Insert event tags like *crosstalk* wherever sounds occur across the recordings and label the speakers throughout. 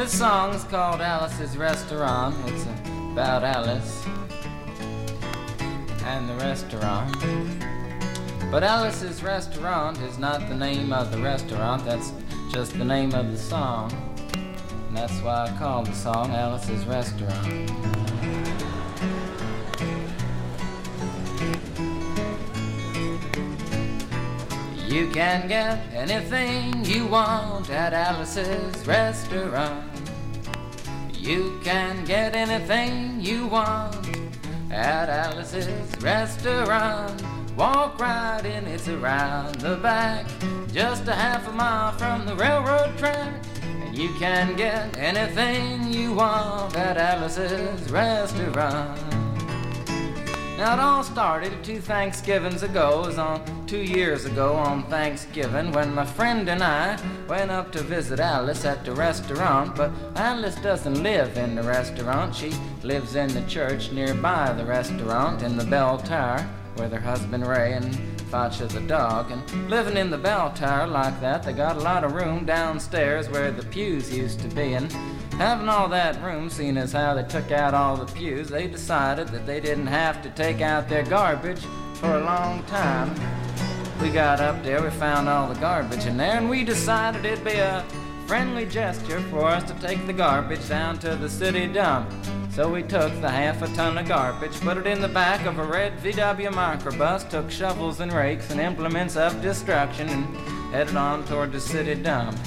Speaker 1: This song's called Alice's Restaurant. It's about Alice and the restaurant. But Alice's Restaurant is not the name of the restaurant, that's just the name of the song. And that's why I call the song Alice's Restaurant. You can get anything you want at Alice's restaurant. You can get anything you want at Alice's restaurant. Walk right in, it's around the back, just a half a mile from the railroad track. And you can get anything you want at Alice's restaurant. Now it all started two Thanksgivings ago. It was on two years ago on Thanksgiving when my friend and I went up to visit Alice at the restaurant. But Alice doesn't live in the restaurant. She lives in the church nearby the restaurant in the bell tower with her husband Ray and Foch as a dog. And living in the bell tower like that, they got a lot of room downstairs where the pews used to be. And Having all that room, seeing as how they took out all the pews, they decided that they didn't have to take out their garbage for a long time. We got up there, we found all the garbage in there, and we decided it'd be a friendly gesture for us to take the garbage down to the city dump. So we took the half a ton of garbage, put it in the back of a red VW microbus, took shovels and rakes and implements of destruction, and headed on toward the city dump.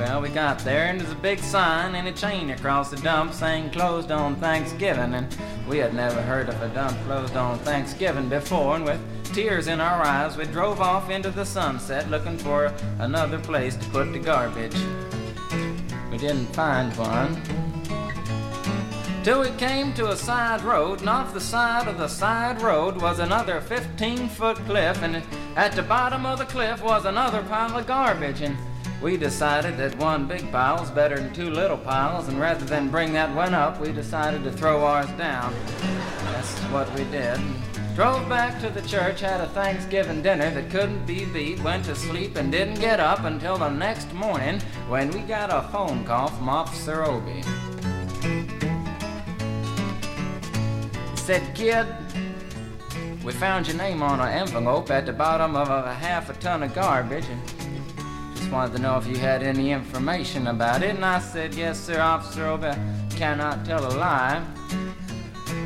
Speaker 1: Well, we got there, and there's a big sign and a chain across the dump saying closed on Thanksgiving. And we had never heard of a dump closed on Thanksgiving before, and with tears in our eyes, we drove off into the sunset looking for another place to put the garbage. We didn't find one. Till we came to a side road, and off the side of the side road was another 15 foot cliff, and at the bottom of the cliff was another pile of garbage. And we decided that one big pile better than two little piles, and rather than bring that one up, we decided to throw ours down. That's what we did. Drove back to the church, had a Thanksgiving dinner that couldn't be beat, went to sleep, and didn't get up until the next morning when we got a phone call from Officer Obie. Said, Kid, we found your name on an envelope at the bottom of a half a ton of garbage, and wanted to know if you had any information about it, and I said, Yes, sir, Officer Obie, cannot tell a lie.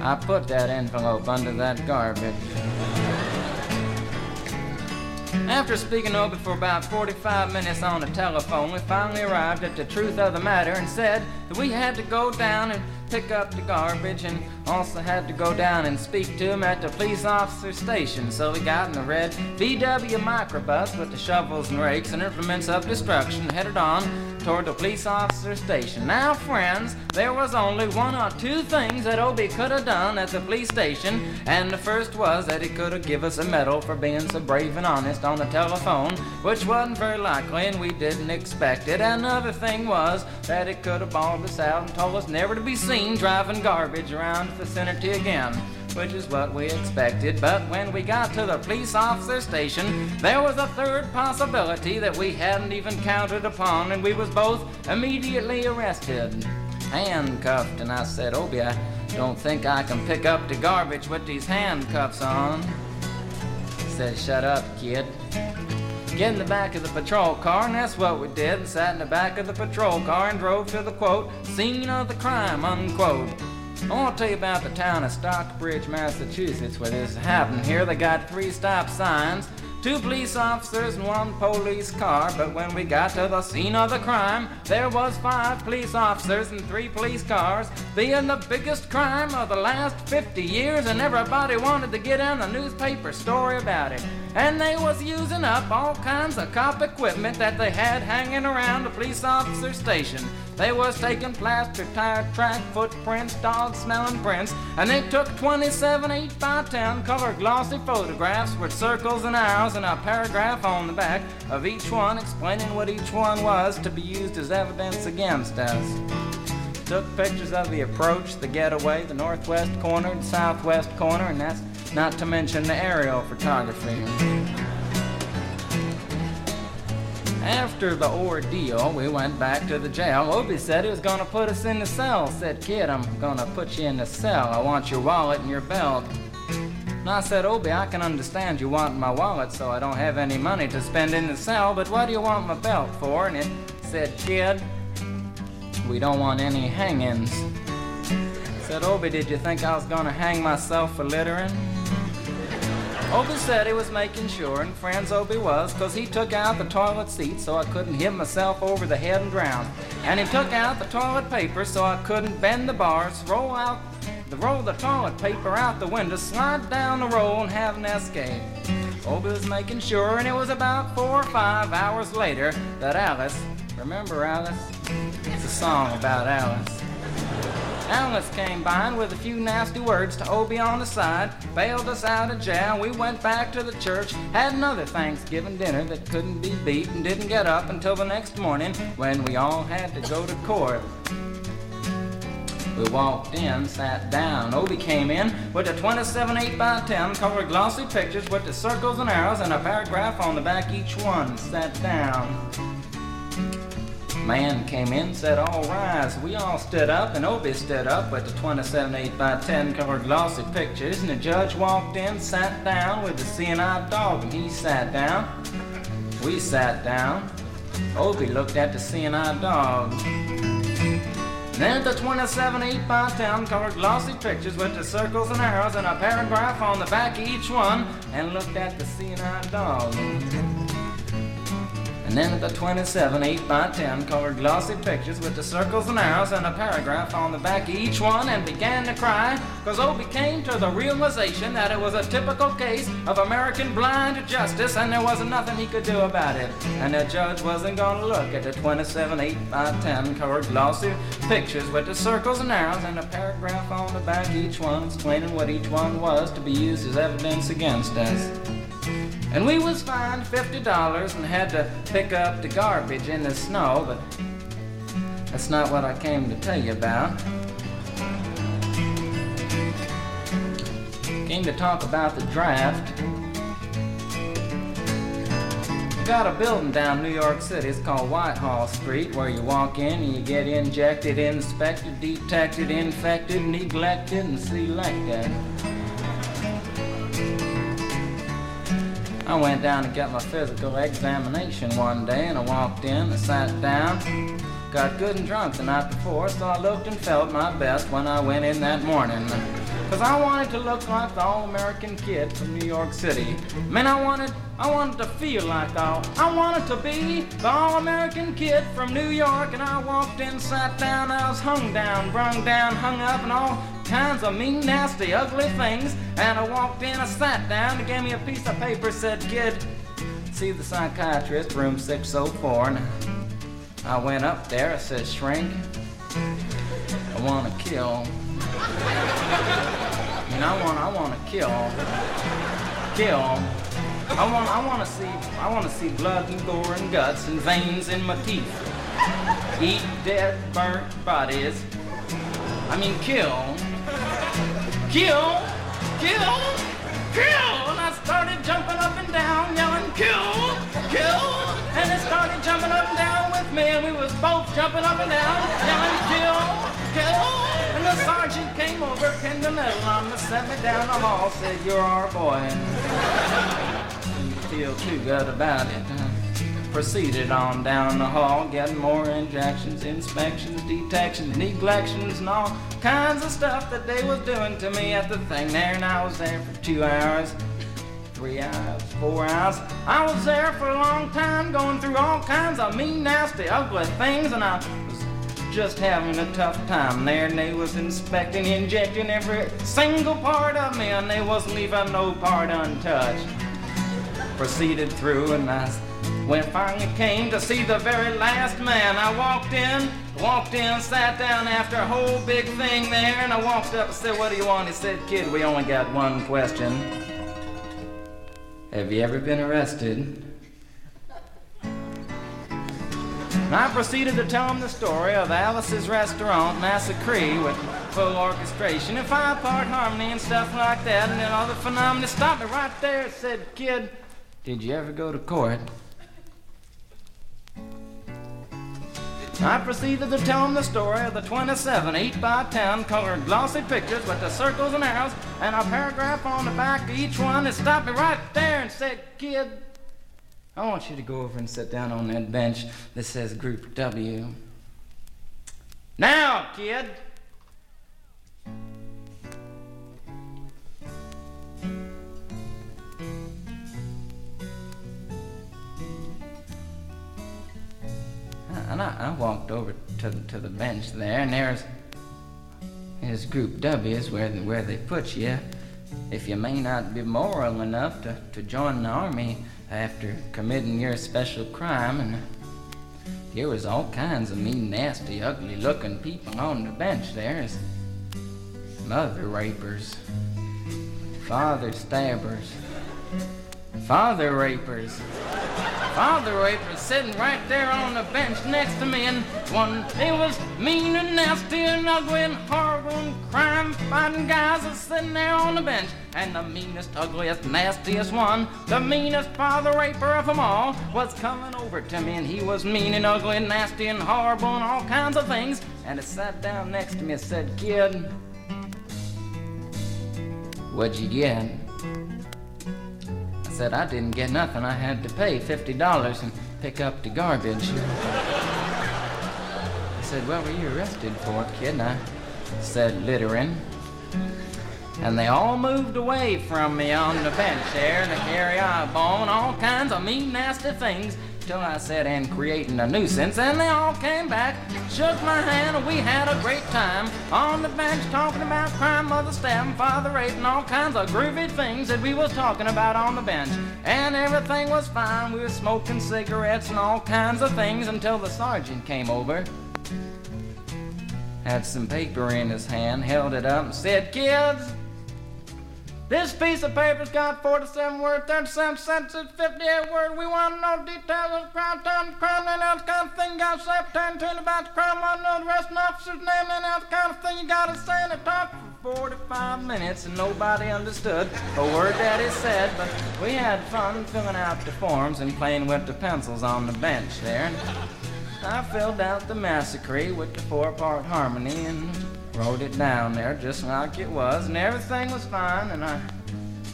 Speaker 1: I put that envelope under that garbage. After speaking Obie for about 45 minutes on the telephone, we finally arrived at the truth of the matter and said that we had to go down and pick up the garbage and also had to go down and speak to him at the police officer station. So we got in the red VW microbus with the shovels and rakes and implements of destruction headed on toward the police officer station. Now, friends, there was only one or two things that Obie could have done at the police station, and the first was that he could have given us a medal for being so brave and honest on the telephone, which wasn't very likely, and we didn't expect it. Another thing was that he could have bawled us out and told us never to be seen driving garbage around the vicinity again which is what we expected. But when we got to the police officer station, there was a third possibility that we hadn't even counted upon, and we was both immediately arrested, handcuffed. And I said, oh, Obie, I don't think I can pick up the garbage with these handcuffs on. He said, Shut up, kid. Get in the back of the patrol car, and that's what we did. Sat in the back of the patrol car and drove to the quote, scene of the crime, unquote. I want to tell you about the town of Stockbridge, Massachusetts, where this happened. Here they got three stop signs, two police officers and one police car. But when we got to the scene of the crime, there was five police officers and three police cars, being the biggest crime of the last 50 years, and everybody wanted to get in a newspaper story about it. And they was using up all kinds of cop equipment that they had hanging around the police officer station. They was taking plaster, tire track, footprints, dog smelling prints, and they took 27 8 by 10 color glossy photographs with circles and arrows and a paragraph on the back of each one explaining what each one was to be used as evidence against us. Took pictures of the approach, the getaway, the northwest corner, the southwest corner, and that's not to mention the aerial photography. After the ordeal, we went back to the jail. Obie said he was going to put us in the cell. Said, kid, I'm going to put you in the cell. I want your wallet and your belt. And I said, Obie, I can understand you want my wallet so I don't have any money to spend in the cell, but what do you want my belt for? And it said, kid, we don't want any hangings. Said, Obie, did you think I was going to hang myself for littering? Obie said he was making sure, and friends Obie was, 'cause he took out the toilet seat so I couldn't hit myself over the head and drown. And he took out the toilet paper so I couldn't bend the bars, roll out the roll the toilet paper out the window, slide down the roll and have an escape. Obie was making sure, and it was about four or five hours later that Alice, remember Alice? It's a song about Alice. Alice came by and with a few nasty words to Obie on the side, bailed us out of jail. We went back to the church, had another Thanksgiving dinner that couldn't be beat, and didn't get up until the next morning when we all had to go to court. We walked in, sat down. Obie came in with a 27 8 by 10 colored glossy pictures with the circles and arrows and a paragraph on the back each one. Sat down. Man came in, said, All rise. We all stood up, and Obie stood up with the 27 8 by 10 colored glossy pictures, and the judge walked in, sat down with the eye dog, and he sat down. We sat down. Obie looked at the eye dog. Then the 27 8 by 10 colored glossy pictures with the circles and arrows and a paragraph on the back of each one, and looked at the eye dog. And then at the 27 8 by 10 colored glossy pictures with the circles and arrows and a paragraph on the back of each one and began to cry because Obie oh, came to the realization that it was a typical case of American blind justice and there wasn't nothing he could do about it. And the judge wasn't to look at the 27 8 by 10 colored glossy pictures with the circles and arrows and a paragraph on the back of each one explaining what each one was to be used as evidence against us. And we was fined $50 and had to pick up the garbage in the snow, but that's not what I came to tell you about. Came to talk about the draft. We got a building down New York City. It's called Whitehall Street, where you walk in and you get injected, inspected, detected, infected, neglected, and selected. I went down to get my physical examination one day and I walked in, and sat down, got good and drunk the night before, so I looked and felt my best when I went in that morning. Cause I wanted to look like the all-American kid from New York City. Man, I wanted, I wanted to feel like all, I wanted to be the all-American kid from New York. And I walked in, sat down, I was hung down, brung down, hung up, and all kinds of mean, nasty, ugly things. And I walked in, I sat down, he gave me a piece of paper, said, kid, see the psychiatrist, room 604. And I went up there, I said, shrink, I want to kill. I mean, I want, I want to kill, kill. I want, I want to see, I want to see blood and gore and guts and veins in my teeth. Eat dead, burnt bodies. I mean, kill, kill, kill, kill. And I started jumping up and down, yelling, kill, kill. And it started jumping up and down with me, and we was both jumping up and down, yelling, kill, kill. And the sergeant came over, pinned the medal on me, set me down the hall, said, you're our boy. And you feel too good about it. Proceeded on down the hall, getting more injections, inspections, detections, neglections, and all kinds of stuff that they was doing to me at the thing there. And I was there for two hours, three hours, four hours. I was there for a long time, going through all kinds of mean, nasty, ugly things, and I was just having a tough time there. And they was inspecting, injecting every single part of me, and they wasn't leaving no part untouched. Proceeded through, and I when finally came to see the very last man, I walked in, walked in, sat down after a whole big thing there, and I walked up and said, What do you want? He said, Kid, we only got one question. Have you ever been arrested? I proceeded to tell him the story of Alice's Restaurant, Massacre, with full orchestration and five part harmony and stuff like that, and then all the phenomena stopped me right there and said, Kid, did you ever go to court? I proceeded to tell him the story of the 27 8 by 10 colored glossy pictures with the circles and arrows and a paragraph on the back of each one that stopped me right there and said, Kid, I want you to go over and sit down on that bench that says Group W. Now, kid. And I, I walked over to, to the bench there, and there's his Group W is where where they put you if you may not be moral enough to, to join the army after committing your special crime and there was all kinds of mean, nasty, ugly looking people on the bench there. Mother rapers, father stabbers, father rapers. Father rapers sitting right there on the bench next to me, and one he was mean and nasty and ugly and horrible and crime-fighting guys are sitting there on the bench. And the meanest, ugliest, nastiest one, the meanest father raper of them all, was coming over to me, and he was mean and ugly and nasty and horrible and all kinds of things. And he sat down next to me and said, "Kid, what'd you get?" Said I didn't get nothing. I had to pay $50 and pick up the garbage. I said, What were you arrested for, kid? And I said, Littering. And they all moved away from me on the bench there to carry eyeball and all kinds of mean, nasty things till I said, and creating a nuisance. And they all came back, shook my hand, and we had a great time on the bench talking about crime, mother stabbing, father raping, all kinds of groovy things that we was talking about on the bench. And everything was fine. We were smoking cigarettes and all kinds of things until the sergeant came over. Had some paper in his hand, held it up, and said, Kids, this piece of paper's got 47 words, 37 sentences, 58 words. We want know details of crime, time, crime, and that kind of thing. Got to say, turn to about the crime, want to know the the officer's name, and that kind of thing. You got to say, and it talked for 45 minutes, and nobody understood a word that he said, but we had fun filling out the forms and playing with the pencils on the bench there. And I filled out the massacre with the four-part harmony and wrote it down there just like it was, and everything was fine. And I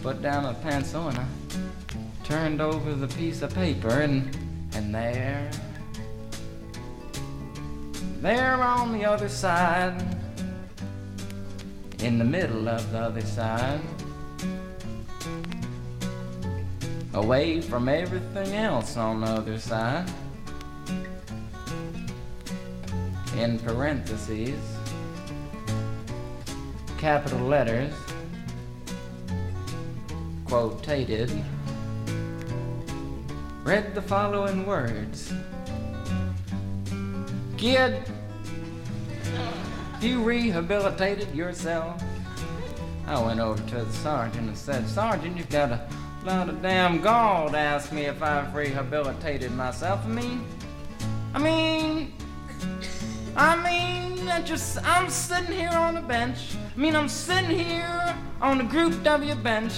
Speaker 1: put down a pencil and I turned over the piece of paper, and and there, there on the other side, in the middle of the other side, away from everything else on the other side, in parentheses capital letters, quotated, read the following words Kid, you rehabilitated yourself. I went over to the sergeant and said, Sergeant, you've got a lot of damn gall to ask me if I've rehabilitated myself. I mean, I mean, I mean, I just, I'm sitting here on a bench I mean, I'm sitting here on the Group W bench.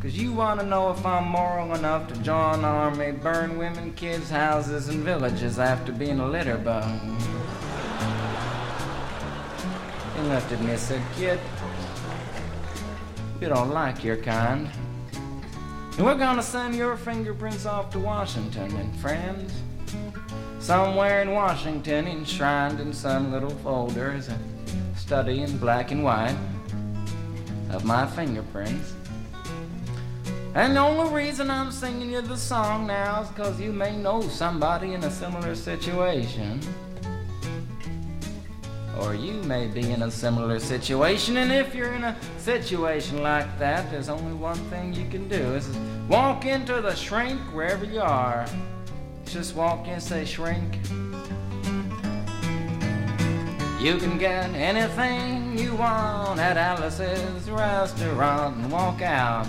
Speaker 1: Cause you wanna know if I'm moral enough to join the army, burn women, kids' houses, and villages after being a litter bug. He looked at me said, Kid, we don't like your kind. And we're gonna send your fingerprints off to Washington, and friends, somewhere in Washington, enshrined in some little folder, is a study in black and white of my fingerprints. And the only reason I'm singing you the song now is because you may know somebody in a similar situation. Or you may be in a similar situation, and if you're in a situation like that, there's only one thing you can do is walk into the shrink wherever you are. Just walk in, say shrink. You can get anything you want at Alice's restaurant and walk out.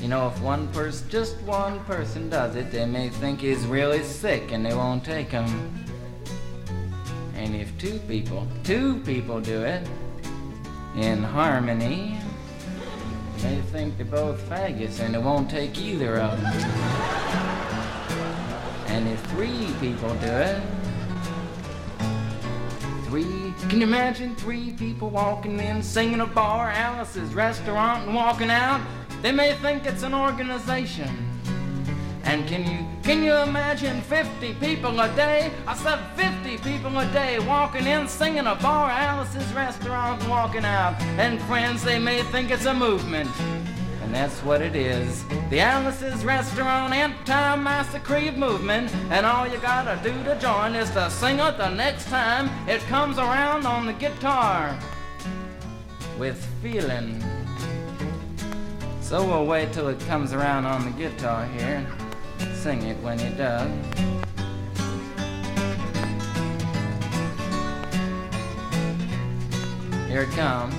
Speaker 1: You know, if one person, just one person does it, they may think he's really sick and they won't take him. And if two people, two people do it in harmony, they think they're both faggots and it won't take either of them. And if three people do it, three, can you imagine three people walking in, singing a bar, Alice's restaurant, and walking out? They may think it's an organization. And can you can you imagine 50 people a day? I said 50 people a day walking in, singing a bar, Alice's restaurant, walking out. And friends, they may think it's a movement. And that's what it is. The Alice's Restaurant Anti-Massacre Movement. And all you gotta do to join is to sing it the next time it comes around on the guitar. With feeling. So we'll wait till it comes around on the guitar here sing it when it does. Here it comes.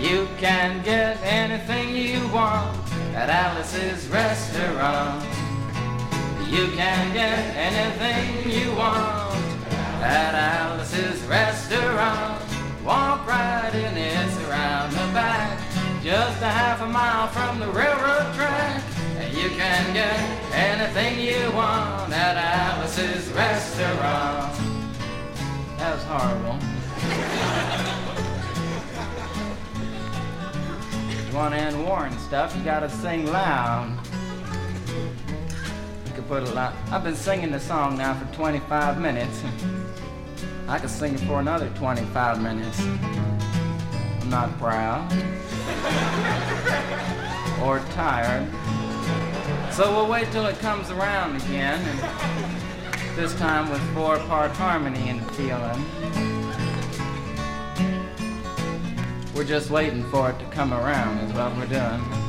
Speaker 1: You can get anything you want at Alice's restaurant. You can get anything you want at Alice's restaurant. Walk right in, it's around the back just a half a mile from the railroad track. And you can get anything you want at Alice's restaurant. That was horrible. you want to end war and stuff, you gotta sing loud. You could put a lot. I've been singing the song now for 25 minutes. I could sing it for another 25 minutes. Not proud or tired. So we'll wait till it comes around again, and this time with four part harmony and feeling. We're just waiting for it to come around, is what we're doing.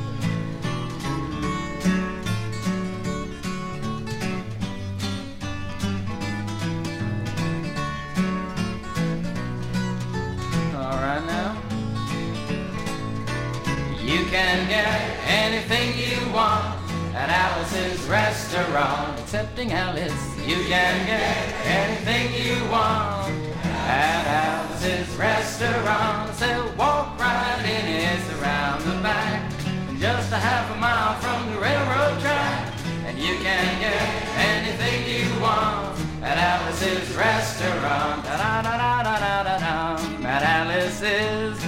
Speaker 1: Can get anything you want at Alice's restaurant. Accepting Alice, you can get anything you want at Alice's restaurant. So walk right in, it's around the back, just a half a mile from the railroad track. And you can get anything you want at Alice's restaurant. Da da da da da da da. At Alice's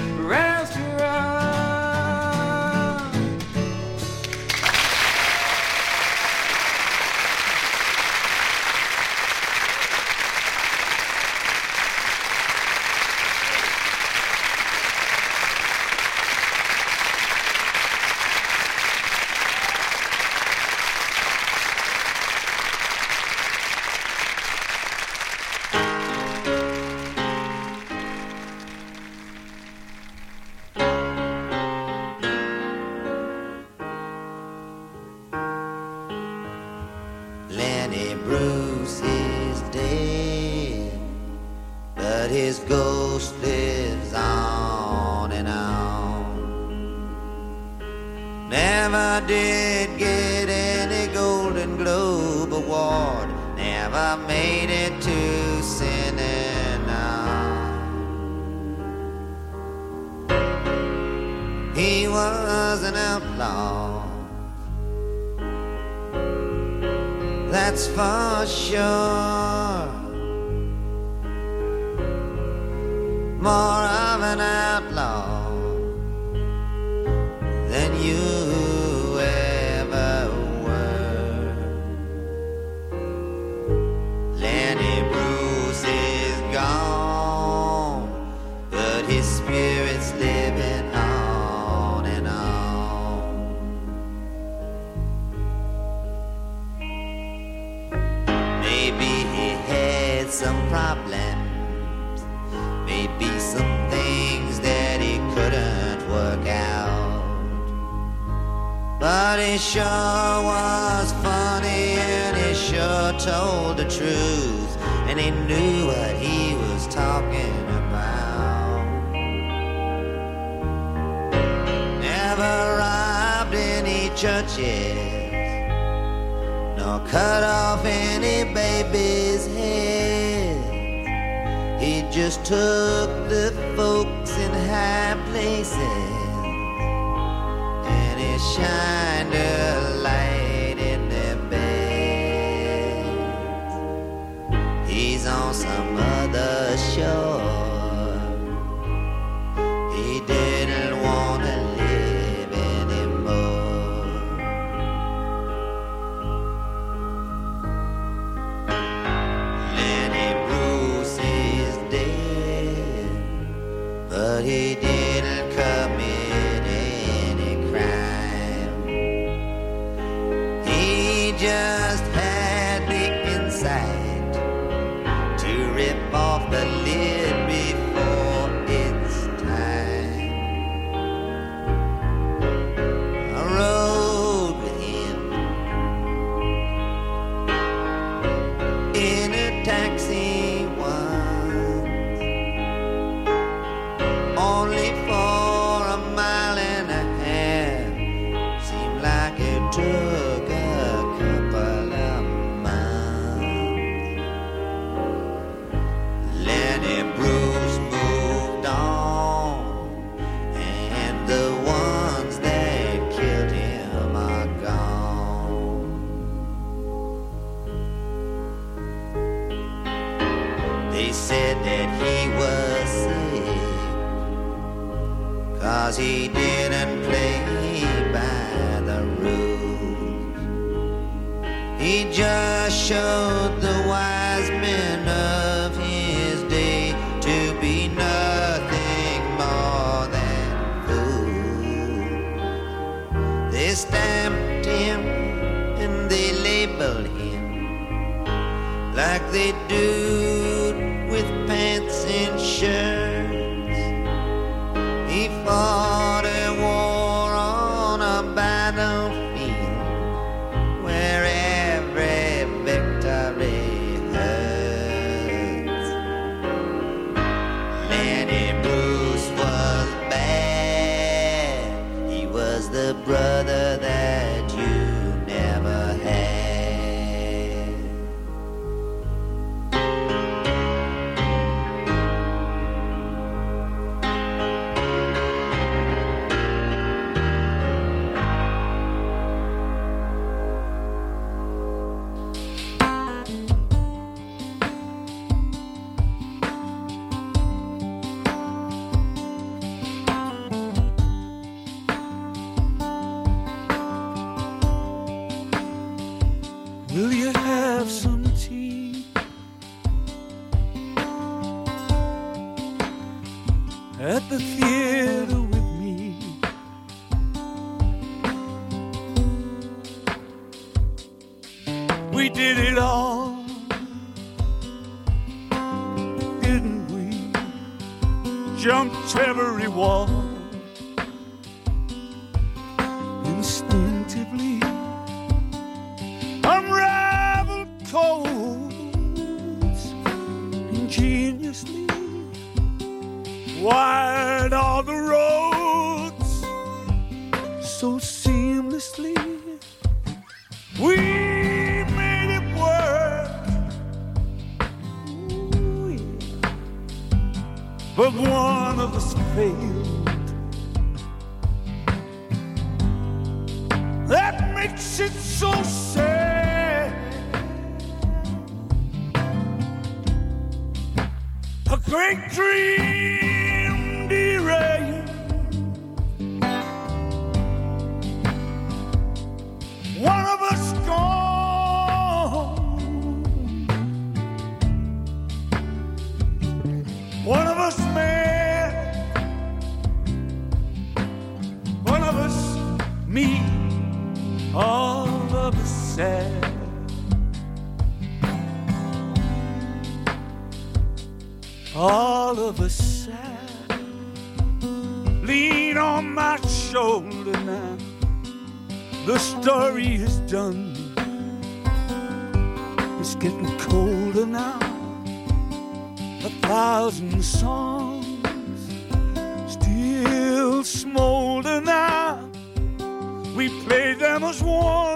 Speaker 2: furtively unraveled codes ingeniously wired all the roads so seamlessly we made it work Ooh, yeah. but one of us failed it's so sad. A great dream. of a sad Lean on my shoulder now. The story is done. It's getting colder now. A thousand songs still smolder now. We play them as one.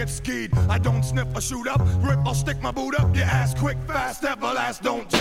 Speaker 3: get skied. I don't sniff or shoot up, rip or stick my boot up. Your ass quick, fast, everlast, don't.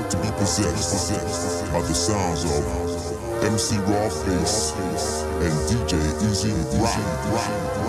Speaker 4: about to be possessed by the sounds of MC
Speaker 5: Rob Base and DJ E-Z Rock.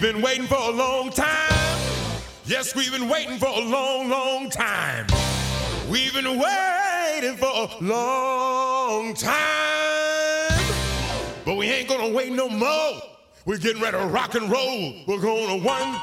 Speaker 6: We've been waiting for a long time. Yes, we've been waiting for a long, long time. We've been waiting for a long time. But we ain't gonna wait no more. We're getting ready to rock and roll. We're gonna one,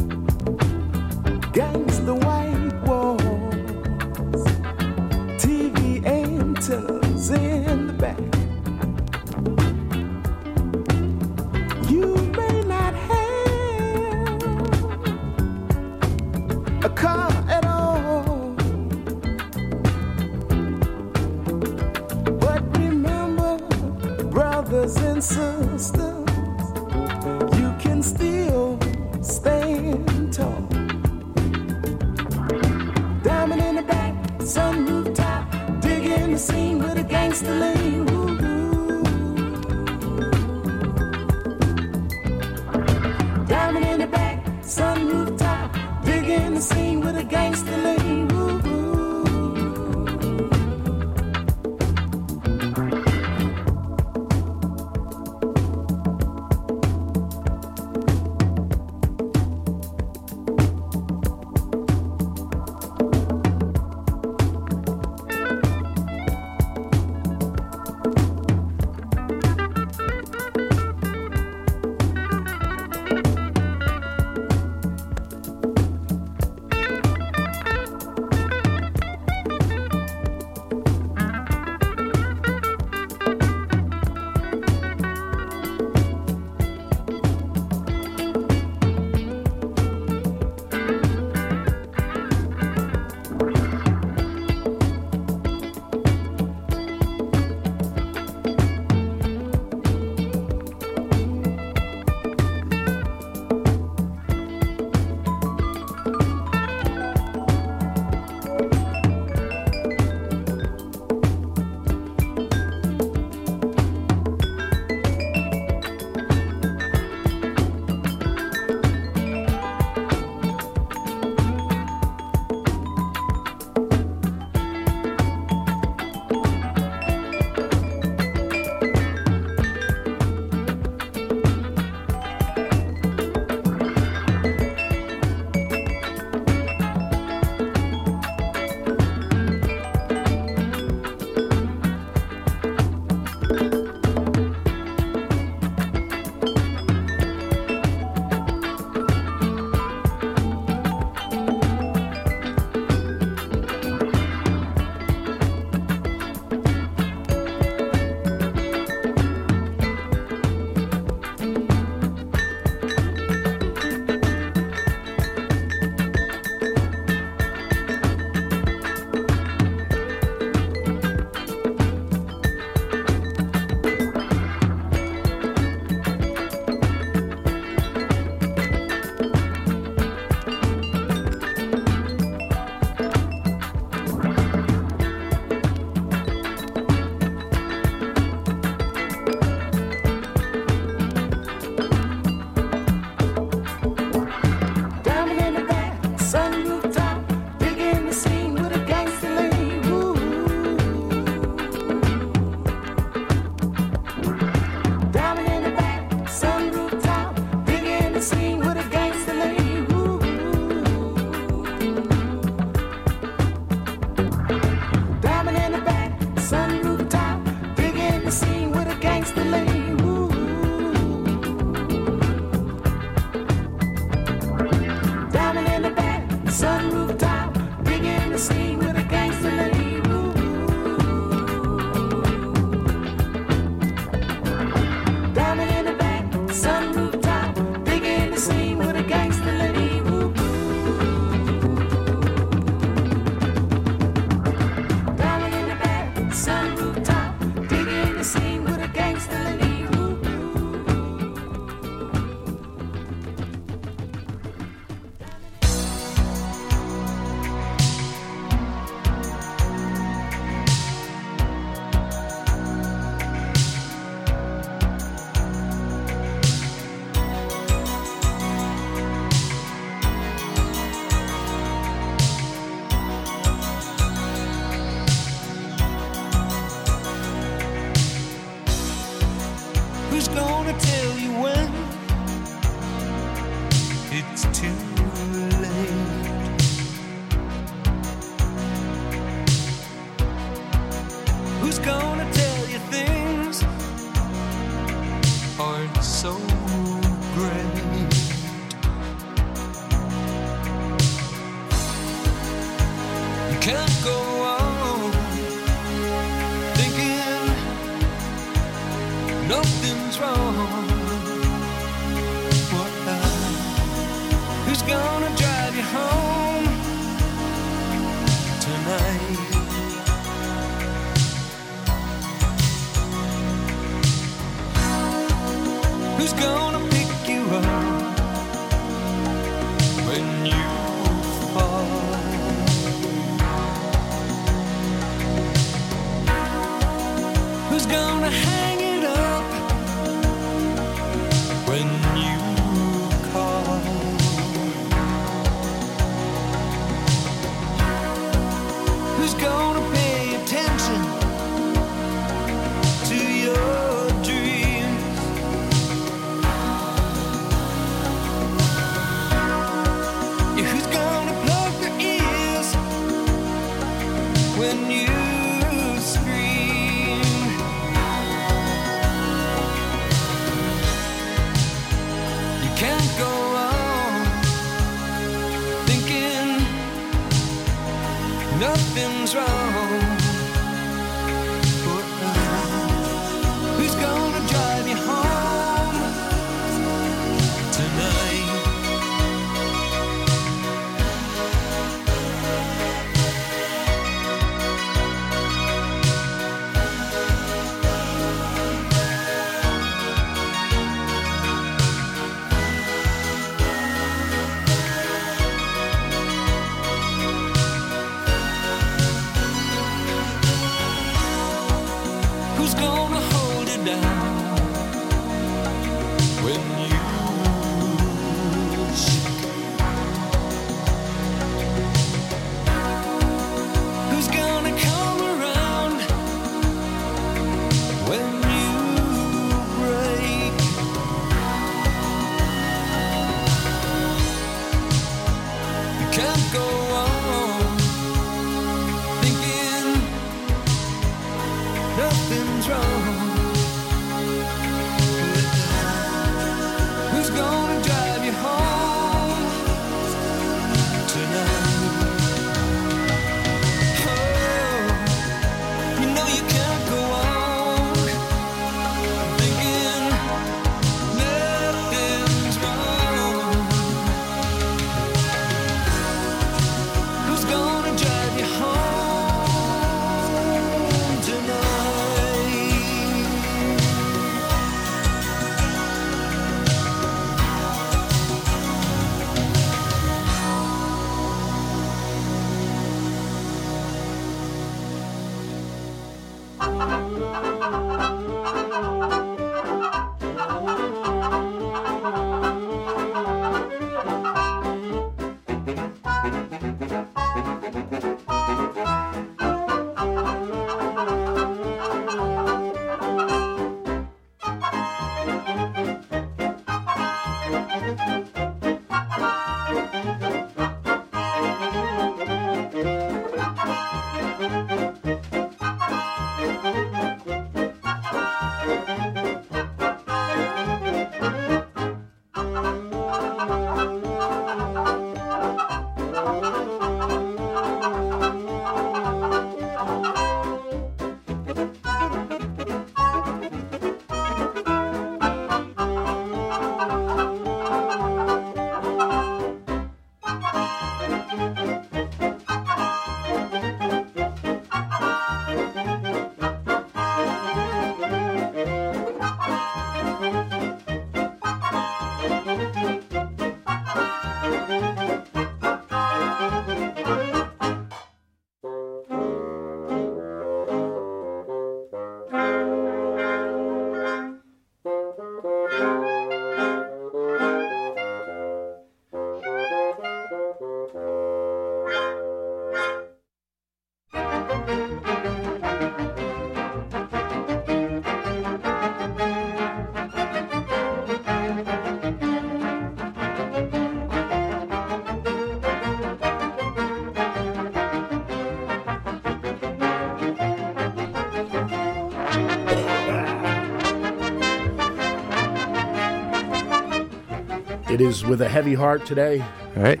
Speaker 6: It
Speaker 7: is with a heavy heart today.
Speaker 8: All right.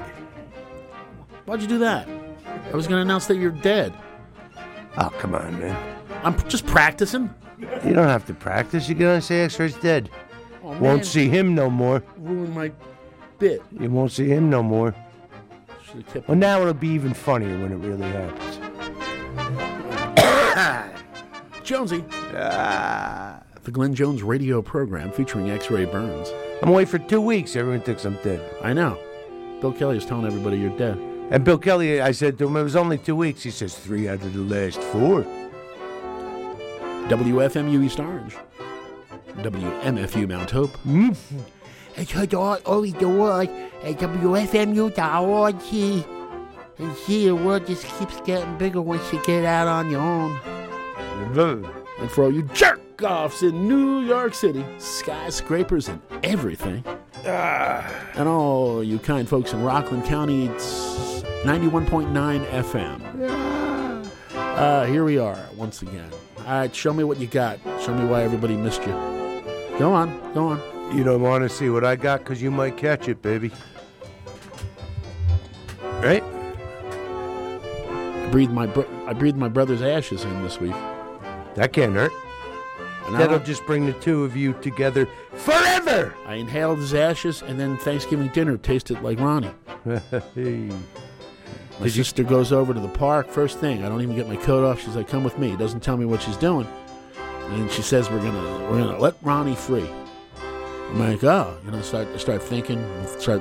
Speaker 7: Why'd you do that? I was going to announce that you're dead.
Speaker 8: Oh, come on, man.
Speaker 7: I'm p- just practicing.
Speaker 8: You don't have to practice. You're gonna say X-Ray's dead.
Speaker 7: Oh, man.
Speaker 8: Won't see him no more.
Speaker 7: Ruin my bit.
Speaker 8: You won't see him no more.
Speaker 7: Kept
Speaker 8: Well, now it'll be even funnier when it really happens. *coughs*
Speaker 7: Jonesy.
Speaker 8: Ah.
Speaker 7: The Glenn Jones radio program featuring X-Ray Burns.
Speaker 8: I'm away for two weeks. Everyone thinks I'm dead.
Speaker 7: I know. Bill Kelly is telling everybody you're dead.
Speaker 8: And Bill Kelly, I said to him, it was only two weeks. He says, three out of the last four.
Speaker 7: WFMU East Orange. WMFU Mount Hope.
Speaker 9: It's heard all over the world at WFMU.org. And see, the world just keeps getting bigger once you get out on your own. Mm.
Speaker 7: And for all you jerk offs in New York City, skyscrapers and everything. And all you kind folks in Rockland County, it's 91.9 FM. Uh, here we are once again. All right, show me what you got. Show me why everybody missed you. Go on, go on.
Speaker 8: You don't want to see what I got because you might catch it, baby. Right?
Speaker 7: I breathed my bro- I breathed my brother's ashes in this week.
Speaker 8: That can't hurt.
Speaker 7: And
Speaker 8: That'll just bring the two of you together forever.
Speaker 7: I inhaled his ashes, and then Thanksgiving dinner tasted like Ronnie. *laughs* My
Speaker 8: Did
Speaker 7: sister goes over to the park first thing. I don't even get my coat off. She's like, "Come with me." Doesn't tell me what she's doing, and she says, "We're gonna we're gonna let Ronnie free." I'm like, "Oh," you know, start start thinking, start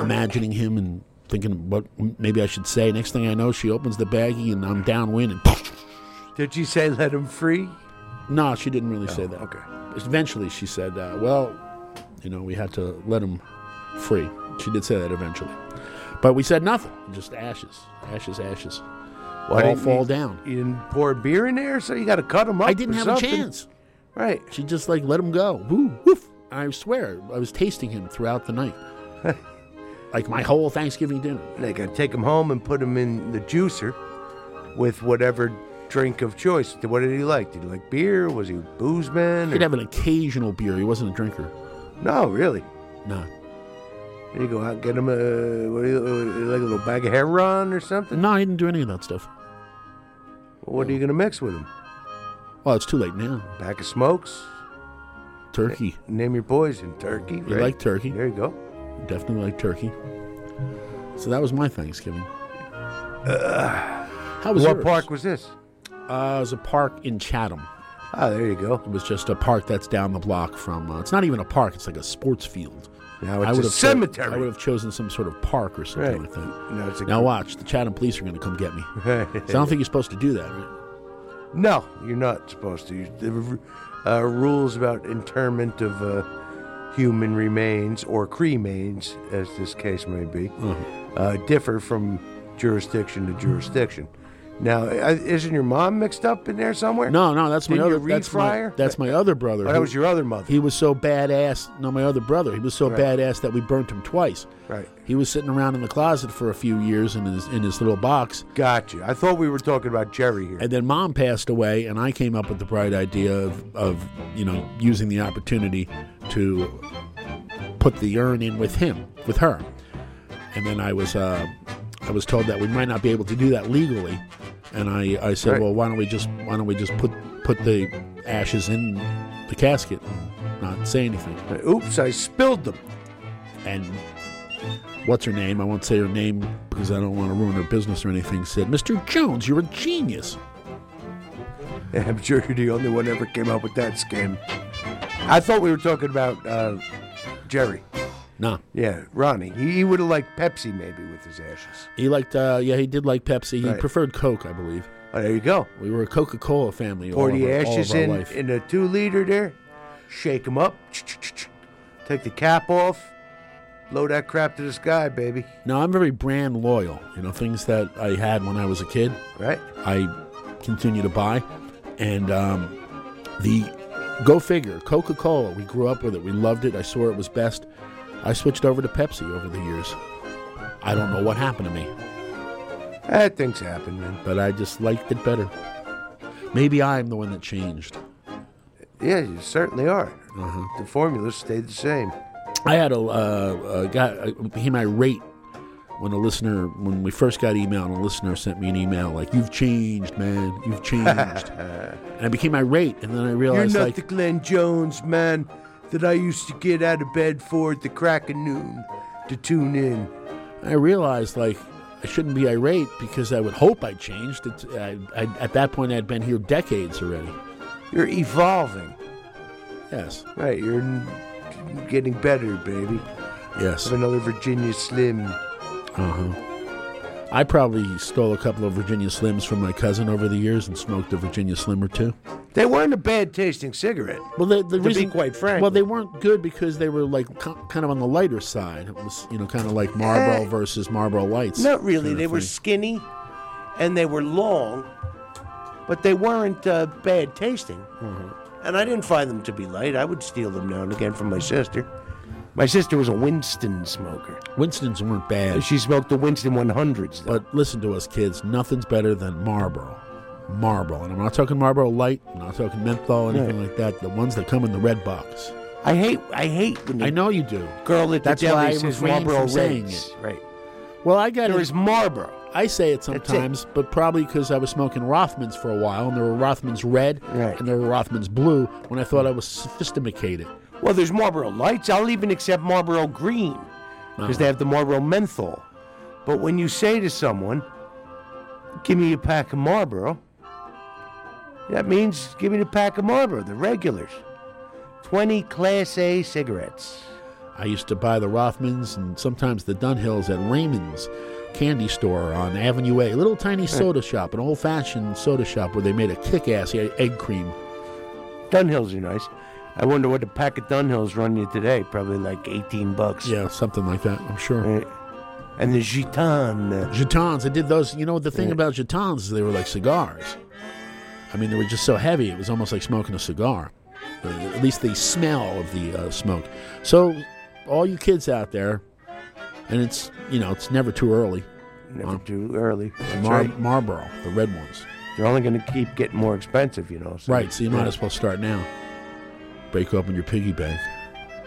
Speaker 7: imagining him, and thinking what maybe I should say. Next thing I know, she opens the baggie, and I'm downwind, and
Speaker 8: Did you say let him free?
Speaker 7: No, she didn't really say that.
Speaker 8: okay.
Speaker 7: Eventually, she said, uh, "Well, you know, we had to let him free." She did say that eventually, but we said nothing. Just ashes, ashes, ashes. Why
Speaker 8: all
Speaker 7: fall
Speaker 8: you,
Speaker 7: down.
Speaker 8: You didn't pour beer in there, so you got to cut them up.
Speaker 7: I didn't have
Speaker 8: something.
Speaker 7: a chance.
Speaker 8: Right.
Speaker 7: She just like let him go. Woo, woof. I swear, I was tasting him throughout the night, *laughs* like my whole Thanksgiving dinner.
Speaker 8: They got to take him home and put him in the juicer with whatever drink of choice. What did he like? Did he like beer? Was he a booze man?
Speaker 7: He'd
Speaker 8: or-
Speaker 7: have an occasional beer. He wasn't a drinker.
Speaker 8: No, really.
Speaker 7: No.
Speaker 8: And you go out and get him a what do you, uh, like a little bag of heroin or something.
Speaker 7: No, he didn't do any of that stuff.
Speaker 8: Well, what are you gonna mix with him?
Speaker 7: Well, it's too late now.
Speaker 8: Pack of smokes.
Speaker 7: Turkey.
Speaker 8: Name your poison. Turkey.
Speaker 7: You
Speaker 8: right?
Speaker 7: like turkey?
Speaker 8: There you go.
Speaker 7: Definitely like turkey. So that was my Thanksgiving. How was
Speaker 8: what
Speaker 7: yours?
Speaker 8: park was this?
Speaker 7: Uh, it was a park in Chatham.
Speaker 8: Ah, there you go.
Speaker 7: It was just a park that's down the block from. Uh, it's not even a park. It's like a sports field.
Speaker 8: Now
Speaker 7: I
Speaker 8: it's
Speaker 7: would
Speaker 8: a
Speaker 7: have cho-
Speaker 8: cemetery.
Speaker 7: I would have chosen some sort of park or something
Speaker 8: Right.
Speaker 7: like that.
Speaker 8: No, it's a
Speaker 7: now watch, the Chatham police are going to come get me. *laughs* So I don't think you're supposed to do that. Right?
Speaker 8: No, you're not supposed to. You- The uh, rules about interment of uh, human remains or cremains, as this case may be,
Speaker 7: Mm-hmm.
Speaker 8: uh, differ from jurisdiction to jurisdiction. Now, isn't your mom mixed up in there somewhere?
Speaker 7: No, no, that's my other.
Speaker 8: you
Speaker 7: That's my, that's my other brother.
Speaker 8: Oh, that was your other mother.
Speaker 7: He was so badass. No, my other brother. He was so
Speaker 8: Right.
Speaker 7: badass that we burnt him twice.
Speaker 8: Right.
Speaker 7: He was sitting around in the closet for a few years in his in his little box.
Speaker 8: Gotcha. I thought we were talking about Jerry here.
Speaker 7: And then mom passed away, and I came up with the bright idea of, of you know using the opportunity to put the urn in with him, with her. And then I was uh, I was told that we might not be able to do that legally, and I, I said,
Speaker 8: Right.
Speaker 7: well, why don't we just why don't we just put put the ashes in the casket and not say anything?
Speaker 8: Oops, I spilled them.
Speaker 7: And what's her name? I won't say her name because I don't want to ruin her business or anything. Said, Mr. Jones, you're a genius. *laughs*
Speaker 8: I'm sure you're the only one ever came up with that scam. I thought we were talking about uh, Jerry.
Speaker 7: No.
Speaker 8: Yeah, Ronnie. He, he would have liked Pepsi maybe with his ashes.
Speaker 7: He liked, uh, yeah, he did like Pepsi. He
Speaker 8: Right.
Speaker 7: preferred Coke, I believe.
Speaker 8: Oh, there you go.
Speaker 7: We were a Coca Cola family.
Speaker 8: Pour
Speaker 7: all of
Speaker 8: the
Speaker 7: our- all
Speaker 8: ashes
Speaker 7: of our
Speaker 8: in
Speaker 7: life.
Speaker 8: in a two liter there. Shake them up. Take the cap off. Blow that crap to the sky, baby.
Speaker 7: Now I'm very brand loyal. You know, things that I had when I was a kid,
Speaker 8: right?
Speaker 7: I continue to buy, and um, the go figure Coca Cola. We grew up with it. We loved it. I swore it was best. I switched over to Pepsi over the years. I don't know what happened to me,
Speaker 8: Eh, things happen, man.
Speaker 7: but I just liked it better. Maybe I'm the one that changed.
Speaker 8: Yeah, you certainly are.
Speaker 7: Uh-huh.
Speaker 8: The formula stayed the same.
Speaker 7: I had a, uh, a guy I became irate when a listener when we first got email and a listener sent me an email like you've changed man you've *laughs* changed and I became irate and then I realized, You're
Speaker 8: not
Speaker 7: like
Speaker 8: the Glenn Jones man that I used to get out of bed for at the crack of noon to tune in.
Speaker 7: I realized like I shouldn't be irate because I would hope I changed. It's, I, I, at that point, I'd been here decades already.
Speaker 8: You're evolving.
Speaker 7: Yes.
Speaker 8: Right, you're getting better, baby.
Speaker 7: Yes.
Speaker 8: Have another Virginia Slim.
Speaker 7: Uh huh. I probably stole a couple of Virginia Slims from my cousin over the years and smoked a Virginia Slim or two.
Speaker 8: They weren't a bad tasting cigarette.
Speaker 7: Well, the, the
Speaker 8: to
Speaker 7: reason,
Speaker 8: be quite frank.
Speaker 7: well, they weren't good because they were like ki- kind of on the lighter side. It was, you know, kind of like Marlboro
Speaker 8: Eh,
Speaker 7: versus Marlboro Lights.
Speaker 8: Not really. They were skinny and they were long, but they weren't uh, bad tasting.
Speaker 7: Mm-hmm.
Speaker 8: And I didn't find them to be light. I would steal them now and again from my sister. My sister was a Winston smoker.
Speaker 7: Winston's weren't bad.
Speaker 8: She smoked the Winston 100s. Though.
Speaker 7: But listen to us, kids. Nothing's better than Marlboro. Marlboro. And I'm not talking Marlboro Light. I'm not talking menthol, anything like that. The ones that come in the red box.
Speaker 8: I hate. I hate when
Speaker 7: I know you do.
Speaker 8: girl at the
Speaker 7: That's
Speaker 8: deli
Speaker 7: why I
Speaker 8: says Marlboro
Speaker 7: saying
Speaker 8: Reds.
Speaker 7: it.
Speaker 8: Right.
Speaker 7: Well, I got
Speaker 8: There
Speaker 7: it.
Speaker 8: is Marlboro.
Speaker 7: I say it
Speaker 8: That's it.
Speaker 7: sometimes, but probably because I was smoking Rothmans for a while, and there were Rothmans red, and there were Rothmans blue. When I thought I was sophisticated.
Speaker 8: Well, there's Marlboro Lights. I'll even accept Marlboro Green because
Speaker 7: Uh-huh.
Speaker 8: they have the Marlboro Menthol. But when you say to someone, "Give me a pack of Marlboro," that means give me a pack of Marlboro, the regulars. Twenty Class A cigarettes.
Speaker 7: I used to buy the Rothmans and sometimes the Dunhills at Raymond's candy store on Avenue A, a little tiny soda shop, an old fashioned soda shop where they made a kick ass egg cream.
Speaker 8: Dunhills are nice. I wonder what a pack of Dunhills run you today. Probably like eighteen bucks.
Speaker 7: Yeah, something like that, I'm sure.
Speaker 8: Right. And the Gitanes.
Speaker 7: Gitanes, I did those. You know, the thing
Speaker 8: Yeah.
Speaker 7: about Gitanes is they were like cigars. I mean, they were just so heavy, it was almost like smoking a cigar. At least the smell of the uh, smoke. So, all you kids out there, and it's, you know, it's never too early.
Speaker 8: Never too early.
Speaker 7: Mar-
Speaker 8: right.
Speaker 7: Marlboro, the red ones.
Speaker 8: They're only going to keep getting more expensive, you know.
Speaker 7: right, so you might as well start now. Break open your piggy bank.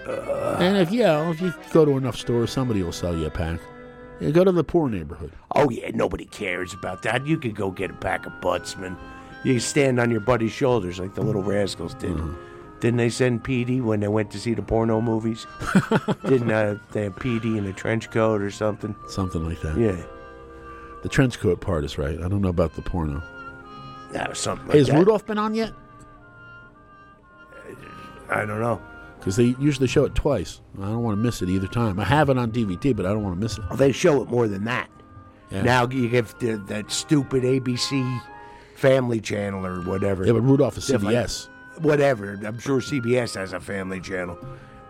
Speaker 7: and if, yeah, if you go to enough stores, somebody will sell you a pack. Yeah, go to the poor neighborhood.
Speaker 8: Oh yeah, nobody cares about that. You could go get a pack of Buttsman. You could stand on your buddy's shoulders like the little rascals did.
Speaker 7: Uh-huh.
Speaker 8: Didn't they send Petey when they went to see the porno movies? *laughs* Didn't uh, they have Petey in a trench coat or something?
Speaker 7: Something like that.
Speaker 8: Yeah.
Speaker 7: The trench coat part is right. I don't know about the porno.
Speaker 8: Yeah, something like
Speaker 7: has
Speaker 8: that.
Speaker 7: Rudolph been on yet?
Speaker 8: I don't know.
Speaker 7: Because they usually show it twice. I don't want to miss it either time. I have it on DVD, but I don't want to miss it.
Speaker 8: They show it more than that.
Speaker 7: Yeah.
Speaker 8: Now you give the, that stupid ABC Family Channel or whatever.
Speaker 7: Yeah, but Rudolph is
Speaker 8: have, like,
Speaker 7: CBS.
Speaker 8: whatever. I'm sure CBS has a Family Channel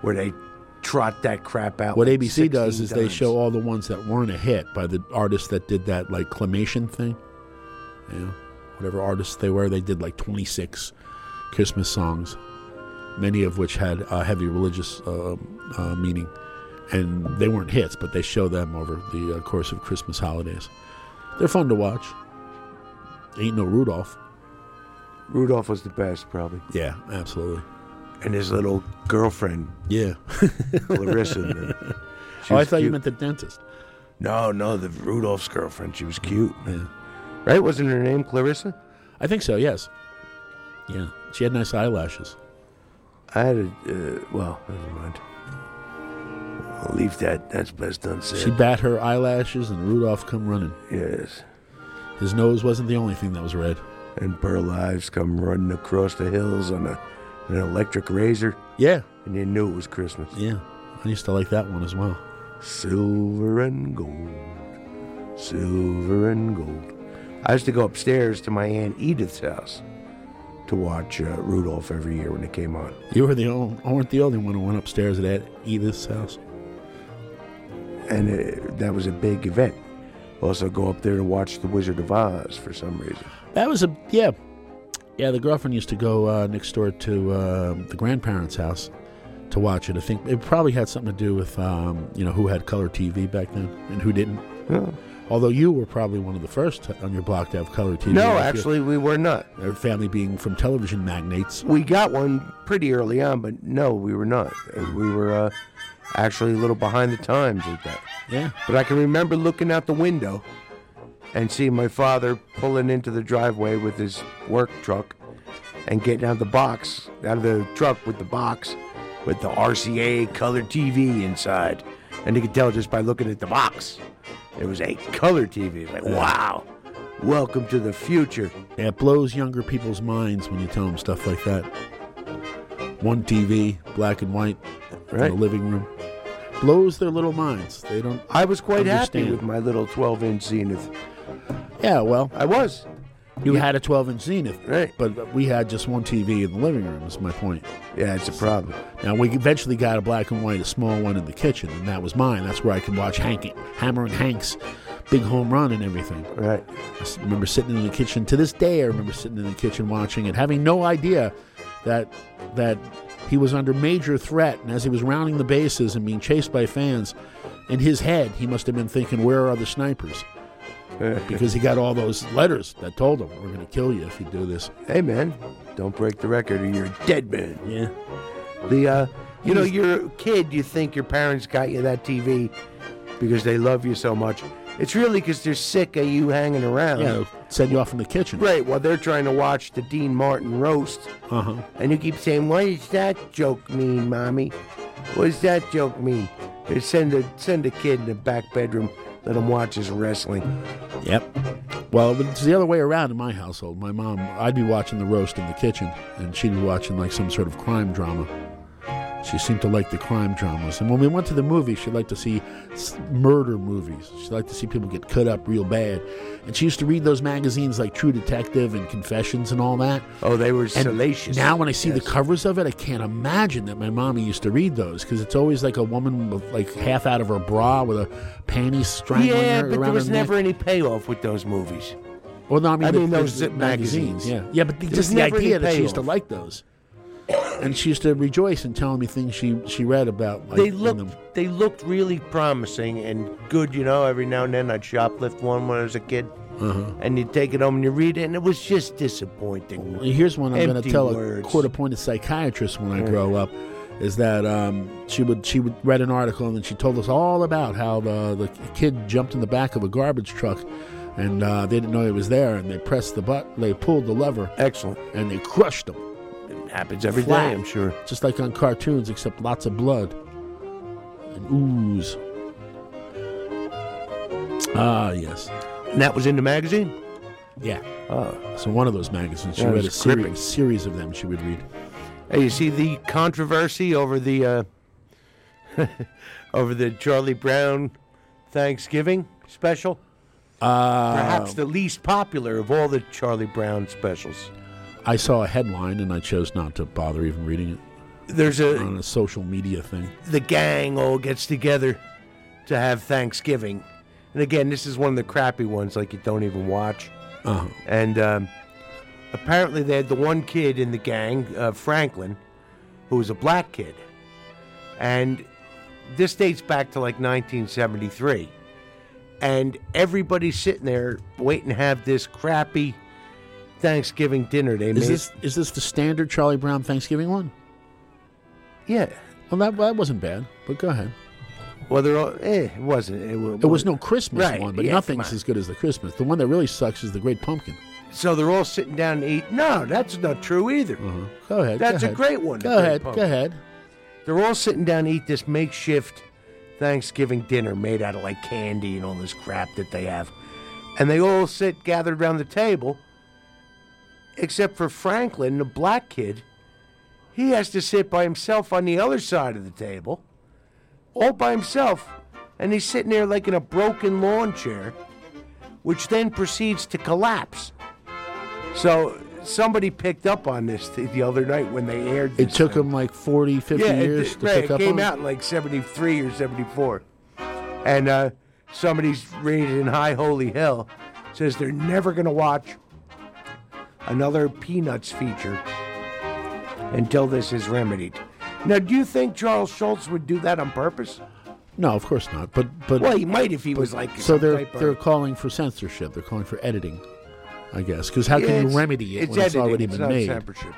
Speaker 8: where they trot that crap out.
Speaker 7: What
Speaker 8: like
Speaker 7: ABC does
Speaker 8: 16
Speaker 7: is they show all the ones that weren't a hit by the artists that did that like claymation thing. You know, whatever artists they were, they did like 26 Christmas songs, many of which had a heavy religious uh, uh, meaning, and they weren't hits, but they show them over the uh, course of Christmas holidays. They're fun to watch. Ain't no Rudolph.
Speaker 8: Rudolph was the best, probably.
Speaker 7: Yeah, absolutely.
Speaker 8: And his little girlfriend.
Speaker 7: Yeah. *laughs*
Speaker 8: Clarissa. *laughs*
Speaker 7: Oh, I thought you meant the dentist.
Speaker 8: No, no, the Rudolph's girlfriend. She was cute.
Speaker 7: Yeah.
Speaker 8: Right? Wasn't her name Clarissa?
Speaker 7: I think so. Yes. Yeah, she had nice eyelashes.
Speaker 8: I had a. Uh, well, never mind. I'll leave that. That's best unsaid.
Speaker 7: She bat her eyelashes, and Rudolph come running.
Speaker 8: Yes.
Speaker 7: His nose wasn't the only thing that was red.
Speaker 8: And Burl Ives come running across the hills on a, an electric razor.
Speaker 7: Yeah.
Speaker 8: And you knew it was Christmas.
Speaker 7: Yeah, I used to like that one as well.
Speaker 8: Silver and gold. Silver and gold. I used to go upstairs to my Aunt Edith's house to watch uh, Rudolph every year when it came on.
Speaker 7: You were the only, weren't the only one who went upstairs at Aunt Edith's house.
Speaker 8: And uh, that was a big event. Also, go up there to watch The Wizard of Oz for some reason.
Speaker 7: That was a yeah, yeah. The girlfriend used to go uh, next door to uh, the grandparents' house to watch it. I think it probably had something to do with um, you know who had color TV back then and who didn't. Although you were probably one of the first on your block to have color TV.
Speaker 8: No, actually, we were not.
Speaker 7: Our family being from television magnates.
Speaker 8: We got one pretty early on, but no, we were not. We were uh, actually a little behind the times with that.
Speaker 7: Yeah.
Speaker 8: But I can remember looking out the window and seeing my father pulling into the driveway with his work truck and getting out of the box, out of the truck with the box with the RCA color TV inside. And you could tell just by looking at the box, it was a color TV. Like, wow, welcome to the future.
Speaker 7: Yeah, it blows younger people's minds when you tell them stuff like that. One TV, black and white,
Speaker 8: Right.
Speaker 7: in the living room. Blows their little minds. They don't.
Speaker 8: I was quite happy with my little 12 inch Zenith.
Speaker 7: Yeah, well,
Speaker 8: I was.
Speaker 7: You had a 12 inch Zenith,
Speaker 8: right?
Speaker 7: But we had just one TV in the living room. Is my point.
Speaker 8: Yeah, it's a problem.
Speaker 7: Now we eventually got a black and white, a small one in the kitchen, and that was mine. That's where I could watch Hank, Hammer and Hank's big home run and everything.
Speaker 8: Right.
Speaker 7: I remember sitting in the kitchen. To this day, I remember sitting in the kitchen watching it, having no idea that that he was under major threat. And as he was rounding the bases and being chased by fans, in his head, he must have been thinking, "Where are the snipers?" *laughs* because he got all those letters that told him, "We're going to kill you if you do this."
Speaker 8: Hey, man, don't break the record or you're a dead man.
Speaker 7: Yeah.
Speaker 8: The, uh, you know, you're a kid, you think your parents got you that TV because they love you so much. It's really because they're sick of you hanging around.
Speaker 7: Yeah, send you off in the kitchen.
Speaker 8: Right, while they're trying to watch the Dean Martin roast.
Speaker 7: Uh huh.
Speaker 8: And you keep saying, what does that joke mean, Mommy? What does that joke mean? They send a, send a kid in the back bedroom, let him watch his wrestling.
Speaker 7: Yep. Well, it's the other way around in my household. My mom, I'd be watching the roast in the kitchen, and she'd be watching like some sort of crime drama. She seemed to like the crime dramas. And when we went to the movie, she liked to see murder movies. She liked to see people get cut up real bad. And she used to read those magazines like True Detective and Confessions and all that.
Speaker 8: Oh, they were
Speaker 7: And
Speaker 8: salacious.
Speaker 7: Now, when I see the covers of it, I can't imagine that my mommy used to read those because it's always like a woman with like half out of her bra with a panty strangling
Speaker 8: Yeah,
Speaker 7: her Yeah,
Speaker 8: but
Speaker 7: around
Speaker 8: there was
Speaker 7: her neck.
Speaker 8: never any payoff with those movies.
Speaker 7: Well, no, I mean,
Speaker 8: I mean
Speaker 7: the-
Speaker 8: those
Speaker 7: the
Speaker 8: magazines.
Speaker 7: Yeah, yeah, but the, just the idea that she used to like those, and she used to rejoice in telling me things she she read about. Like,
Speaker 8: they looked they looked really promising and good. You know, every now and then I'd shoplift one when I was a kid,
Speaker 7: Uh-huh.
Speaker 8: and you'd take it home and you read it, and it was just disappointing.
Speaker 7: Here's one I'm going to tell
Speaker 8: words.
Speaker 7: a court-appointed psychiatrist when I grow up. Is that um, she would she would read an article and then she told us all about how the the kid jumped in the back of a garbage truck, and uh, they didn't know he was there, and they pressed the button, they pulled the lever,
Speaker 8: excellent,
Speaker 7: and they crushed him.
Speaker 8: It happens every day,
Speaker 7: Flat.
Speaker 8: I'm sure.
Speaker 7: Just like on cartoons, except lots of blood and ooze. Ah, yes.
Speaker 8: And that was in the magazine.
Speaker 7: Yeah.
Speaker 8: Oh.
Speaker 7: So one of those magazines, she
Speaker 8: That
Speaker 7: read a
Speaker 8: gripping.
Speaker 7: series, series of them. She would read.
Speaker 8: Hey, you see the controversy over the uh, *laughs* over the Charlie Brown Thanksgiving special?
Speaker 7: Uh,
Speaker 8: Perhaps the least popular of all the Charlie Brown specials.
Speaker 7: I saw a headline and I chose not to bother even reading it.
Speaker 8: There's a
Speaker 7: on a social media thing.
Speaker 8: the gang all gets together to have Thanksgiving. And again, this is one of the crappy ones, like you don't even watch.
Speaker 7: Uh-huh.
Speaker 8: And um, apparently, they had the one kid in the gang, uh, Franklin, who was a black kid. And this dates back to like 1973. And everybody's sitting there waiting to have this crappy Thanksgiving dinner they
Speaker 7: Is
Speaker 8: made.
Speaker 7: this is this the standard Charlie Brown Thanksgiving one?
Speaker 8: Yeah.
Speaker 7: Well, that that wasn't bad. But go ahead.
Speaker 8: Well, they're all, eh, it wasn't. It, wa-
Speaker 7: It was no Christmas
Speaker 8: Right,
Speaker 7: one, but
Speaker 8: yeah,
Speaker 7: nothing's
Speaker 8: come on.
Speaker 7: as good as the Christmas. The one that really sucks is the Great Pumpkin.
Speaker 8: So they're all sitting down to eat. No, that's not true either.
Speaker 7: Go ahead.
Speaker 8: That's
Speaker 7: go
Speaker 8: a
Speaker 7: ahead.
Speaker 8: great one. the
Speaker 7: Go
Speaker 8: Great
Speaker 7: ahead.
Speaker 8: Pumpkin.
Speaker 7: Go ahead.
Speaker 8: They're all sitting down to eat this makeshift Thanksgiving dinner made out of like candy and all this crap that they have. And they all sit gathered around the table, except for Franklin, the black kid. He has to sit by himself on the other side of the table, all by himself. And he's sitting there like in a broken lawn chair, which then proceeds to collapse. So somebody picked up on this the the other night when they aired
Speaker 7: It took
Speaker 8: thing.
Speaker 7: them like 40, 50
Speaker 8: yeah,
Speaker 7: years
Speaker 8: it,
Speaker 7: to
Speaker 8: right,
Speaker 7: pick
Speaker 8: it
Speaker 7: up
Speaker 8: came
Speaker 7: on.
Speaker 8: out in like 73 or 74. And uh, somebody's reading in High Holy Hell says they're never going to watch another Peanuts feature until this is remedied. Now, do you think Charles Schulz would do that on purpose?
Speaker 7: No, of course not. But but
Speaker 8: Well, he might if he was like
Speaker 7: So they're they're calling for censorship. They're calling for editing, I guess. Because how
Speaker 8: Yeah,
Speaker 7: can you remedy it
Speaker 8: it's
Speaker 7: when it's already
Speaker 8: it's
Speaker 7: been made?
Speaker 8: censorship.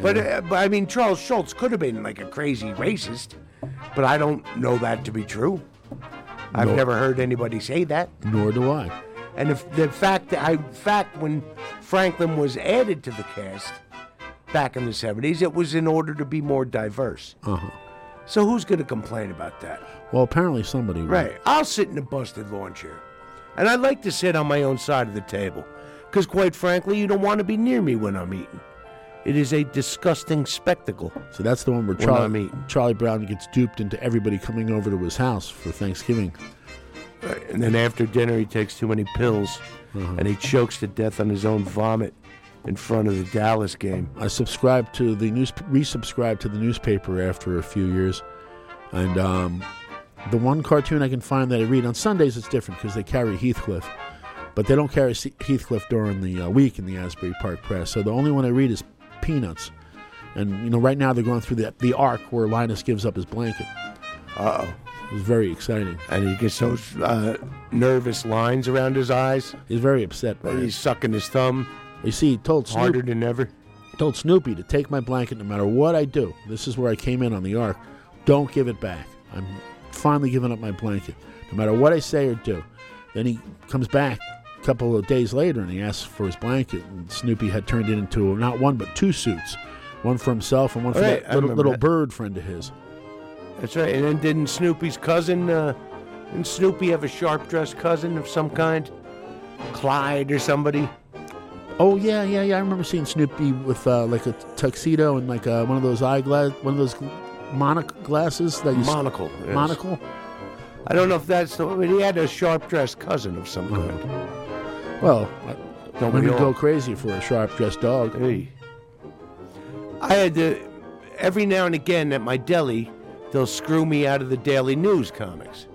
Speaker 8: But, uh, but I mean, Charles Schulz could have been like a crazy racist. but I don't know that to be true. I've
Speaker 7: No.
Speaker 8: never heard anybody say that.
Speaker 7: Nor do I.
Speaker 8: And if the fact that I, in fact, when Franklin was added to the cast back in the '70s, it was in order to be more diverse.
Speaker 7: Uh-huh.
Speaker 8: So who's going to complain about that?
Speaker 7: Well, apparently somebody will.
Speaker 8: Right. I'll sit in a busted lawn chair, and I like to sit on my own side of the table, because quite frankly, you don't want to be near me when I'm eating. It is a disgusting spectacle.
Speaker 7: So that's the one where Charlie, Charlie Brown gets duped into everybody coming over to his house for Thanksgiving.
Speaker 8: And then after dinner, he takes too many pills,
Speaker 7: Uh-huh.
Speaker 8: and he chokes to death on his own vomit in front of the Dallas game.
Speaker 7: I subscribed to the news, resubscribed to the newspaper after a few years, and um, the one cartoon I can find that I read on Sundays it's different because they carry Heathcliff, but they don't carry Heathcliff during the uh, week in the Asbury Park Press. So the only one I read is Peanuts, and you know right now they're going through the the arc where Linus gives up his blanket.
Speaker 8: Uh oh.
Speaker 7: It was very exciting.
Speaker 8: And he gets those uh, nervous lines around his eyes.
Speaker 7: He's very upset. By
Speaker 8: And
Speaker 7: it.
Speaker 8: he's sucking his thumb.
Speaker 7: You see, he told Snoop,
Speaker 8: harder than ever.
Speaker 7: Told Snoopy to take my blanket no matter what I do. This is where I came in on the arc. Don't give it back. I'm finally giving up my blanket, no matter what I say or do. Then he comes back a couple of days later and he asks for his blanket. And Snoopy had turned it into not one but two suits, one for himself and one for
Speaker 8: Right,
Speaker 7: that little, little bird friend of his.
Speaker 8: That's right. And then didn't Snoopy's cousin, uh, didn't Snoopy have a sharp dressed cousin of some kind? Clyde or somebody?
Speaker 7: Oh yeah, yeah, yeah. I remember seeing Snoopy with uh, like a tuxedo and like uh, one of those eyeglass, one of those monoc glasses that you s-
Speaker 8: Monocle. yes.
Speaker 7: Monocle.
Speaker 8: I don't know if that's the but he had a sharp dressed cousin of some kind.
Speaker 7: Well,
Speaker 8: Don't we
Speaker 7: women go crazy for a sharp dressed dog.
Speaker 8: Hey. I had to, every now and again at my deli, they'll screw me out of the Daily News comics,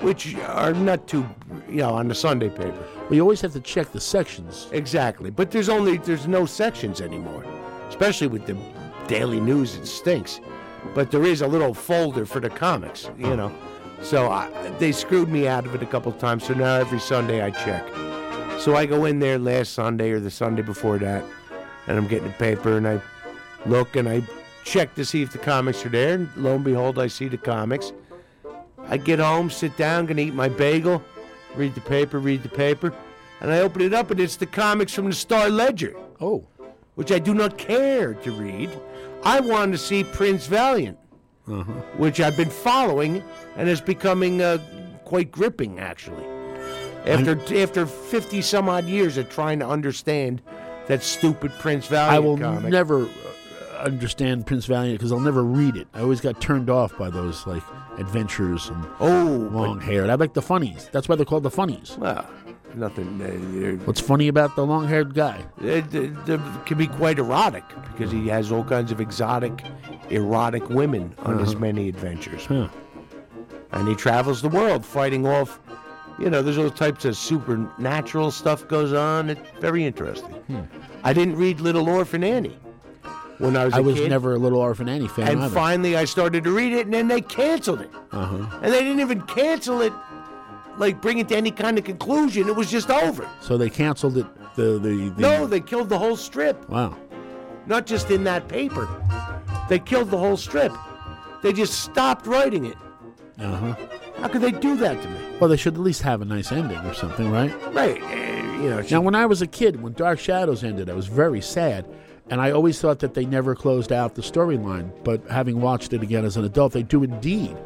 Speaker 8: which are not too, you know, on the Sunday paper.
Speaker 7: Well, you always have to check the sections.
Speaker 8: Exactly, but there's only there's no sections anymore, especially with the Daily News. It stinks, but there is a little folder for the comics, you know. So I, they screwed me out of it a couple of times. So now every Sunday I check. So I go in there last Sunday or the Sunday before that, and I'm getting the paper and I look and I check to see if the comics are there. And lo and behold, I see the comics. I get home, sit down, gonna eat my bagel, read the paper, read the paper, and I open it up and it's the comics from the Star Ledger.
Speaker 7: Oh.
Speaker 8: Which I do not care to read. I want to see Prince Valiant,
Speaker 7: Uh-huh.
Speaker 8: which I've been following and is becoming uh, quite gripping, actually. After after 50 some odd years of trying to understand that stupid Prince Valiant
Speaker 7: I will
Speaker 8: comic.
Speaker 7: never understand Prince Valiant because I'll never read it. I always got turned off by those like adventures and
Speaker 8: oh
Speaker 7: long haired. I like the funnies. That's why they're called the funnies.
Speaker 8: Well, nothing. Uh,
Speaker 7: What's funny about the long haired guy?
Speaker 8: It, it, it can be quite erotic because he has all kinds of exotic, erotic women on his
Speaker 7: Uh-huh.
Speaker 8: many adventures.
Speaker 7: Huh.
Speaker 8: And he travels the world fighting off, you know, there's all types of supernatural stuff goes on. It's very interesting.
Speaker 7: Hmm.
Speaker 8: I didn't read Little Orphan Annie when I was
Speaker 7: I was
Speaker 8: kid.
Speaker 7: never a little Orphan Annie fan
Speaker 8: and
Speaker 7: either.
Speaker 8: finally I started to read it and then they canceled it.
Speaker 7: uh-huh.
Speaker 8: And they didn't even cancel it, like bring it to any kind of conclusion. It was just over.
Speaker 7: So they canceled it. The the, the
Speaker 8: No, they killed the whole strip.
Speaker 7: Wow.
Speaker 8: Not just in that paper. They killed the whole strip. They just stopped writing it.
Speaker 7: Uh huh.
Speaker 8: How could they do that to me?
Speaker 7: Well, they should at least have a nice ending or something, right?
Speaker 8: Right. eh, you know.
Speaker 7: Now, when I was a kid, when Dark Shadows ended, I was very sad. And I always thought that they never closed out the storyline. But having watched it again as an adult, they do indeed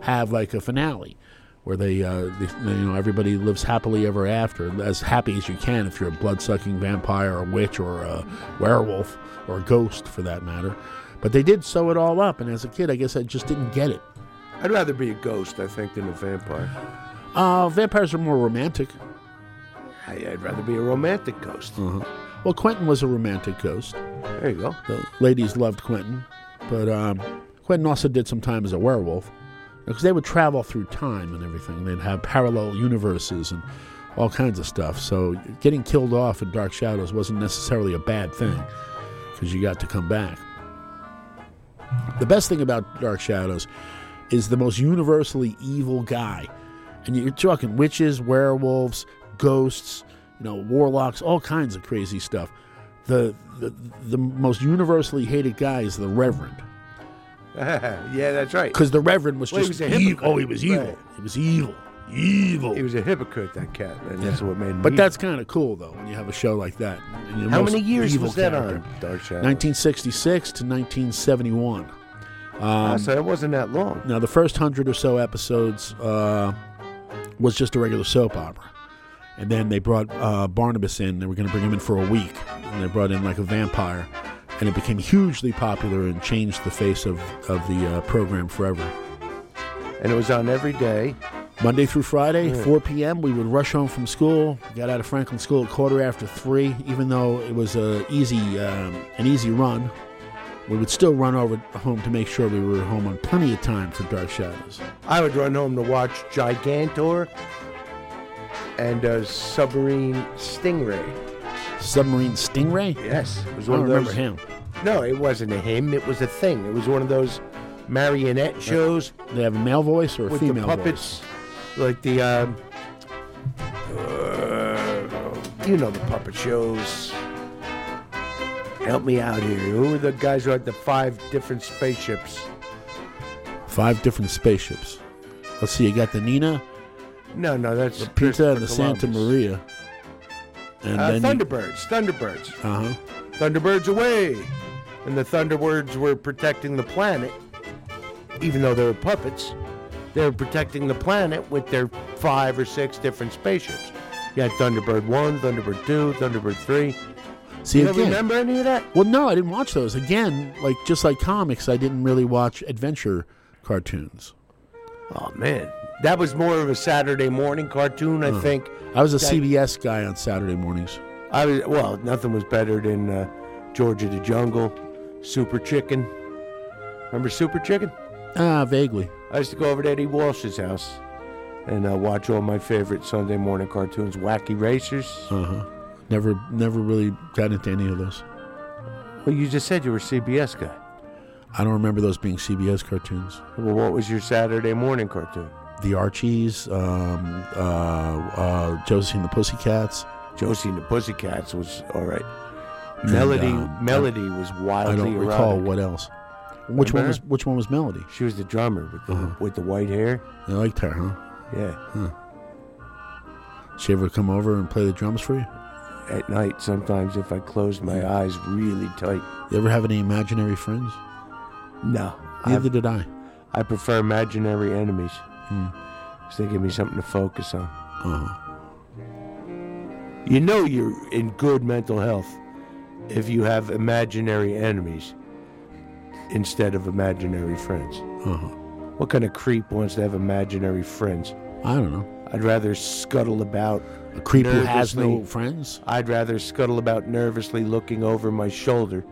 Speaker 7: have like a finale where they, uh, they you know, everybody lives happily ever after, as happy as you can if you're a blood sucking vampire, or a witch, or a werewolf, or a ghost for that matter. But they did sew it all up. And as a kid, I guess I just didn't get it.
Speaker 8: I'd rather be a ghost, I think, than a vampire.
Speaker 7: Uh, vampires are more romantic.
Speaker 8: I, I'd rather be a romantic ghost.
Speaker 7: Uh-huh. Well, Quentin was a romantic ghost.
Speaker 8: There you go.
Speaker 7: The ladies loved Quentin, but um, Quentin also did some time as a werewolf because they would travel through time and everything. They'd have parallel universes and all kinds of stuff. So getting killed off in Dark Shadows wasn't necessarily a bad thing because you got to come back. The best thing about Dark Shadows is the most universally evil guy. And you're talking witches, werewolves, ghosts, you know, warlocks, all kinds of crazy stuff. The, the the most universally hated guy is the Reverend. *laughs*
Speaker 8: yeah, that's right.
Speaker 7: Because the Reverend was
Speaker 8: Well, he
Speaker 7: just
Speaker 8: was
Speaker 7: evil. Oh, he was evil.
Speaker 8: Right.
Speaker 7: He was evil. Evil.
Speaker 8: He was a hypocrite, that cat, and that's what made him.
Speaker 7: But
Speaker 8: evil.
Speaker 7: that's kind of cool, though, when you have a show like that.
Speaker 8: How many years was that
Speaker 7: character.
Speaker 8: on Dark Shadow?
Speaker 7: 1966 to 1971.
Speaker 8: Ah,
Speaker 7: Um,
Speaker 8: so it wasn't that long.
Speaker 7: Now, the first hundred or so episodes uh, was just a regular soap opera. And then they brought uh, Barnabas in. They were going to bring him in for a week. And they brought in like a vampire. And it became hugely popular and changed the face of, of the uh, program forever.
Speaker 8: And it was on every day.
Speaker 7: Monday through Friday,
Speaker 8: Yeah.
Speaker 7: 4 p.m., we would rush home from school. We got out of Franklin School at quarter after 3. Even though it was a easy, um, an easy run, we would still run over home to make sure we were home on plenty of time for Dark Shadows.
Speaker 8: I would run home to watch Gigantor and uh, Submarine Stingray.
Speaker 7: Submarine Stingray?
Speaker 8: Yes, it was
Speaker 7: I
Speaker 8: one
Speaker 7: don't
Speaker 8: of
Speaker 7: remember him.
Speaker 8: No, it wasn't a him. It was a thing. It was one of those marionette shows.
Speaker 7: They have a male voice or a
Speaker 8: with
Speaker 7: female
Speaker 8: the puppets, like the um, uh, you know the puppet shows. Help me out here. Who are the guys who had the five different spaceships?
Speaker 7: Five different spaceships. Let's see, you got the Nina,
Speaker 8: No, no, that's
Speaker 7: the Pinta, and the Santa Maria. And
Speaker 8: Uh, Thunderbirds, Thunderbirds,
Speaker 7: uh-huh.
Speaker 8: Thunderbirds away, and the Thunderbirds were protecting the planet, even though they were puppets. They were protecting the planet with their five or six different spaceships. You had Thunderbird one, Thunderbird two, Thunderbird three.
Speaker 7: See,
Speaker 8: you don't
Speaker 7: again-
Speaker 8: remember any of that?
Speaker 7: Well, no, I didn't watch those. Again, like just like comics, I didn't really watch adventure cartoons.
Speaker 8: Oh man, that was more of a Saturday morning cartoon, I
Speaker 7: Huh.
Speaker 8: think.
Speaker 7: I was a
Speaker 8: That-
Speaker 7: CBS guy on Saturday mornings.
Speaker 8: I was well, nothing was better than uh, George of the Jungle, Super Chicken. Remember Super Chicken?
Speaker 7: Ah, vaguely.
Speaker 8: I used to go over to Eddie Walsh's house and uh, watch all my favorite Sunday morning cartoons, Wacky Races.
Speaker 7: Uh huh. Never, never really got into any of those.
Speaker 8: Well, you just said you were a CBS guy.
Speaker 7: I don't remember those being CBS cartoons.
Speaker 8: Well, what was your Saturday morning cartoon?
Speaker 7: The Archies, um, uh, uh, Josie and the Pussycats.
Speaker 8: Josie and the Pussycats was all right. Melody,
Speaker 7: And, uh,
Speaker 8: Melody was wildly
Speaker 7: I don't recall what else. Which one was? Which one was Melody?
Speaker 8: She was the drummer with the
Speaker 7: Uh-huh.
Speaker 8: with the white hair.
Speaker 7: I liked her, huh?
Speaker 8: Yeah.
Speaker 7: Huh. She ever come over and play the drums for you?
Speaker 8: At night, sometimes if I closed my eyes really tight.
Speaker 7: You ever have any imaginary friends?
Speaker 8: No.
Speaker 7: Neither
Speaker 8: I've-
Speaker 7: did I.
Speaker 8: I prefer imaginary enemies.
Speaker 7: Hmm.
Speaker 8: 'Cause they give me something to focus on.
Speaker 7: Uh-huh.
Speaker 8: You know you're in good mental health if you have imaginary enemies instead of imaginary friends.
Speaker 7: Uh-huh.
Speaker 8: What kind of creep wants to have imaginary friends?
Speaker 7: I don't know.
Speaker 8: I'd rather scuttle about.
Speaker 7: A creep who has no friends?
Speaker 8: I'd rather scuttle about nervously looking over my shoulder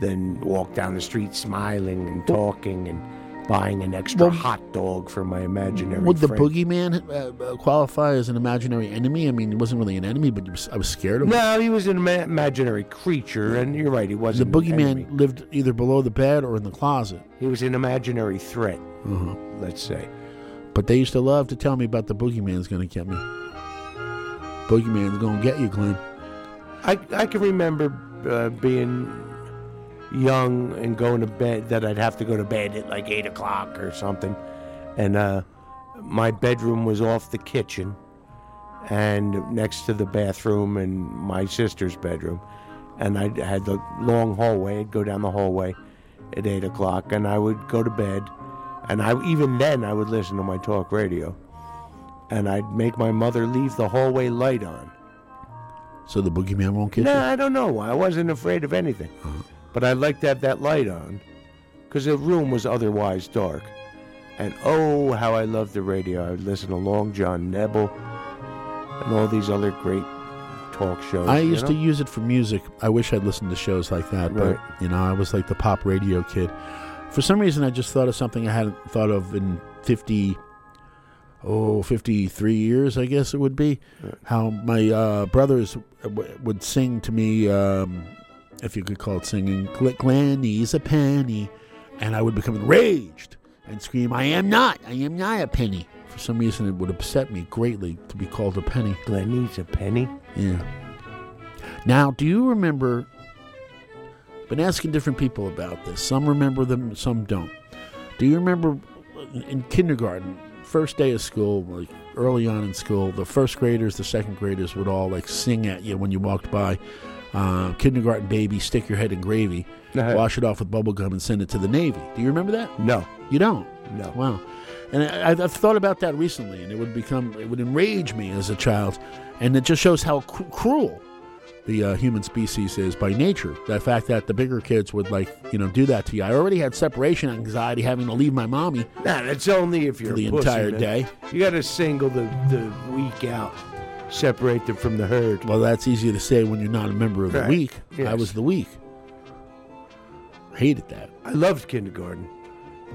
Speaker 8: than walk down the street smiling and talking and buying an extra
Speaker 7: Well,
Speaker 8: hot dog for my imaginary
Speaker 7: Would the
Speaker 8: friend.
Speaker 7: boogeyman uh, uh, qualify as an imaginary enemy? I mean, he wasn't really an enemy, but was- I was scared of him.
Speaker 8: No, he was an ima- imaginary creature, and you're right, he wasn't. The
Speaker 7: boogeyman lived either below the bed or in the closet.
Speaker 8: He was an imaginary threat,
Speaker 7: Uh-huh.
Speaker 8: let's say.
Speaker 7: But they used to love to tell me about the boogeyman's going to get me. Boogeyman's going to get you, Glenn.
Speaker 8: I I can remember uh, being young and going to bed that I'd have to go to bed at like eight o'clock or something, and uh, my bedroom was off the kitchen and next to the bathroom and my sister's bedroom, and I had the long hallway. I'd go down the hallway at eight o'clock, and I would go to bed, and I even then I would listen to my talk radio, and I'd make my mother leave the hallway light on.
Speaker 7: So the boogeyman won't get
Speaker 8: No,
Speaker 7: you?
Speaker 8: I don't know. I wasn't afraid of anything. But I liked to have that light on because the room was otherwise dark. And oh, how I loved the radio. I would listen to Long John Nebel and all these other great talk shows.
Speaker 7: I used to use it for music. I wish I'd listened to shows like that, but you know, I was like the pop radio kid. For some reason, I just thought of something I hadn't thought of in 50, oh, 53 years, I guess it would be. How my uh, brothers w- would sing to me, um, if you could call it singing, "Gl- Glenny's a penny. And I would become enraged and scream, I am not, I am not a penny. For some reason, it would upset me greatly to be called a penny.
Speaker 8: Glenny's a penny?
Speaker 7: Yeah. Now, do you remember Been asking different people about this. Some remember them, some don't. Do you remember uh, in kindergarten, first day of school, like early on in school, the first graders, the second graders would all like sing at you when you walked by. Uh, kindergarten baby, stick your head in gravy,
Speaker 8: Uh-huh.
Speaker 7: wash it off with bubble gum, and send it to the Navy. Do you remember that?
Speaker 8: No.
Speaker 7: You don't?
Speaker 8: No.
Speaker 7: Wow. And I, I've- I've thought about that recently, and it would become, it would enrage me as a child, and it just shows how cru- cruel the uh, human species is by nature. The fact that the bigger kids would like, you know, do that to you. I already had separation anxiety having to leave my mommy.
Speaker 8: Nah, that's only if you're
Speaker 7: the
Speaker 8: pussy,
Speaker 7: entire
Speaker 8: man.
Speaker 7: day.
Speaker 8: You got to single the the weak out, separate them from the herd.
Speaker 7: Well, that's easy to say when you're not a member of the
Speaker 8: Right.
Speaker 7: weak. I was the weak. Hated that.
Speaker 8: I loved kindergarten,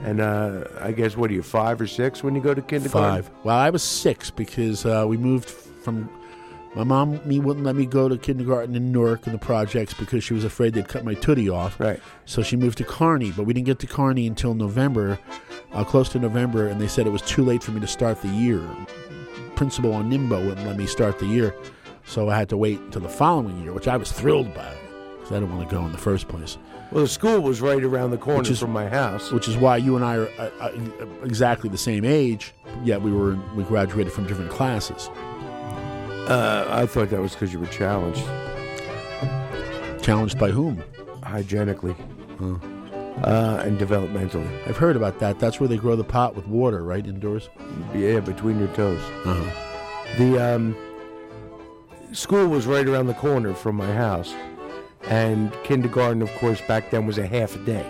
Speaker 8: and uh, I guess what are you five or six when you go to kindergarten?
Speaker 7: Five. Well, I was six because uh, we moved from. My mom me wouldn't let me go to kindergarten in Newark in the projects because she was afraid they'd cut my tootie off.
Speaker 8: Right.
Speaker 7: So she moved to Kearny, but we didn't get to Kearny until November, uh, close to November, and they said it was too late for me to start the year. Principal on Nimbo wouldn't let me start the year, so I had to wait until the following year, which I was thrilled by because I didn't want to go in the first place.
Speaker 8: Well, the school was right around the corner
Speaker 7: is-
Speaker 8: from my house.
Speaker 7: Which is why you and I are uh, uh, exactly the same age, yet we were we graduated from different classes.
Speaker 8: Uh, I thought that was because you were challenged.
Speaker 7: Challenged by whom?
Speaker 8: Hygienically. Uh, and developmentally.
Speaker 7: I've heard about that. That's where they grow the pot with water, right indoors.
Speaker 8: Yeah, between your toes.
Speaker 7: Uh-huh.
Speaker 8: The um, school was right around the corner from my house, and kindergarten, of course, back then was a half a day.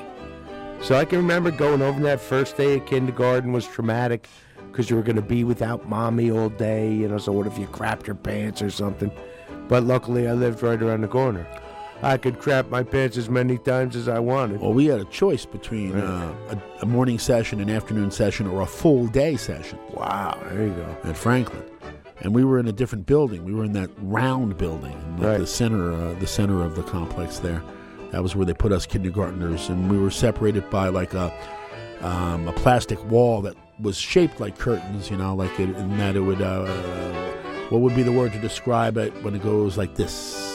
Speaker 8: So I can remember going over that first day of kindergarten was traumatic because you were going to be without mommy all day, you know. So what if you crapped your pants or something? But luckily, I lived right around the corner. I could crap my pants as many times as I wanted.
Speaker 7: Well, we had a choice between uh, a, a morning session, an afternoon session, or a full day session.
Speaker 8: Wow, there you go.
Speaker 7: At Franklin, and we were in a different building. We were in that round building, in the, the center, uh, the center of the complex there. That was where they put us kindergartners, and we were separated by like a um, a plastic wall that was shaped like curtains. You know, like it, in that it would. Uh, what would be the word to describe it when it goes like this?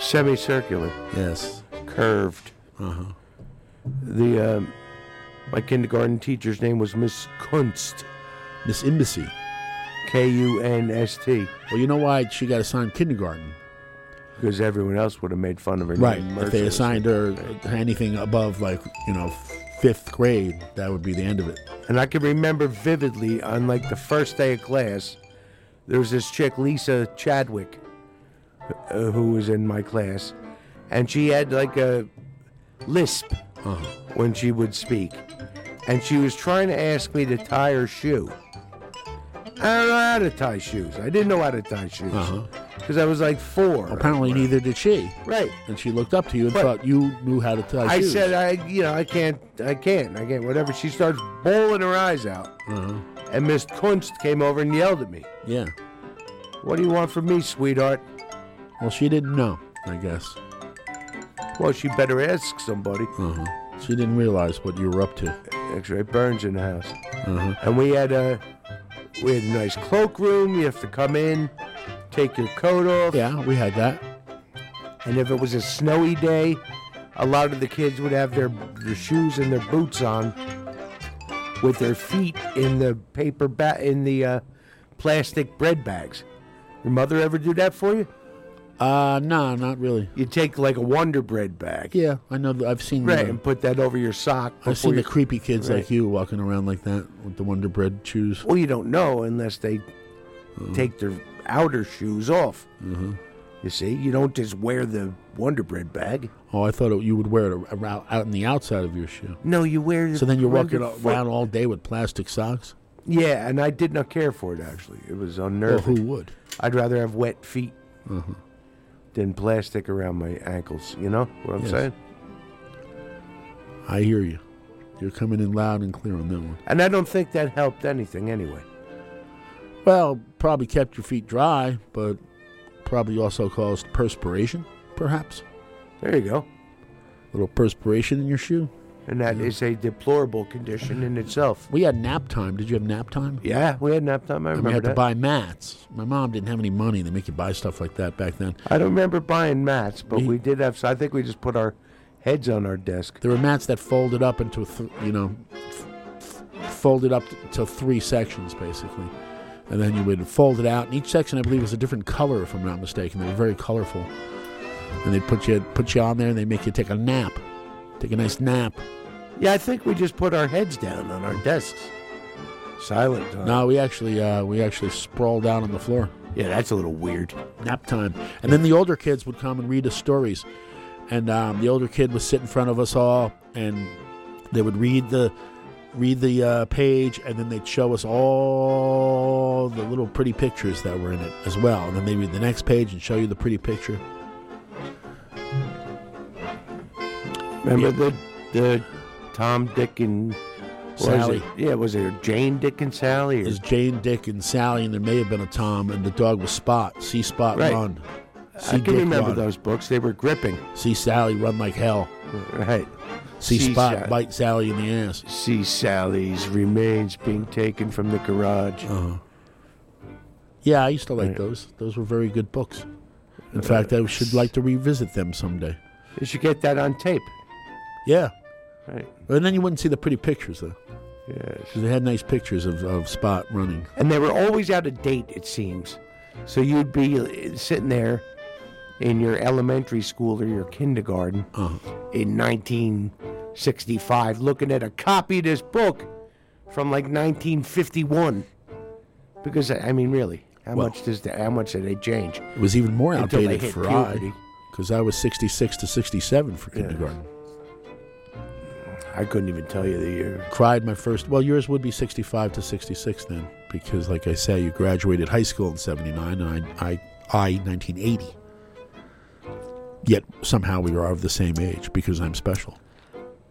Speaker 8: Semicircular.
Speaker 7: Yes.
Speaker 8: Curved.
Speaker 7: Uh huh.
Speaker 8: The um, my kindergarten teacher's name was Miss Kunst.
Speaker 7: Miss Embassy.
Speaker 8: K U N S T.
Speaker 7: Well, you know why she got assigned kindergarten?
Speaker 8: Because everyone else would have made fun of her.
Speaker 7: Right. If they assigned her anything above like you know fifth grade, that would be the end of it.
Speaker 8: And I can remember vividly on like the first day of class, there was this chick, Lisa Chadwick, uh, who was in my class, and she had like a lisp when she would speak. And she was trying to ask me to tie her shoe. I don't know how to tie shoes. I didn't know how to tie shoes. Because I was like four.
Speaker 7: Apparently, neither did she.
Speaker 8: Right.
Speaker 7: And she looked up to you and
Speaker 8: But-
Speaker 7: thought you knew how to tie
Speaker 8: I
Speaker 7: shoes.
Speaker 8: said, I, you know, I can't, I can't, I can't, whatever. She starts bawling her eyes out.
Speaker 7: Uh-huh.
Speaker 8: And Miss Kunst came over and yelled at me.
Speaker 7: Yeah.
Speaker 8: What do you want from me, sweetheart?
Speaker 7: Well, she didn't know, I guess.
Speaker 8: Well, she better ask somebody.
Speaker 7: Uh-huh. She didn't realize what you were up to.
Speaker 8: Actually, it burns in the house.
Speaker 7: Uh-huh.
Speaker 8: And we had a, we had a nice cloakroom. You have to come in, take your coat off.
Speaker 7: Yeah, we had that.
Speaker 8: And if it was a snowy day, a lot of the kids would have their, their shoes and their boots on, with their feet in the paper ba- in the uh, plastic bread bags. Your mother ever do that for you?
Speaker 7: Uh, no, not really.
Speaker 8: You take like a Wonder Bread bag,
Speaker 7: Yeah, I know. That I've seen.
Speaker 8: right,
Speaker 7: the-
Speaker 8: and put that over your sock.
Speaker 7: I've
Speaker 8: before
Speaker 7: seen the
Speaker 8: you-
Speaker 7: creepy kids
Speaker 8: Right.
Speaker 7: like you walking around like that with the Wonder Bread shoes.
Speaker 8: Well, you don't know unless they
Speaker 7: Uh-huh.
Speaker 8: take their outer shoes off.
Speaker 7: Mhm.
Speaker 8: You see, you don't just wear the Wonder Bread bag.
Speaker 7: Oh, I thought it, you would wear it around out in the outside of your shoe.
Speaker 8: No, you wear. It.
Speaker 7: So then you're
Speaker 8: around
Speaker 7: walking
Speaker 8: your foot.
Speaker 7: around all day with plastic socks.
Speaker 8: Yeah, and I did not care for it actually. It was
Speaker 7: Well,
Speaker 8: unnerving.
Speaker 7: who would?
Speaker 8: I'd rather have wet feet
Speaker 7: Uh-huh.
Speaker 8: Than plastic around my ankles. You know what I'm
Speaker 7: Yes.
Speaker 8: saying?
Speaker 7: I hear you. You're coming in loud and clear on that one.
Speaker 8: And I don't think that helped anything anyway.
Speaker 7: Well, probably kept your feet dry, but probably also caused perspiration, perhaps.
Speaker 8: There you go.
Speaker 7: A little perspiration in your shoe.
Speaker 8: And that is a deplorable condition in itself.
Speaker 7: We had nap time. Did you have nap time?
Speaker 8: Yeah, we had nap time. I
Speaker 7: And
Speaker 8: remember
Speaker 7: we had
Speaker 8: that.
Speaker 7: to buy mats. My mom didn't have any money. They make you buy stuff like that back then.
Speaker 8: I don't remember buying mats, but
Speaker 7: We-
Speaker 8: we did have. So I think we just put our heads on our desk.
Speaker 7: There were mats that folded up into, th- you know, f- f- folded up to three sections basically, and then you would fold it out. And each section, I believe, was a different color, if I'm not mistaken. They were very colorful, and they put you put you on there, and they make you take a nap, take a nice nap.
Speaker 8: Yeah, I think we just put our heads down on our desks. Silent. Time.
Speaker 7: No, we actually uh, we actually sprawled down on the floor.
Speaker 8: Yeah, that's a little weird.
Speaker 7: Nap time, and then the older kids would come and read us stories, and um, the older kid would sit in front of us all, and they would read the read the uh, page, and then they'd show us all the little pretty pictures that were in it as well, and then they read the next page and show you the pretty picture.
Speaker 8: Remember the the Tom, Dick, and what was
Speaker 7: Sally.
Speaker 8: it? Yeah, was it Jane, Dick, and Sally? Or?
Speaker 7: was Jane, Dick, and Sally, and there may have been a Tom, and the dog was Spot. See Spot
Speaker 8: Right.
Speaker 7: run. See
Speaker 8: I can
Speaker 7: Dick
Speaker 8: remember
Speaker 7: run.
Speaker 8: those books. They were gripping.
Speaker 7: See Sally run like hell.
Speaker 8: Right.
Speaker 7: See,
Speaker 8: See
Speaker 7: Spot bite Sally in the ass.
Speaker 8: See Sally's remains being taken from the garage.
Speaker 7: Uh-huh. Yeah, I used to like those. Those were very good books. In fact, I should like to revisit them someday.
Speaker 8: You should get that on tape.
Speaker 7: Yeah.
Speaker 8: Right.
Speaker 7: And then you wouldn't see the pretty pictures, though.
Speaker 8: Yes.
Speaker 7: Because they had nice pictures of, of Spot running.
Speaker 8: And they were always out of date, it seems. So you'd be uh, sitting there in your elementary school or your kindergarten
Speaker 7: Uh-huh.
Speaker 8: in 1965 looking at a copy of this book from like 1951. Because, I mean, really, how
Speaker 7: Well-
Speaker 8: much does that, how much did they change?
Speaker 7: It was even more outdated for
Speaker 8: puberty.
Speaker 7: I. Because I was 66 to 67 for kindergarten.
Speaker 8: I couldn't even tell you the year.
Speaker 7: Cried my first. Well, yours would be 65 to 66 then. Because, like I say, you graduated high school in 79, and I, I, I 1980. Yet somehow we are of the same age because I'm special.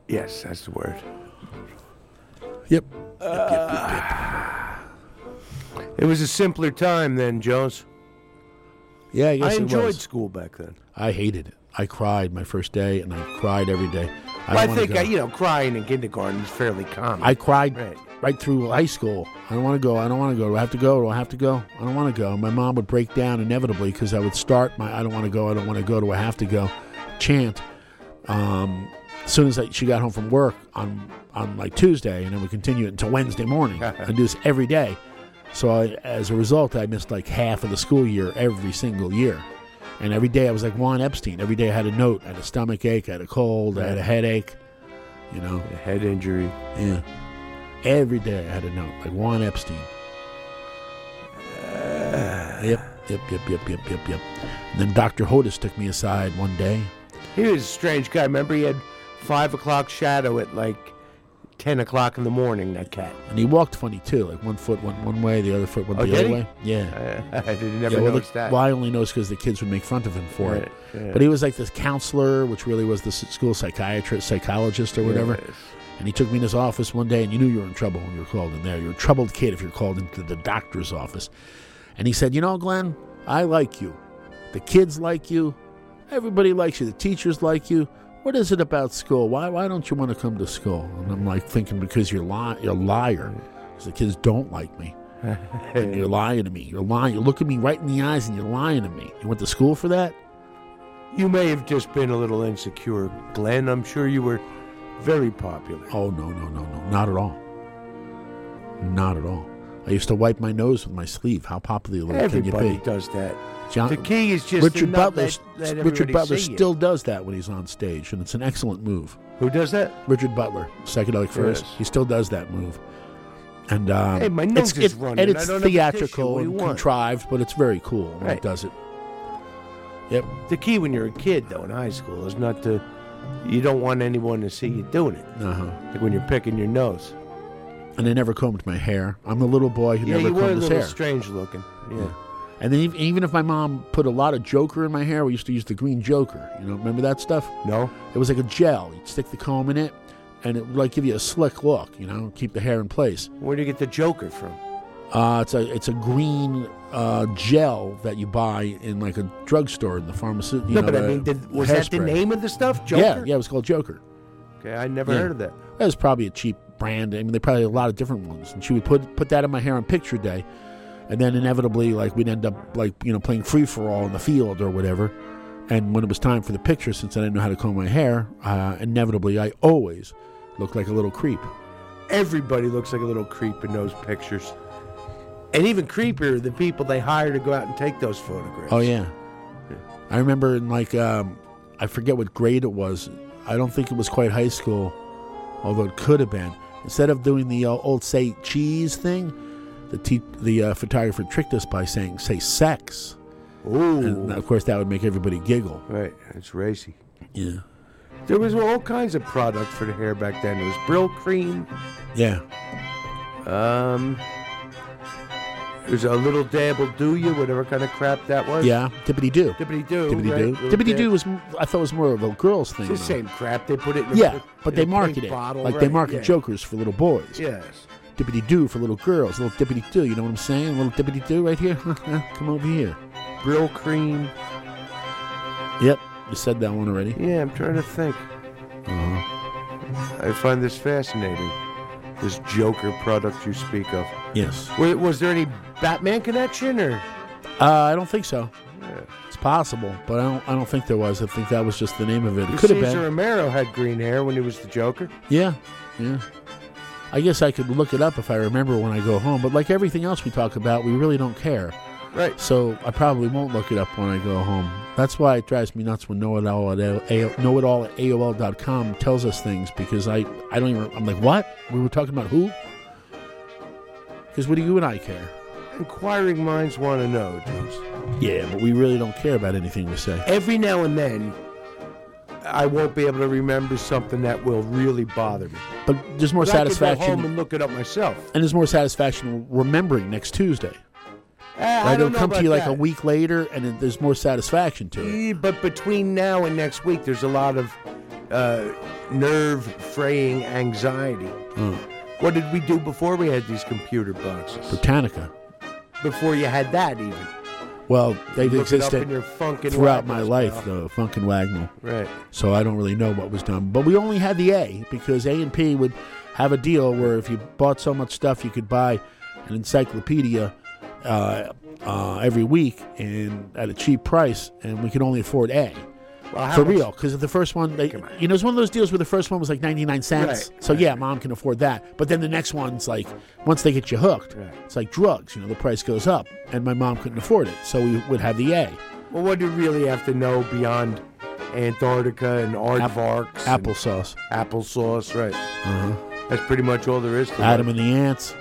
Speaker 8: Yes, that's the word.
Speaker 7: Yep.
Speaker 8: It was a simpler time then, Jones.
Speaker 7: Yeah, I guess
Speaker 8: I enjoyed school back then.
Speaker 7: I hated it. I cried my first day, and I cried every day. I,
Speaker 8: Well, I, think
Speaker 7: go.
Speaker 8: uh, you know crying in kindergarten is fairly common.
Speaker 7: I cried
Speaker 8: Right.
Speaker 7: right. through high school. I don't want to go. I don't want to go. Do I have to go? Do I have to go? I don't want to go. My mom would break down inevitably because I would start my "I don't want to go. I don't want to go. Do I have to go?" chant. Um, as soon as I, she got home from work on on like Tuesday, and then we continue it until Wednesday morning. *laughs* I do this every day. So I, as a result, I missed like half of the school year every single year. And every day I was like Juan Epstein. Every day I had a note. I had a stomach ache. I had a cold. I had a headache. You know,
Speaker 8: a head injury.
Speaker 7: Yeah. Every day I had a note like Juan Epstein. Uh. yep, yep, yep, yep, yep, yep, yep. And then Dr. Hodis took me aside one day.
Speaker 8: He was a strange guy. Remember, he had five o'clock shadow at like ten o'clock in the morning. That cat.
Speaker 7: And he walked funny too. Like one foot went one way, the other foot went
Speaker 8: Oh,
Speaker 7: the other
Speaker 8: he?
Speaker 7: way. Yeah.
Speaker 8: I, *laughs* I didn't never
Speaker 7: yeah, well,
Speaker 8: notice
Speaker 7: the-
Speaker 8: that.
Speaker 7: Well, I only noticed because the kids would make fun of him for it.
Speaker 8: Yeah.
Speaker 7: But he was like this counselor, which really was the school psychiatrist, psychologist, or whatever.
Speaker 8: Yes.
Speaker 7: And he took me in his office one day, and you knew you were in trouble when you were called in there. You're a troubled kid if you're called into the doctor's office. And he said, You know, Glenn, I like you. The kids like you. Everybody likes you. The teachers like you. What is it about school? Why, why don't you want to come to school? And I'm like thinking, Because you're, li- you're a liar. Because the kids don't like me. and you're lying to me. You're lying. You look at me right in the eyes and you're lying to me. You went to school for that?
Speaker 8: You may have just been a little insecure, Glenn. I'm sure you were very popular.
Speaker 7: Oh, no, no, no, no. Not at all. Not at all. I used to wipe my nose with my sleeve. How popular can
Speaker 8: Everybody
Speaker 7: you be?
Speaker 8: Everybody does that.
Speaker 7: John-
Speaker 8: the key is just
Speaker 7: Richard Butler.
Speaker 8: let- let
Speaker 7: Richard Butler still does that when he's on stage, and it's an excellent move.
Speaker 8: Who does that?
Speaker 7: Richard Butler, Psychedelic Furs.
Speaker 8: Yes.
Speaker 7: He still does that move. And um,
Speaker 8: Hey, my nose
Speaker 7: it's,
Speaker 8: is
Speaker 7: it-
Speaker 8: running.
Speaker 7: and
Speaker 8: I
Speaker 7: it's
Speaker 8: don't have a tissue.
Speaker 7: theatrical
Speaker 8: What do you
Speaker 7: and contrived, but it's very cool when
Speaker 8: Right.
Speaker 7: it does it. Yep.
Speaker 8: The key when you're a kid, though, in high school, is not to. You don't want anyone to see you doing it.
Speaker 7: Uh-huh.
Speaker 8: Like when you're picking your nose.
Speaker 7: And I never combed my hair. I'm the little boy who
Speaker 8: yeah,
Speaker 7: never
Speaker 8: you were a
Speaker 7: combed his
Speaker 8: little
Speaker 7: hair.
Speaker 8: strange looking. Yeah.
Speaker 7: And then even, if my mom put a lot of Joker in my hair, we used to use the green Joker. You know, remember that stuff?
Speaker 8: No.
Speaker 7: It was like a gel. You'd stick the comb in it, and it would like give you a slick look. You know, keep the hair in place.
Speaker 8: Where do you get the Joker from?
Speaker 7: Uh, it's a it's a green uh, gel that you buy in like a drugstore in the pharmacy. You
Speaker 8: no,
Speaker 7: know,
Speaker 8: but I mean, did, was that the name of the stuff? Joker?
Speaker 7: Yeah, yeah, it was called Joker.
Speaker 8: Okay, I never
Speaker 7: Yeah.
Speaker 8: heard of that.
Speaker 7: That was probably a cheap brand. I mean, they probably had a lot of different ones. And she would put put that in my hair on picture day, and then inevitably, like we'd end up like you know playing free for all in the field or whatever. And when it was time for the picture, since I didn't know how to comb my hair, uh, inevitably I always looked like a little creep.
Speaker 8: Everybody looks like a little creep in those pictures. And even creepier, the people they hire to go out and take those photographs.
Speaker 7: Oh yeah. I remember in like um, I forget what grade it was. I don't think it was quite high school, although it could have been. Instead of doing the uh, old say cheese thing, the te- the uh, photographer tricked us by saying say sex.
Speaker 8: Ooh.
Speaker 7: And of course that would make everybody giggle.
Speaker 8: Right, it's racy.
Speaker 7: Yeah.
Speaker 8: There was all kinds of products for the hair back then. There was Brylcreem.
Speaker 7: Yeah.
Speaker 8: Um, there's a little dab will do you, whatever kind of crap that was.
Speaker 7: Yeah, dippity doo.
Speaker 8: Dippity doo.
Speaker 7: Dippity
Speaker 8: right,
Speaker 7: doo.
Speaker 8: dab.
Speaker 7: doo was I thought was more of a girls thing.
Speaker 8: It's the
Speaker 7: though.
Speaker 8: same crap. They put it in a
Speaker 7: Yeah, but
Speaker 8: in
Speaker 7: they
Speaker 8: a
Speaker 7: market it
Speaker 8: bottle,
Speaker 7: like they
Speaker 8: right,
Speaker 7: market
Speaker 8: yeah.
Speaker 7: jokers for little boys.
Speaker 8: Yes.
Speaker 7: Dippity doo for little girls. Little dippity doo. You know what I'm saying? A little dippity doo right here. *laughs* Come over here.
Speaker 8: Brylcreem.
Speaker 7: Yep, you said that one already.
Speaker 8: Yeah, I'm trying to think.
Speaker 7: Uh-huh.
Speaker 8: I find this fascinating. This Joker product you speak of.
Speaker 7: Yes.
Speaker 8: Was, was there any Batman connection or?
Speaker 7: Uh, I don't think so. It's possible, but I don't. I don't think there was. I think that was just the name of it. It could have been.
Speaker 8: Romero had green hair when he was the Joker.
Speaker 7: Yeah, yeah. I guess I could look it up if I remember when I go home. But like everything else we talk about, we really don't care.
Speaker 8: Right.
Speaker 7: So I probably won't look it up when I go home. That's why it drives me nuts when know it all at know it all at AOL.com tells us things because I I don't even. I'm like, what? We were talking about who? Because what do you and I care?
Speaker 8: Inquiring minds want to know, James.
Speaker 7: Yeah, but we really don't care about anything we say.
Speaker 8: Every now and then, I won't be able to remember something that will really bother me.
Speaker 7: But there's more
Speaker 8: But I could go
Speaker 7: satisfaction.
Speaker 8: home and look it up myself.
Speaker 7: And there's more satisfaction remembering next Tuesday.
Speaker 8: I
Speaker 7: Right?
Speaker 8: don't
Speaker 7: It'll come to you like a week later, and it, there's more satisfaction to it.
Speaker 8: But between now and next week, there's a lot of uh, nerve fraying anxiety.
Speaker 7: Uh,
Speaker 8: What did we do before we had these computer boxes?
Speaker 7: Britannica.
Speaker 8: Before you had that, even.
Speaker 7: Well, they've
Speaker 8: Look it up
Speaker 7: existed
Speaker 8: in your Funkin'
Speaker 7: throughout
Speaker 8: Wagnalls,
Speaker 7: my life,
Speaker 8: pal.
Speaker 7: though, Funk and Wagnall.
Speaker 8: Right.
Speaker 7: So I don't really know what was done. But we only had the A because A and P would have a deal where if you bought so much stuff, you could buy an encyclopedia uh, uh, every week and at a cheap price, and we could only afford A.
Speaker 8: Well,
Speaker 7: For
Speaker 8: much-
Speaker 7: real, because the first one, they, you know, it's one of those deals where the first one was like ninety nine cents.
Speaker 8: Right,
Speaker 7: so yeah, mom can afford that. But then the next one's like, once they get you hooked, it's like drugs. You know, the price goes up, and my mom couldn't afford it, so we would have the A.
Speaker 8: Well, what do you really have to know beyond Antarctica and aardvarks? and
Speaker 7: Applesauce.
Speaker 8: Applesauce, right.
Speaker 7: Uh-huh.
Speaker 8: That's pretty much all there is to
Speaker 7: it.
Speaker 8: Adam
Speaker 7: and the ants.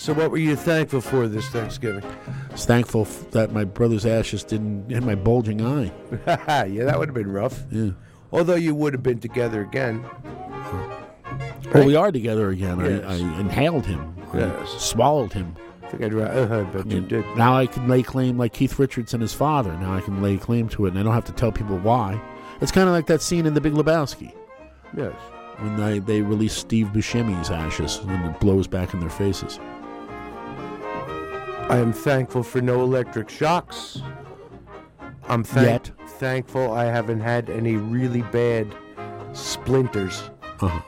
Speaker 8: So, what were you thankful for this Thanksgiving?
Speaker 7: I was thankful f- that my brother's ashes didn't hit my bulging eye. *laughs*
Speaker 8: yeah, that would have been rough.
Speaker 7: Yeah.
Speaker 8: Although you would have been together again.
Speaker 7: Well, we are together again.
Speaker 8: Yes.
Speaker 7: I, I inhaled him. I
Speaker 8: Yes.
Speaker 7: swallowed him.
Speaker 8: I think I'd rather. Uh-huh, I bet
Speaker 7: I
Speaker 8: you
Speaker 7: mean,
Speaker 8: did.
Speaker 7: Now I can lay claim like Keith Richards and his father. Now I can lay claim to it, and I don't have to tell people why. It's kind of like that scene in The Big Lebowski
Speaker 8: Yes.
Speaker 7: when they, they release Steve Buscemi's ashes and it blows back in their faces.
Speaker 8: I am thankful for no electric shocks. I'm thank-
Speaker 7: Yet.
Speaker 8: thankful I haven't had any really bad splinters
Speaker 7: Uh-huh.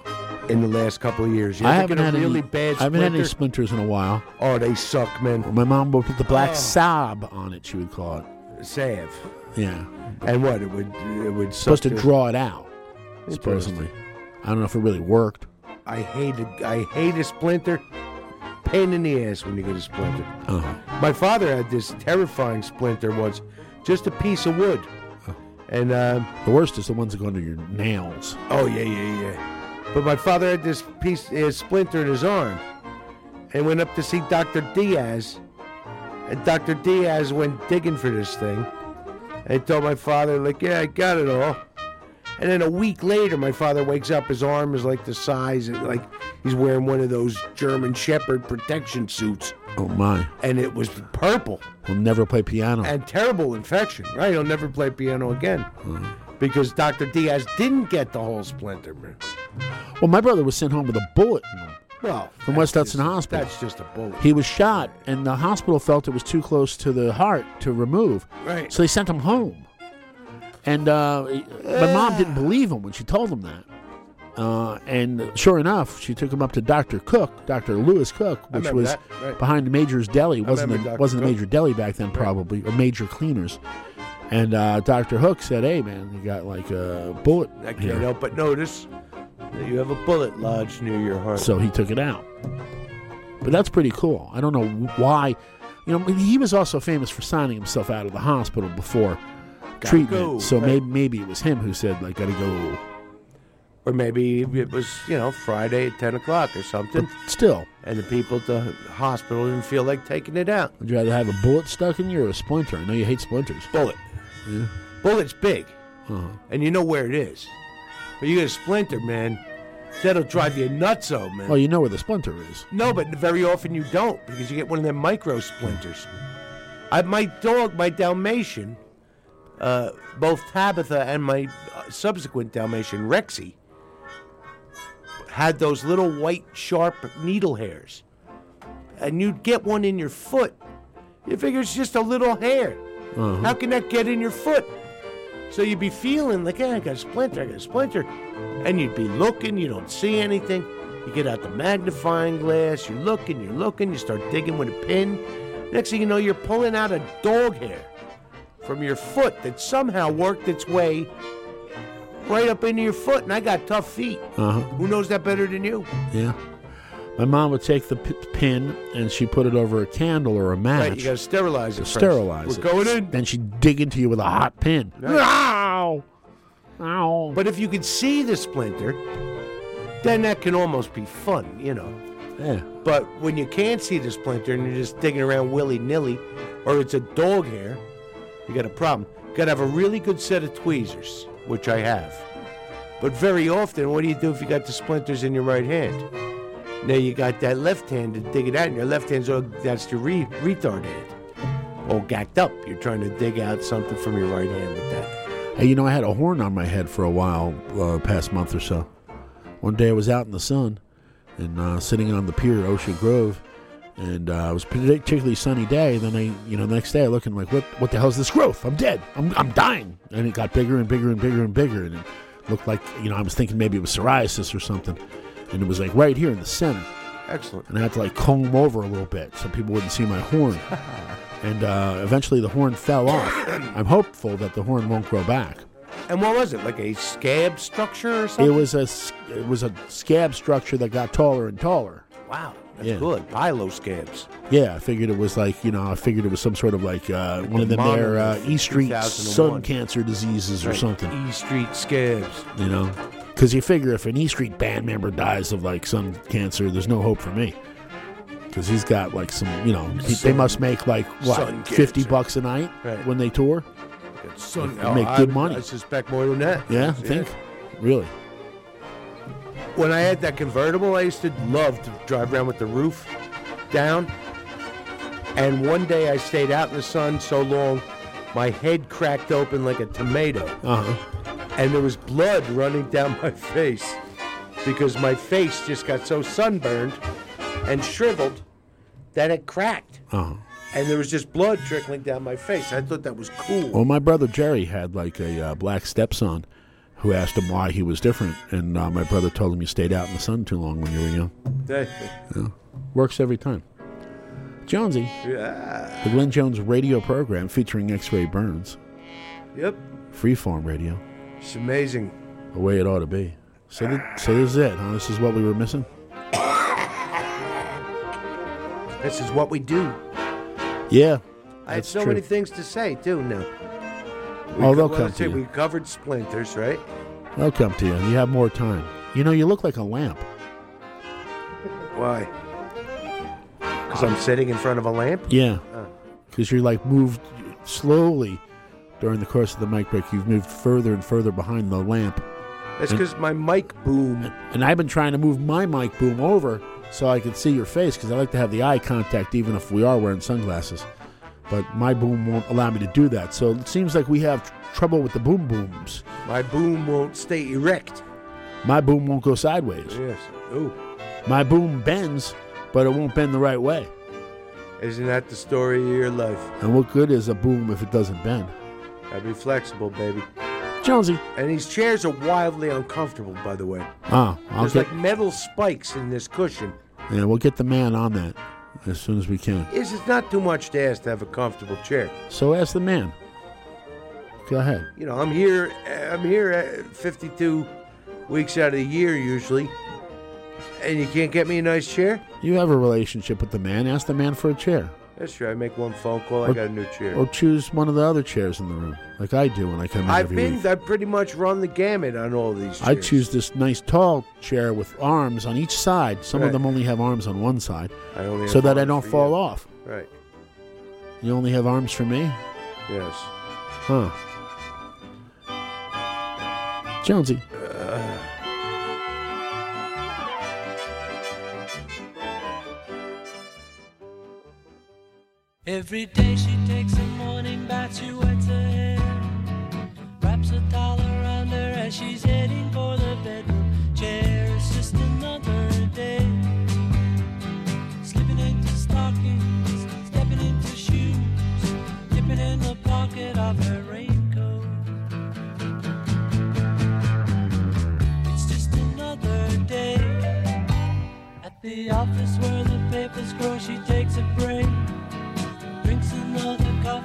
Speaker 8: in the last couple of years. You
Speaker 7: I haven't had
Speaker 8: really
Speaker 7: any.
Speaker 8: bad
Speaker 7: I haven't had any splinters in a while.
Speaker 8: Oh, they suck, man.
Speaker 7: My mom would put the black
Speaker 8: Oh.
Speaker 7: sob on it. She would call it.
Speaker 8: Salve.
Speaker 7: Yeah.
Speaker 8: And what? It would it would
Speaker 7: supposed to
Speaker 8: the-
Speaker 7: draw it out. Supposedly. I don't know if it really worked.
Speaker 8: I hated I hate a splinter. Pain in the ass when you get a splinter.
Speaker 7: Uh-huh.
Speaker 8: My father had this terrifying splinter once, just a piece of wood. And um,
Speaker 7: The worst is the ones that go under your nails.
Speaker 8: oh yeah yeah yeah. But my father had this piece uh, splinter in his arm, and went up to see Doctor Diaz. And Doctor Diaz went digging for this thing, and told my father like, "Yeah, I got it all." And then a week later, my father wakes up. His arm is like the size, of, like he's wearing one of those German Shepherd protection suits,
Speaker 7: Oh my!
Speaker 8: and it was purple
Speaker 7: He'll never play piano.
Speaker 8: and terrible infection. Right? He'll never play piano again
Speaker 7: Uh-huh.
Speaker 8: because Doctor Diaz didn't get the whole splinter.
Speaker 7: Well, my brother was sent home with a bullet in him
Speaker 8: Well,
Speaker 7: from West Hudson
Speaker 8: just-
Speaker 7: Hospital.
Speaker 8: That's just a bullet.
Speaker 7: He was shot, and the hospital felt it was too close to the heart to remove.
Speaker 8: Right.
Speaker 7: So they sent him home. And uh, my mom didn't believe him when she told him that. Uh, and sure enough, she took him up to Dr. Cook, Dr. Lewis Cook, which was
Speaker 8: right.
Speaker 7: behind Major's Deli. wasn't a, wasn't a
Speaker 8: Cook.
Speaker 7: Major Deli back then, probably, or Major Cleaners. And uh, Doctor Hook said, "Hey, man, you got like a bullet
Speaker 8: I can't
Speaker 7: here."
Speaker 8: help but notice that you have a bullet lodged near your heart.
Speaker 7: So he took it out. But that's pretty cool. I don't know why. You know, he was also famous for signing himself out of the hospital before
Speaker 8: Gotta
Speaker 7: treatment.
Speaker 8: go,
Speaker 7: so
Speaker 8: right.
Speaker 7: maybe maybe it was him who said like, "Gotta go."
Speaker 8: Or maybe it was, you know, Friday at 10 o'clock or something.
Speaker 7: Still,
Speaker 8: And the people at the hospital didn't feel like taking it out.
Speaker 7: would you rather have a bullet stuck in you or a splinter? I know you hate splinters.
Speaker 8: Bullet.
Speaker 7: Yeah.
Speaker 8: Bullet's big,
Speaker 7: Uh-huh.
Speaker 8: and you know where it is. But you get a splinter, man, that'll drive you nuts, oh man.
Speaker 7: Well, you know where the splinter is.
Speaker 8: No, but very often you don't because you get one of them micro splinters. I, my dog, my Dalmatian, uh, both Tabitha and my uh, subsequent Dalmatian, Rexy, had those little white, sharp needle hairs. And you'd get one in your foot. You figure it's just a little hair.
Speaker 7: Uh-huh.
Speaker 8: How can that get in your foot? So you'd be feeling like, hey, I got a splinter, I got a splinter. And you'd be looking, you don't see anything. You get out the magnifying glass, you're looking, you're looking, you start digging with a pin. Next thing you know, you're pulling out a dog hair from your foot that somehow worked its way right up into your foot. And I got tough feet.
Speaker 7: Uh huh.
Speaker 8: Who knows that better than you?
Speaker 7: Yeah. My mom would take the p- pin and she put it over a candle or a match.
Speaker 8: Right, you got to sterilize it.
Speaker 7: sterilize
Speaker 8: We're going in.
Speaker 7: Then she'd dig into you with a hot pin.
Speaker 8: Right.
Speaker 7: Ow! Ow!
Speaker 8: But if you could see the splinter, then that can almost be fun, you know.
Speaker 7: Yeah.
Speaker 8: But when you can't see the splinter and you're just digging around willy nilly, or it's a dog hair, you got a problem. You got to have a really good set of tweezers, which I have. But very often, what do you do if you got the splinters in your right hand? Now you got that left hand to dig it out, and your left hand's all that's your re- retard hand. All gacked up. You're trying to dig out something from your right hand with that.
Speaker 7: Hey, you know, I had a horn on my head for a while, uh, past month or so. One day I was out in the sun and uh, sitting on the pier, at Ocean Grove, and uh, it was a particularly sunny day. Then I, you know, the next day I look and I'm like, what, what the hell is this growth? I'm dead. I'm, I'm dying. And it got bigger and bigger and bigger and bigger. And it looked like, you know, I was thinking maybe it was psoriasis or something. And it was like right here in the center.
Speaker 8: Excellent.
Speaker 7: And I had to like comb over a little bit so people wouldn't see my horn. *laughs* and uh, eventually the horn fell off. *coughs* I'm hopeful that the horn won't grow back.
Speaker 8: And what was it? Like a scab structure or something?
Speaker 7: It was a it was a scab structure that got taller and taller.
Speaker 8: Wow, that's
Speaker 7: Yeah.
Speaker 8: good. Pilo scabs.
Speaker 7: Yeah, I figured it was like you know I figured it was some sort of like uh, one of them there uh, E Street
Speaker 8: 2001.
Speaker 7: sun cancer diseases or
Speaker 8: Right,
Speaker 7: something.
Speaker 8: E Street scabs.
Speaker 7: You know, because you figure if an E Street band member dies of like sun cancer, there's no hope for me. Because he's got like some, you know, he, they must make like what fifty bucks a night
Speaker 8: Right.
Speaker 7: when they tour.
Speaker 8: Sun,
Speaker 7: They make good money.
Speaker 8: I suspect more than that.
Speaker 7: Yeah, I think really.
Speaker 8: When I had that convertible, I used to love to drive around with the roof down. And one day I stayed out in the sun so long, my head cracked open like a tomato.
Speaker 7: Uh huh.
Speaker 8: And there was blood running down *laughs* my face because my face just got so sunburned and shriveled that it cracked.
Speaker 7: Uh huh.
Speaker 8: And there was just blood trickling down my face. I thought that was cool.
Speaker 7: Well, my brother Jerry had like a uh, black stepson who asked him why he was different, and uh, my brother told him you stayed out in the sun too long when you were young. Yeah. Works every time. Jonesy,
Speaker 8: Yeah.
Speaker 7: the Glenn Jones radio program featuring X-Ray Burns,
Speaker 8: Yep.
Speaker 7: freeform radio,
Speaker 8: It's amazing.
Speaker 7: the way it ought to be. So, th- so this is it, huh? This is what we were missing.
Speaker 8: This is what we do.
Speaker 7: Yeah,
Speaker 8: I had
Speaker 7: that's
Speaker 8: so
Speaker 7: true.
Speaker 8: many things to say too. Now.
Speaker 7: Oh, they'll come to you.
Speaker 8: We covered splinters, right?
Speaker 7: They'll come to you. You have more time. You know, you look like a lamp.
Speaker 8: Why? Because I'm sitting in front of a lamp.
Speaker 7: Yeah, because you're like moved slowly during the course of the mic break. You've moved further and further behind the lamp.
Speaker 8: That's because my mic boom.
Speaker 7: And I've been trying to move my mic boom over so I can see your face because I like to have the eye contact even if we are wearing sunglasses. But my boom won't allow me to do that. So it seems like we have tr- trouble with the boom booms.
Speaker 8: My boom won't stay erect.
Speaker 7: My boom won't go sideways.
Speaker 8: Yes. Ooh.
Speaker 7: My boom bends, but it won't bend the right way.
Speaker 8: Isn't that the story of your life?
Speaker 7: And what good is a boom if it doesn't bend?
Speaker 8: Gotta be flexible, baby.
Speaker 7: Jonesy.
Speaker 8: And these chairs are wildly uncomfortable, by the way.
Speaker 7: Ah, I'll
Speaker 8: There's
Speaker 7: get,
Speaker 8: like metal spikes in this cushion.
Speaker 7: yeah, we'll get the man on that as soon as we can.
Speaker 8: Is it's not too much to ask to have a comfortable chair?
Speaker 7: So ask the man. Go ahead.
Speaker 8: You know, I'm here. I'm here uh, 52 weeks out of the year usually, and you can't get me a nice chair.
Speaker 7: You have a relationship with the man. Ask the man for a chair.
Speaker 8: That's true. I make one phone call. I
Speaker 7: Or-
Speaker 8: got a new chair.
Speaker 7: Or choose one of the other chairs in the room, like I do when I come in
Speaker 8: I've
Speaker 7: every
Speaker 8: been.
Speaker 7: week.
Speaker 8: I've pretty much run the gamut on all these. Chairs.
Speaker 7: I choose this nice tall chair with arms on each side. Some
Speaker 8: Right.
Speaker 7: of them only have arms on one side,
Speaker 8: I only
Speaker 7: so
Speaker 8: have
Speaker 7: that I
Speaker 8: arms
Speaker 7: don't
Speaker 8: for
Speaker 7: fall
Speaker 8: you.
Speaker 7: off.
Speaker 8: Right.
Speaker 7: You only have arms for me,
Speaker 8: Yes.
Speaker 7: huh? Jonesy,
Speaker 10: Every day she takes a morning bath, she wets her hair, wraps a towel around her as she's heading for the bedroom chair. It's just another day, slipping into stockings, stepping into shoes, dipping in the pocket of her raincoat. It's just another day at the office where the papers grow. She takes a break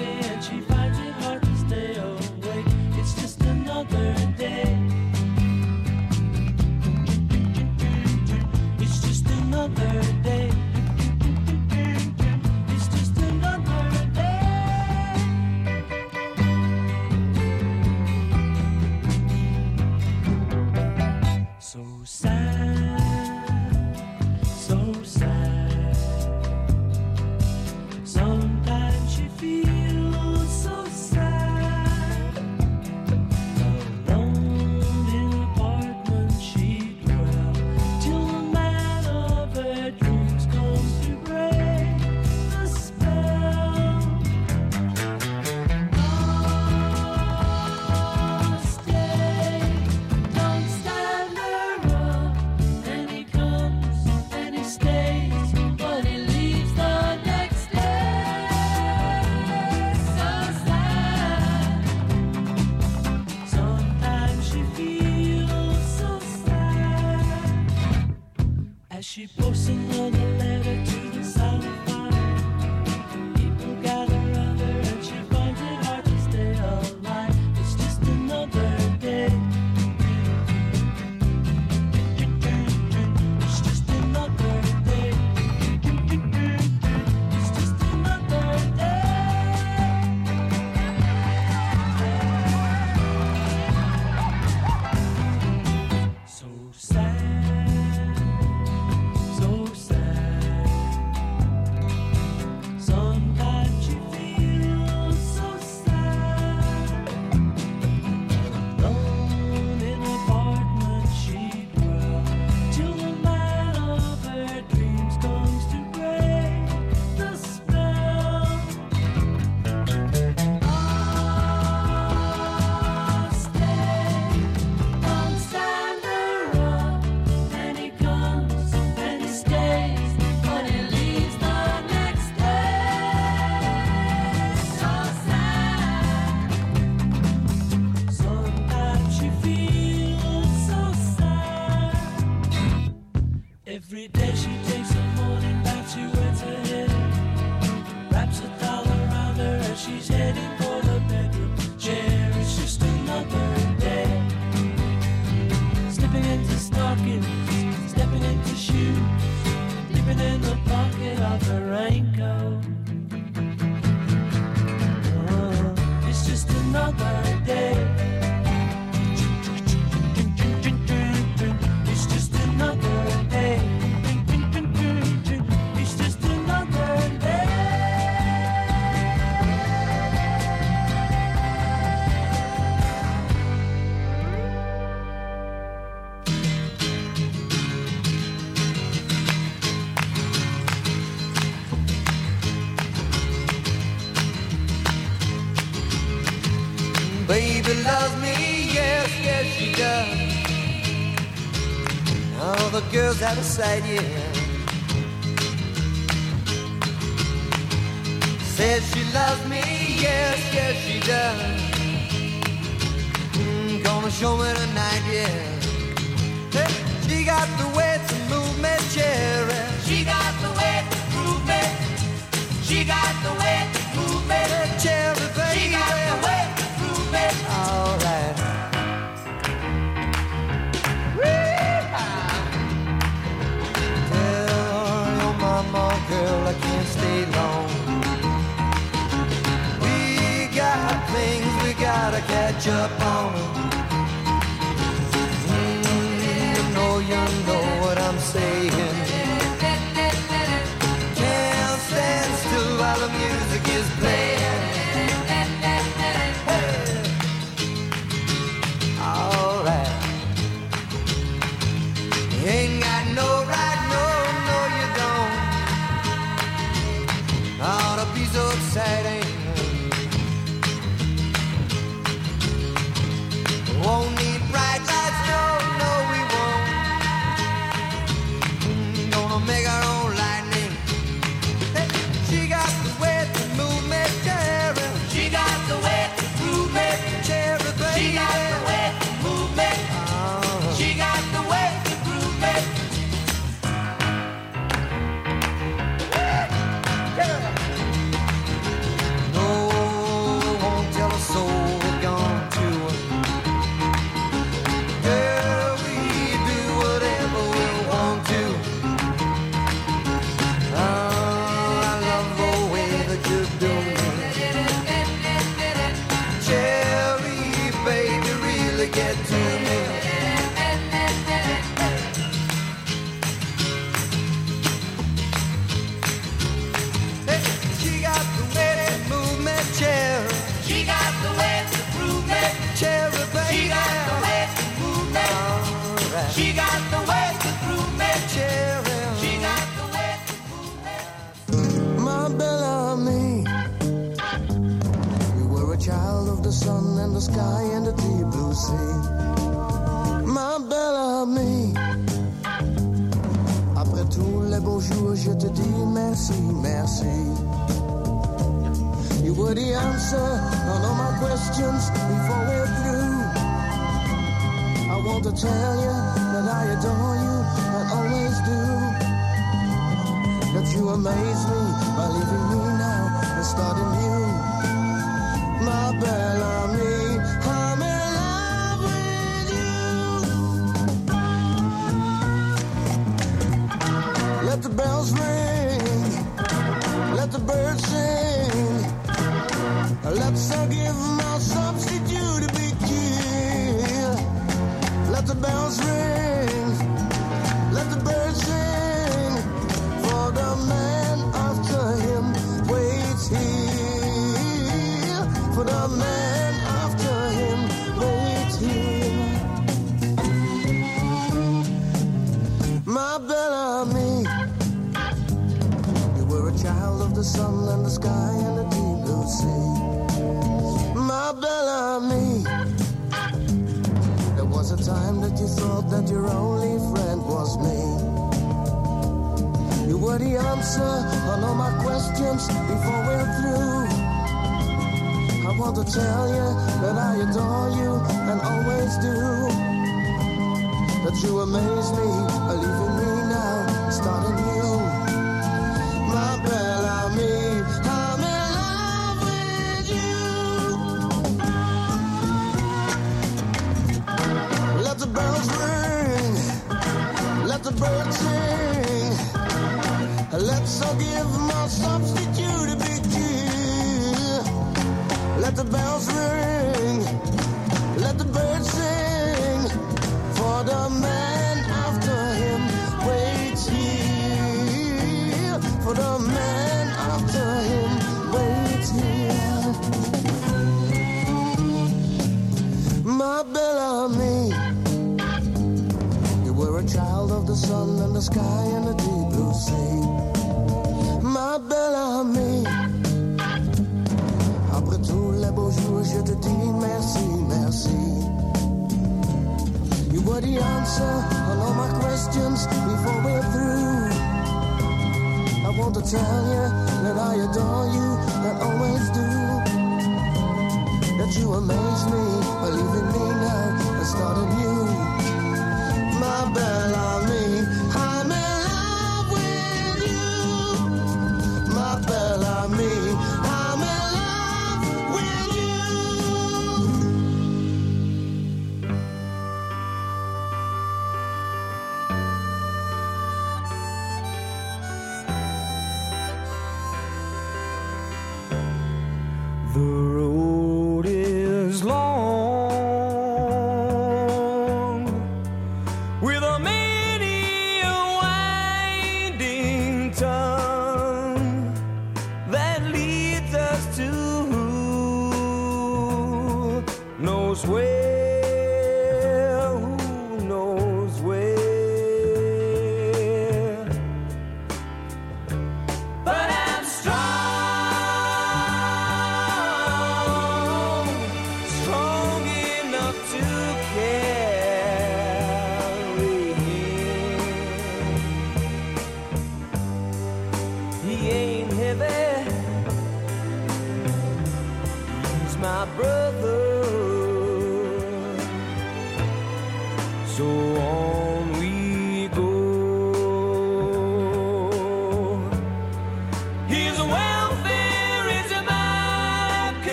Speaker 10: coffee and she finds it hard to stay awake. It's just another day. She posts another letter
Speaker 11: All the girls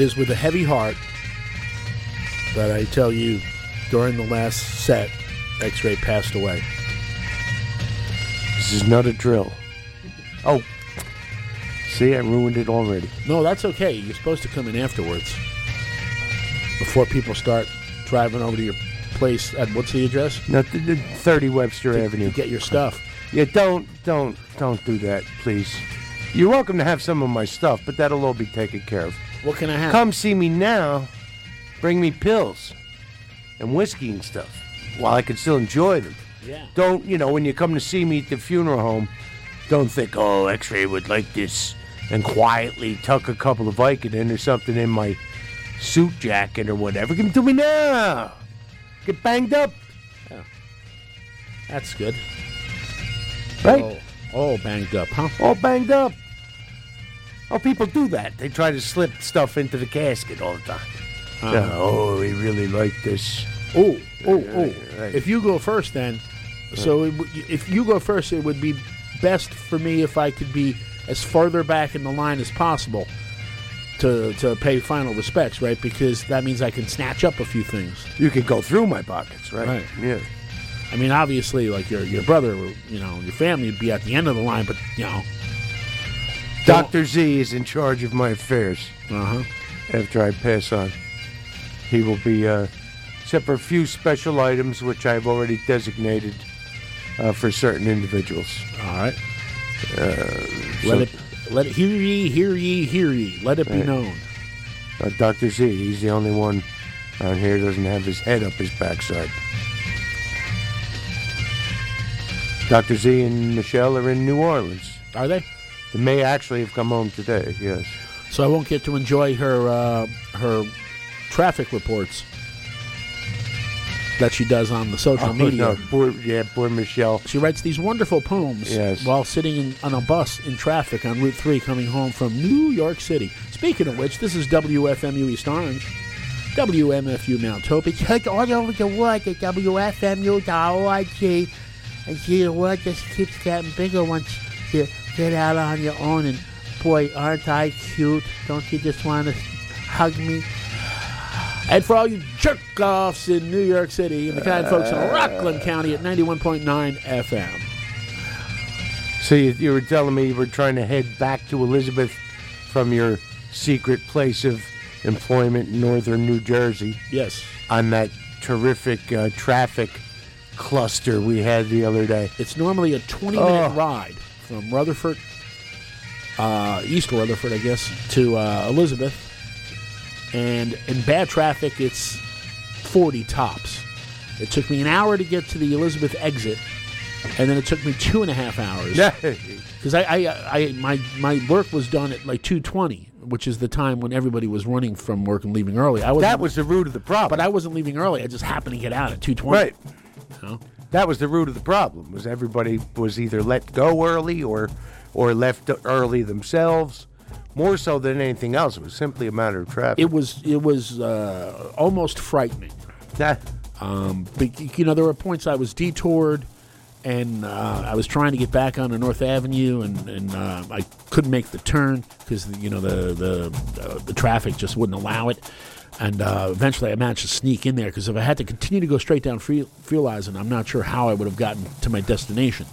Speaker 7: It is with a heavy heart that I tell you during the last set, X Ray passed away.
Speaker 8: This is not a drill. Oh, see, I ruined it already.
Speaker 7: No, that's okay. You're supposed to come in afterwards. Before people start driving over to your place at what's the address?
Speaker 8: No, th- th- 30 Webster
Speaker 7: To-
Speaker 8: Avenue.
Speaker 7: to get your stuff.
Speaker 8: Yeah, don't, don't, don't do that, please. You're welcome to have some of my stuff, but that'll all be taken care of.
Speaker 7: What can I have?
Speaker 8: Come see me now. Bring me pills and whiskey and stuff. while I can still enjoy them.
Speaker 7: Yeah.
Speaker 8: Don't you know when you come to see me at the funeral home? Don't think, oh, X-ray would like this, and quietly tuck a couple of Vicodin or something in my suit jacket or whatever. Give them to me now. Get banged up.
Speaker 7: That's good.
Speaker 8: Right?
Speaker 7: Oh, all banged up, huh?
Speaker 8: All banged up. Oh, people do that. They try to slip stuff into the casket all the time.
Speaker 7: Uh-huh.
Speaker 8: Yeah, oh, we really like this.
Speaker 7: Oh, oh, oh.
Speaker 8: right.
Speaker 7: If you go first, then, so it, would- if you go first, it would be best for me if I could be as farther back in the line as possible to to pay final respects, right? Because that means I can snatch up a few things.
Speaker 8: You could go through my pockets, right?
Speaker 7: Right.
Speaker 8: Yeah.
Speaker 7: I mean, obviously, like your your brother, you know, your family would be at the end of the line, but you know,
Speaker 8: Dr. Z is in charge of my affairs.
Speaker 7: Uh-huh.
Speaker 8: After I pass on, he will be, uh, except for a few special items which I've already designated uh, for certain individuals.
Speaker 7: All right.
Speaker 8: Uh,
Speaker 7: let
Speaker 8: so-
Speaker 7: it let it hear ye, hear ye, hear ye. Let it be known.
Speaker 8: Uh, Dr. Z, he's the only one on here who doesn't have his head up his backside. Dr. Z and Michelle are in New Orleans.
Speaker 7: Are they?
Speaker 8: They may actually have come home today, yes.
Speaker 7: So I won't get to enjoy her uh, her traffic reports that she does on the social
Speaker 8: Oh,
Speaker 7: media.
Speaker 8: no, poor, yeah, poor Michelle.
Speaker 7: She writes these wonderful poems
Speaker 8: Yes.
Speaker 7: while sitting in, on a bus in traffic on Route 3 coming home from New York City. Speaking of which, this is WFMU East Orange, WMFU Mount Hope.
Speaker 9: Check all over the world at WFMU.org. And see, the world just keeps getting bigger once you get out on your own. And boy, aren't I cute? Don't you just want to hug me?
Speaker 7: And for all you jerk offs in New York City and the kind folks in Rockland County at 91.9 FM.
Speaker 8: So you, you were telling me you were trying to head back to Elizabeth from your secret place of employment in northern New Jersey.
Speaker 7: Yes.
Speaker 8: On that terrific uh, traffic cluster we had the other day.
Speaker 7: It's normally a 20 minute
Speaker 8: Oh.
Speaker 7: ride from Rutherford, uh, East Rutherford, I guess, to uh, Elizabeth. And in bad traffic, it's 40 tops. It took me an hour to get to the Elizabeth exit, and then it took me two and a half hours. Because I, I, I, my, my work was done at like 2:20, which is the time when everybody was running from work and leaving early. I was
Speaker 8: That was the root of the problem.
Speaker 7: but I wasn't leaving early. I just happened to get out at 2:20.
Speaker 8: Right.
Speaker 7: You know?
Speaker 8: That was the root of the problem. Was everybody was either let go early or or left early themselves. More so than anything else, it was simply a matter of traffic.
Speaker 7: It was it was uh, almost frightening.
Speaker 8: That
Speaker 7: um, but, you know, there were points I was detoured, and uh, I was trying to get back onto North Avenue, and, and uh, I couldn't make the turn because you know the the uh, the traffic just wouldn't allow it. And uh, eventually, I managed to sneak in there because if I had to continue to go straight down Free- Frelinghuysen, I'm not sure how I would have gotten to my destination.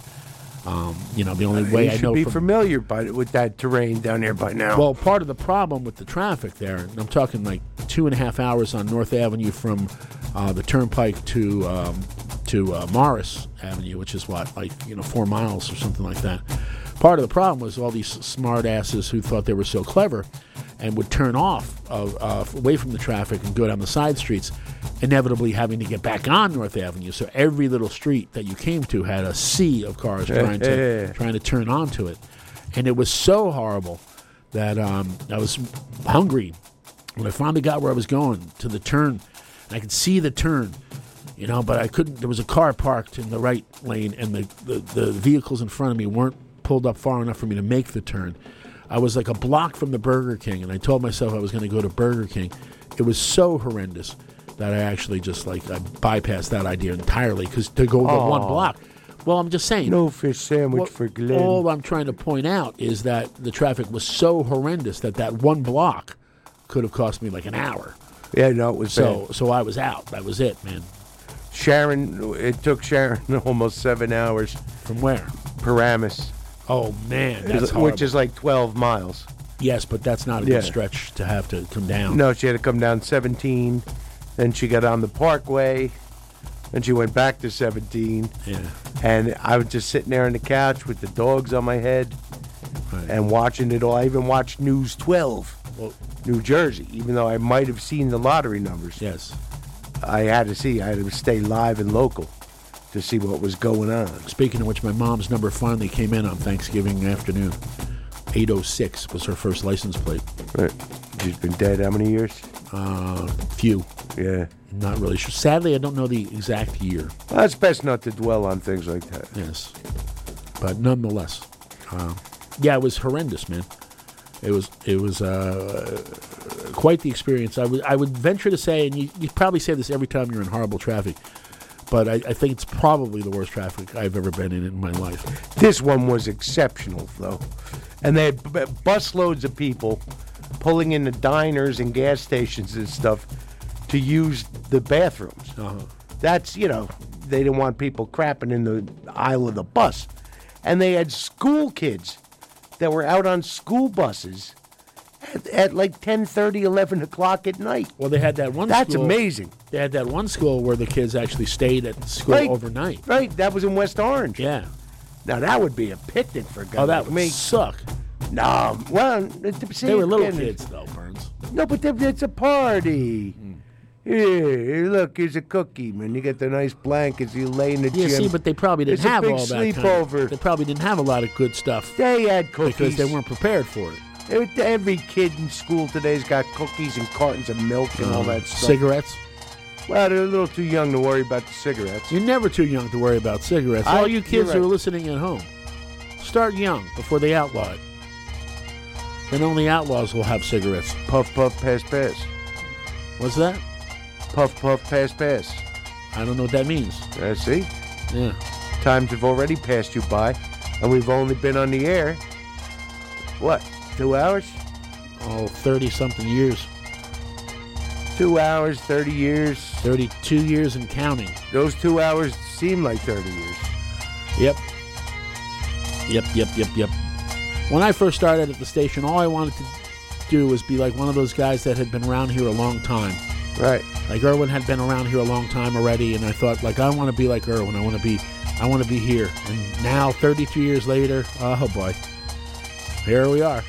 Speaker 7: Um, you know, the only way
Speaker 8: you
Speaker 7: I
Speaker 8: should
Speaker 7: know
Speaker 8: be
Speaker 7: from,
Speaker 8: familiar by, with that terrain down there by now.
Speaker 7: well, part of the problem with the traffic there, and I'm talking like two and a half hours on North Avenue from uh, the Turnpike to um, to uh, Morris Avenue, which is what like you know four miles or something like that. Part of the problem was all these smart asses who thought they were so clever and would turn off uh, uh, away from the traffic and go down the side streets, inevitably having to get back on North Avenue. So every little street that you came to had a sea of cars trying to trying to turn onto it, and it was so horrible that um, I was hungry when I finally got where I was going to the turn. And I could see the turn, you know, but I couldn't. There was a car parked in the right lane, and the, the, the vehicles in front of me weren't pulled up far enough for me to make the turn. I was like a block from the Burger King, and I told myself I was going to go to Burger King. It was so horrendous that I actually just like I bypassed that idea entirely because to go the one block. Well, I'm just saying.
Speaker 8: no fish sandwich
Speaker 7: What-
Speaker 8: for Glenn.
Speaker 7: All I'm trying to point out is that the traffic was so horrendous that that one block could have cost me like an hour.
Speaker 8: yeah, no, it was
Speaker 7: So
Speaker 8: bad.
Speaker 7: so I was out. That was it, man.
Speaker 8: Sharon, it took Sharon *laughs* almost seven hours.
Speaker 7: From where?
Speaker 8: Paramus.
Speaker 7: Oh man,
Speaker 8: Which
Speaker 7: that's horrible.
Speaker 8: which is like 12 miles.
Speaker 7: Yes, but that's not a
Speaker 8: Yeah.
Speaker 7: good stretch to have to come down.
Speaker 8: No, she had to come down 17. Then she got on the Parkway. Then she went back to 17.
Speaker 7: Yeah.
Speaker 8: And I was just sitting there on the couch with the dogs on my head and watching it all. I even watched News 12,
Speaker 7: Well-
Speaker 8: New Jersey, even though I might have seen the lottery numbers.
Speaker 7: Yes.
Speaker 8: I had to see. I had to stay live and local to see what was going on.
Speaker 7: Speaking of which, my mom's number finally came in on Thanksgiving afternoon. 806 was her first license plate.
Speaker 8: Right. She's been dead how many years?
Speaker 7: Uh, few.
Speaker 8: Yeah.
Speaker 7: Not really sure. Sadly, I don't know the exact year.
Speaker 8: Well, it's best not to dwell on things like that.
Speaker 7: Yes. But nonetheless, uh, yeah, it was horrendous, man. It was it was uh, quite the experience. I would I would venture to say, and you, you probably say this every time you're in horrible traffic, but I, I think it's probably the worst traffic I've ever been in in my life.
Speaker 8: This one was exceptional, though. And they had b- busloads of people pulling into diners and gas stations and stuff to use the bathrooms.
Speaker 7: Uh-huh.
Speaker 8: That's, you know, they didn't want people crapping in the aisle of the bus. And they had school kids that were out on school buses at, at like 10 11 o'clock at night.
Speaker 7: Well, they had that one.
Speaker 8: That's
Speaker 7: school-
Speaker 8: amazing.
Speaker 7: They had that one school where the kids actually stayed at school
Speaker 8: Right.
Speaker 7: overnight.
Speaker 8: Right, that was in West Orange.
Speaker 7: Yeah.
Speaker 8: Now that would be a picnic for God.
Speaker 7: Oh, that would suck.
Speaker 8: No, well, it- see,
Speaker 7: They were little
Speaker 8: again,
Speaker 7: kids, though, Burns.
Speaker 8: No, but they- it's a party. Here, look, here's a cookie, man. You get the nice blankets. You lay in the
Speaker 7: Yeah,
Speaker 8: gym.
Speaker 7: see, but they probably didn't
Speaker 8: It's a
Speaker 7: have
Speaker 8: big
Speaker 7: all that. kind of-
Speaker 8: sleepover.
Speaker 7: they probably didn't have a lot of good stuff.
Speaker 8: They had cookies
Speaker 7: because they weren't prepared for it.
Speaker 8: Every- kid in school today's got cookies and cartons of milk and all
Speaker 7: Um,
Speaker 8: that stuff.
Speaker 7: Cigarettes.
Speaker 8: Well, they're a little too young to worry about the cigarettes.
Speaker 7: You're never too young to worry about cigarettes.
Speaker 8: I-
Speaker 7: All you kids
Speaker 8: you're
Speaker 7: who are listening at home, start young before they outlaw it. Then only outlaws will have cigarettes.
Speaker 8: Puff, puff, pass, pass.
Speaker 7: What's that?
Speaker 8: Puff, puff, pass, pass.
Speaker 7: I don't know what that means.
Speaker 8: Uh, see?
Speaker 7: Yeah.
Speaker 8: Times have already passed you by, and we've only been on the air. What? Two hours?
Speaker 7: Oh, 30 something years.
Speaker 8: Two hours, 30 years.
Speaker 7: 32 years and counting.
Speaker 8: Those two hours seem like 30 years.
Speaker 7: Yep. Yep, yep, yep, yep. When I first started at the station, all I wanted to do was be like one of those guys that had been around here a long time.
Speaker 8: Right.
Speaker 7: Like Irwin had been around here a long time already, and I thought, like, I want to be like Irwin. I want to be, I want to be here. And now, 32 years later, oh boy, here we are.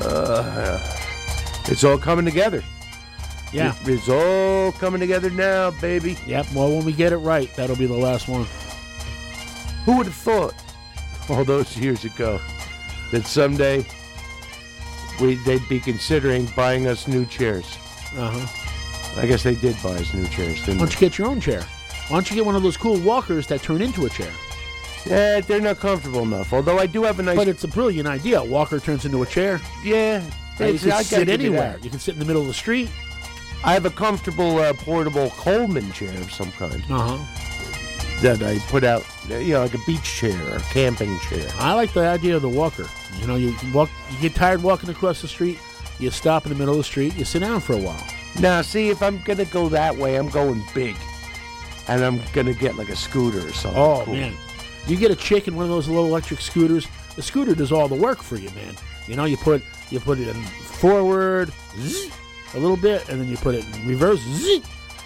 Speaker 8: Uh, it's all coming together.
Speaker 7: Yeah.
Speaker 8: It- it's all coming together now, baby.
Speaker 7: Yep. Well, when we get it right, that'll be the last one.
Speaker 8: Who would have thought all those years ago that someday we they'd be considering buying us new chairs?
Speaker 7: Uh huh.
Speaker 8: I guess they did buy us new chairs,
Speaker 7: Why
Speaker 8: didn't
Speaker 7: don't you get your own chair? Why don't you get one of those cool walkers that turn into a chair?
Speaker 8: Yeah, they're not comfortable enough. Although I do have a nice.
Speaker 7: But it's a brilliant idea. Walker turns into a chair.
Speaker 8: yeah,
Speaker 7: you can
Speaker 8: I
Speaker 7: sit anywhere. You can sit in the middle of the street.
Speaker 8: I have a comfortable uh, portable Coleman chair of some kind
Speaker 7: Uh huh.
Speaker 8: that I put out, you know, like a beach chair or a camping chair.
Speaker 7: I like the idea of the walker. You know, you walk. You get tired walking across the street. You stop in the middle of the street. You sit down for a while.
Speaker 8: Now, see, if I'm gonna go that way, I'm going big, and I'm gonna get like a scooter or something.
Speaker 7: Oh
Speaker 8: cool.
Speaker 7: man, you get a chick in one of those little electric scooters. The scooter does all the work for you, man. You know, you put you put it in forward zzz, a little bit, and then you put it in reverse, zzz,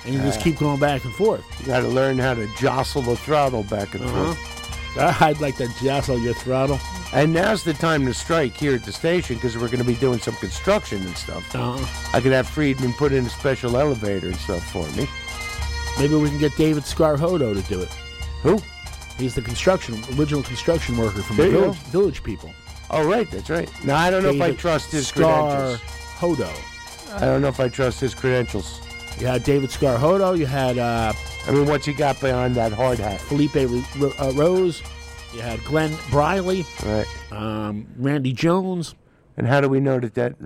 Speaker 7: and you just
Speaker 8: Ah.
Speaker 7: keep going back and forth.
Speaker 8: You got to learn how to jostle the throttle back and
Speaker 7: Uh-huh.
Speaker 8: forth. *laughs*
Speaker 7: I'd like to jostle your throttle.
Speaker 8: And now's the time to strike here at the station because we're going to be doing some construction and stuff.
Speaker 7: Uh-huh.
Speaker 8: I could have Friedman put in a special elevator and stuff for me.
Speaker 7: Maybe we can get David Scarhodo to do it.
Speaker 8: Who?
Speaker 7: He's the construction original construction worker from the village, village people.
Speaker 8: Oh, right, that's right. Now, I don't know if I trust his credentials.
Speaker 7: Scarhodo.
Speaker 8: I don't know if I trust his credentials.
Speaker 7: You had David Scarhodo. You had uh,
Speaker 8: I mean, what's you got behind that hard hat?
Speaker 7: Felipe uh, Rose. You had Glenn Briley.
Speaker 8: Right.
Speaker 7: Um, Randy Jones.
Speaker 8: And how do we know that that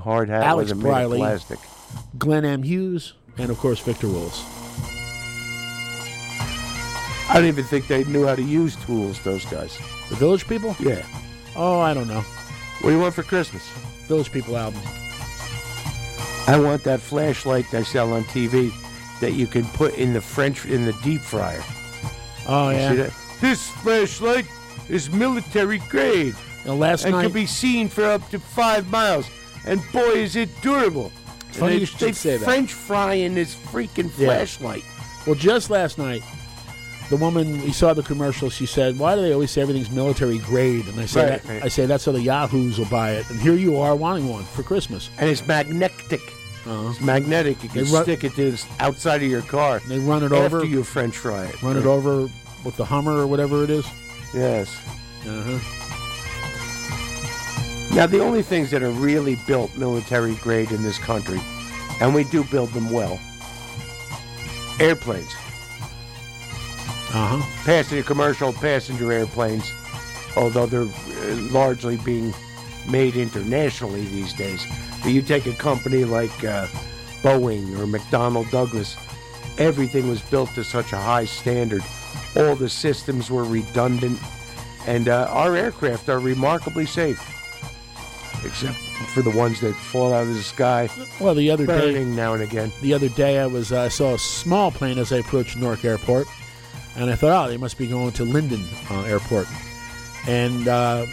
Speaker 8: hard hat
Speaker 7: Alex
Speaker 8: wasn't made of
Speaker 7: Briley.
Speaker 8: plastic?
Speaker 7: Glenn M. Hughes. And, of course, Victor Willis.
Speaker 8: I don't even think they knew how to use tools, those guys.
Speaker 7: The Village People?
Speaker 8: Yeah.
Speaker 7: Oh, I don't know.
Speaker 8: What do you want for Christmas?
Speaker 7: Village People album.
Speaker 8: I want that flashlight they sell on TV that you can put in the French in the deep fryer.
Speaker 7: Oh,
Speaker 8: You
Speaker 7: yeah.
Speaker 8: see that? This flashlight is military grade
Speaker 7: Now, last
Speaker 8: and
Speaker 7: night.
Speaker 8: can be seen for up to five miles. And boy, is it durable.
Speaker 7: Funny
Speaker 8: And
Speaker 7: you should
Speaker 8: they
Speaker 7: say that.
Speaker 8: French frying this freaking
Speaker 7: Yeah.
Speaker 8: flashlight.
Speaker 7: Well, just last night, the woman we saw the commercial. She said, "Why do they always say everything's military grade?" And I say,
Speaker 8: Right,
Speaker 7: that,
Speaker 8: right.
Speaker 7: "I say that's so the yahoos will buy it." And here you are wanting one for Christmas.
Speaker 8: And it's magnetic. It's magnetic. You can
Speaker 7: Uh-huh. Run-
Speaker 8: stick it to the outside of your car.
Speaker 7: They run it
Speaker 8: after
Speaker 7: over.
Speaker 8: you French fry it.
Speaker 7: Run it over with the Hummer or whatever it is.
Speaker 8: Yes.
Speaker 7: Uh-huh.
Speaker 8: Now, the only things that are really built military grade in this country, and we do build them well, airplanes.
Speaker 7: Uh huh.
Speaker 8: Passenger commercial passenger airplanes, although they're uh, largely being made internationally these days. But you take a company like uh, Boeing or McDonnell Douglas, everything was built to such a high standard. All the systems were redundant, and uh, our aircraft are remarkably safe, except for the ones that fall out of the sky.
Speaker 7: Well, the other day,
Speaker 8: burning now and again.
Speaker 7: the other day I was I saw a small plane as I approached Newark Airport, and I thought, oh, they must be going to Linden uh, Airport, and uh,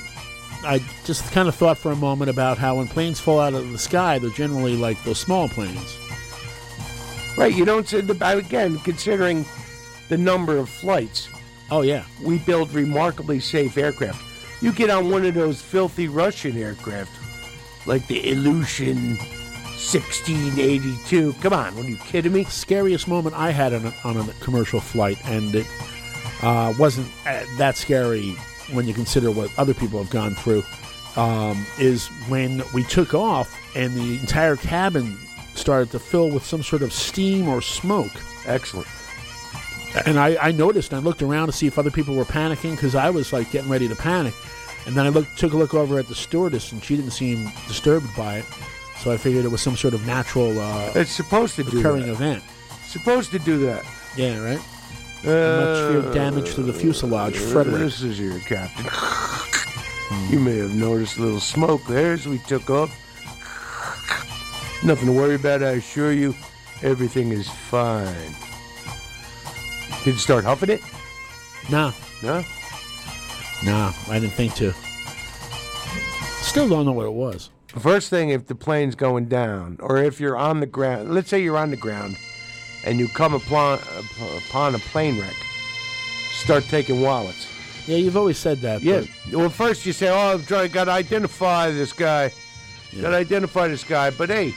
Speaker 7: I just kind of thought for a moment about how when planes fall out of the sky, they're generally like those small planes.
Speaker 8: Right, you don't say the again considering the number of flights.
Speaker 7: Oh yeah,
Speaker 8: we build remarkably safe aircraft. You get on one of those filthy Russian aircraft, like the Ilyushin 1682. Come on, what are you kidding me?
Speaker 7: Scariest moment I had on a, on a commercial flight, and it uh, wasn't uh, that scary when you consider what other people have gone through. Um, is when we took off and the entire cabin started to fill with some sort of steam or smoke.
Speaker 8: Excellent.
Speaker 7: And I, I noticed, and I looked around to see if other people were panicking because I was like getting ready to panic. And then I looked, took a look over at the stewardess, and she didn't seem disturbed by it. So I figured it was some sort of natural. Uh,
Speaker 8: It's supposed to do
Speaker 7: occurring
Speaker 8: that.
Speaker 7: event.
Speaker 8: Supposed to do that.
Speaker 7: Yeah, right.
Speaker 8: Uh,
Speaker 7: Much damage to the fuselage, Frederick.
Speaker 8: This is your captain. You may have noticed a little smoke there as we took off. Nothing to worry about, I assure you. Everything is fine. Did you start huffing it?
Speaker 7: Nah,
Speaker 8: No?
Speaker 7: nah, I didn't think to. Still don't know what it was.
Speaker 8: First thing, if the plane's going down, or if you're on the ground, let's say you're on the ground and you come upon, upon a plane wreck, start taking wallets.
Speaker 7: Yeah, you've always said that.
Speaker 8: Yeah.
Speaker 7: but-
Speaker 8: Well, first you say, "Oh, I've got to identify this guy. Got to identify this guy." But hey,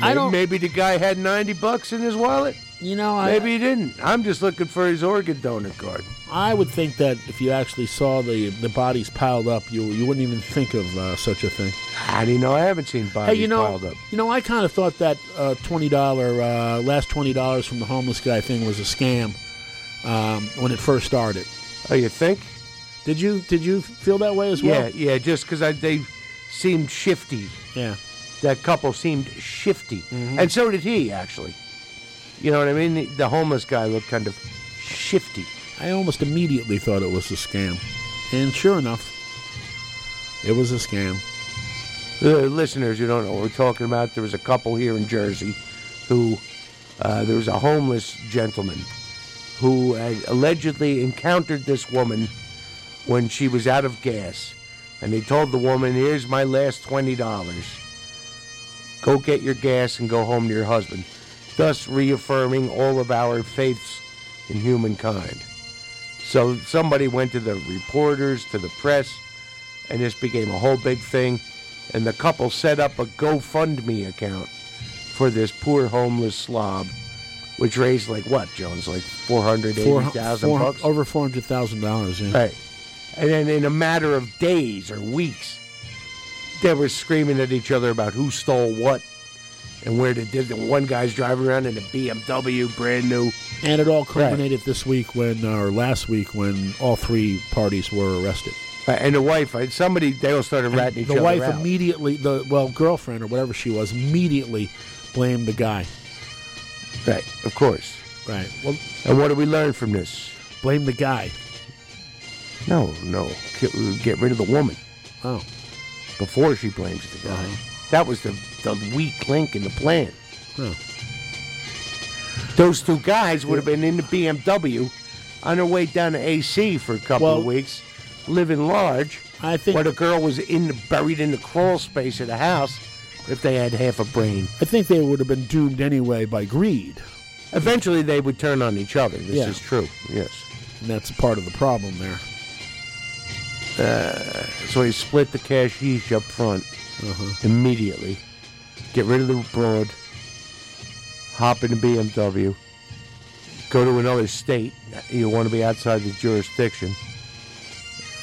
Speaker 7: I
Speaker 8: maybe,
Speaker 7: don't-
Speaker 8: maybe the guy had ninety bucks in his wallet.
Speaker 7: You know, I,
Speaker 8: Maybe he didn't. I'm just looking for his organ donor card.
Speaker 7: I would think that if you actually saw the the bodies piled up, you you wouldn't even think of uh, such a thing.
Speaker 8: How do you know? I haven't seen bodies
Speaker 7: hey, you know,
Speaker 8: piled up.
Speaker 7: you know, I kind of thought that uh, twenty dollar uh, last twenty dollars from the homeless guy thing was a scam um, when it first started.
Speaker 8: Oh, you think?
Speaker 7: Did you did you feel that way as well?
Speaker 8: Yeah, yeah. Just because they seemed shifty.
Speaker 7: Yeah.
Speaker 8: That couple seemed shifty,
Speaker 7: Mhm.
Speaker 8: and so did he actually. You know what I mean? The- The homeless guy looked kind of shifty.
Speaker 7: I almost immediately thought it was a scam, and sure enough, it was a scam.
Speaker 8: The listeners who don't know what we're talking about, there was a couple here in Jersey who, uh, there was a homeless gentleman who had allegedly encountered this woman when she was out of gas. And he told the woman, Here's my last $20. Go get your gas and go home to your husband. Thus reaffirming all of our faiths in humankind. So somebody went to the reporters, to the press, and this became a whole big thing. And the couple set up a GoFundMe account for this poor homeless slob, which raised like what, Jones? Like four hundred eighty thousand bucks.
Speaker 7: over four hundred thousand dollars. Yeah.
Speaker 8: Right. And then in a matter of days or weeks, they were screaming at each other about who stole what and where they did. And one guy's driving around in a BMW, brand new.
Speaker 7: And it all culminated this week when, or last week when, all three parties were arrested.
Speaker 8: Right, And the wife, uh, somebody, they all started ratting each
Speaker 7: the
Speaker 8: other
Speaker 7: wife
Speaker 8: out.
Speaker 7: immediately, the well, girlfriend or whatever she was, immediately blamed the guy.
Speaker 8: Right, of course.
Speaker 7: Right. Well,
Speaker 8: and what do we learn from this?
Speaker 7: Blame the guy.
Speaker 8: No, no. Get, get rid of the woman.
Speaker 7: Oh.
Speaker 8: Before she blames the guy. That was the, the weak link in the plan.
Speaker 7: Huh.
Speaker 8: Those two guys would have been in the BMW on their way down to AC for a couple of weeks, living large.
Speaker 7: I think
Speaker 8: While the girl was in the, buried in the crawl space of the house if they had half a brain.
Speaker 7: I think they would have been doomed anyway by greed.
Speaker 8: Eventually they would turn on each other. This
Speaker 7: Yeah.
Speaker 8: is true. Yes.
Speaker 7: And that's part of the problem there.
Speaker 8: Uh, so he split the cash cashish up front
Speaker 7: Uh-huh.
Speaker 8: immediately. Get rid of the broad. hop in a BMW, go to another state. You want to be outside the jurisdiction,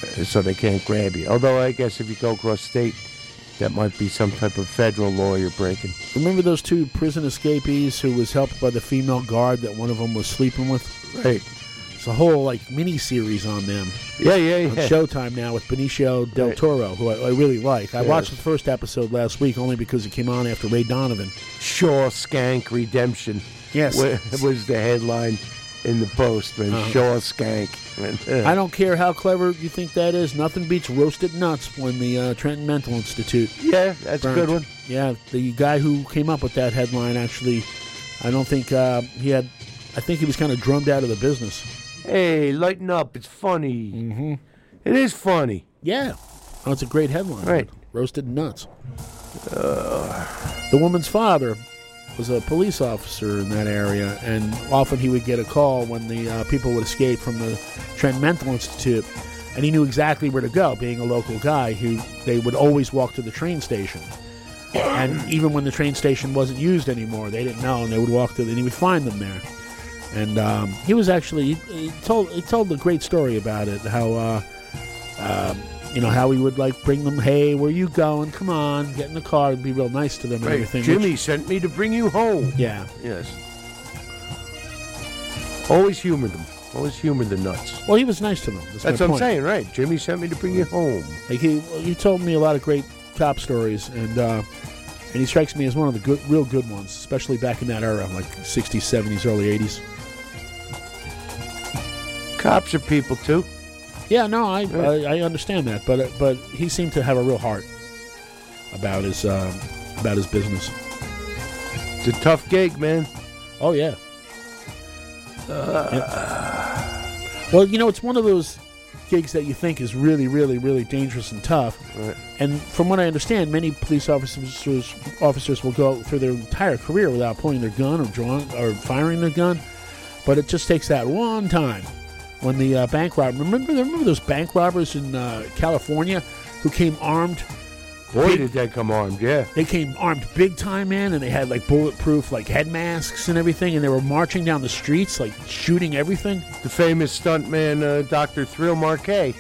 Speaker 8: uh, so they can't grab you. Although I guess if you go across state, that might be some type of federal law you're breaking.
Speaker 7: Remember those two prison escapees who was helped by the female guard that one of them was sleeping with?
Speaker 8: Right.
Speaker 7: It's a whole like mini series on them.
Speaker 8: Yeah, yeah,
Speaker 7: On
Speaker 8: yeah.
Speaker 7: Showtime now with Benicio del
Speaker 8: Right.
Speaker 7: Toro, who I, I really like. I watched the first episode last week only because it came on after Ray Donovan.
Speaker 8: Shaw Skank Redemption.
Speaker 7: Yes.
Speaker 8: wa- *laughs* was the headline in the post. Man,
Speaker 7: Uh-huh.
Speaker 8: Shaw Skank. *laughs*
Speaker 7: I don't care how clever you think that is. Nothing beats roasted nuts when the uh, Trenton Mental Institute.
Speaker 8: Yeah, that's a good one.
Speaker 7: Yeah, the guy who came up with that headline actually, I don't think uh, he had. I think he was kind of drummed out of the business.
Speaker 8: Hey, lighten up. It's funny. Mm-hmm. is funny.
Speaker 7: Yeah. Oh, it's a great headline.
Speaker 8: Right.
Speaker 7: Roasted nuts. the woman's father was a police officer in that area, and often he would get a call when the uh, people would escape from the Trent Mental Institute, and he knew exactly where to go. Being a local guy, who they would always walk to the train station, and even when the train station wasn't used anymore, they didn't know, and they would walk to, and he would find them there. And um, he was actually he, he told he told a great story about it. How uh, um, you know how he would like bring them. Hey, where you going? Come on, get in the car and be real nice to them and
Speaker 8: Right.
Speaker 7: everything.
Speaker 8: Jimmy
Speaker 7: which-
Speaker 8: sent me to bring you home.
Speaker 7: yeah,
Speaker 8: Yes. Always humor them. Always humor the nuts.
Speaker 7: Well, he was nice to them. That's,
Speaker 8: That's what I'm saying, right? Jimmy sent me to bring you home.
Speaker 7: Like he, he told me a lot of great cop stories, and uh, and he strikes me as one of the good, real good ones, especially back in that era, like '60s, '70s, early '80s.
Speaker 8: Cops are people too.
Speaker 7: Yeah, no, I I, I understand that, but uh, but he seemed to have a real heart about his um, about his business.
Speaker 8: It's a tough gig, man.
Speaker 7: Oh yeah. Yep. Well, you know, it's one of those gigs that you think is really, really, really dangerous and tough.
Speaker 8: Right.
Speaker 7: And from what I understand, many police officers officers will go through their entire career without pulling their gun or drawing or firing their gun. But it just takes that one time when the uh, bank robber. Remember, remember those bank robbers in uh, California who came armed.
Speaker 8: Boy,
Speaker 7: Big-
Speaker 8: did they come armed, yeah.
Speaker 7: they came armed big time, man, and they had like bulletproof like head masks and everything, and they were marching down the streets like shooting everything.
Speaker 8: The famous stuntman, uh, Dr. Thrill Marquet,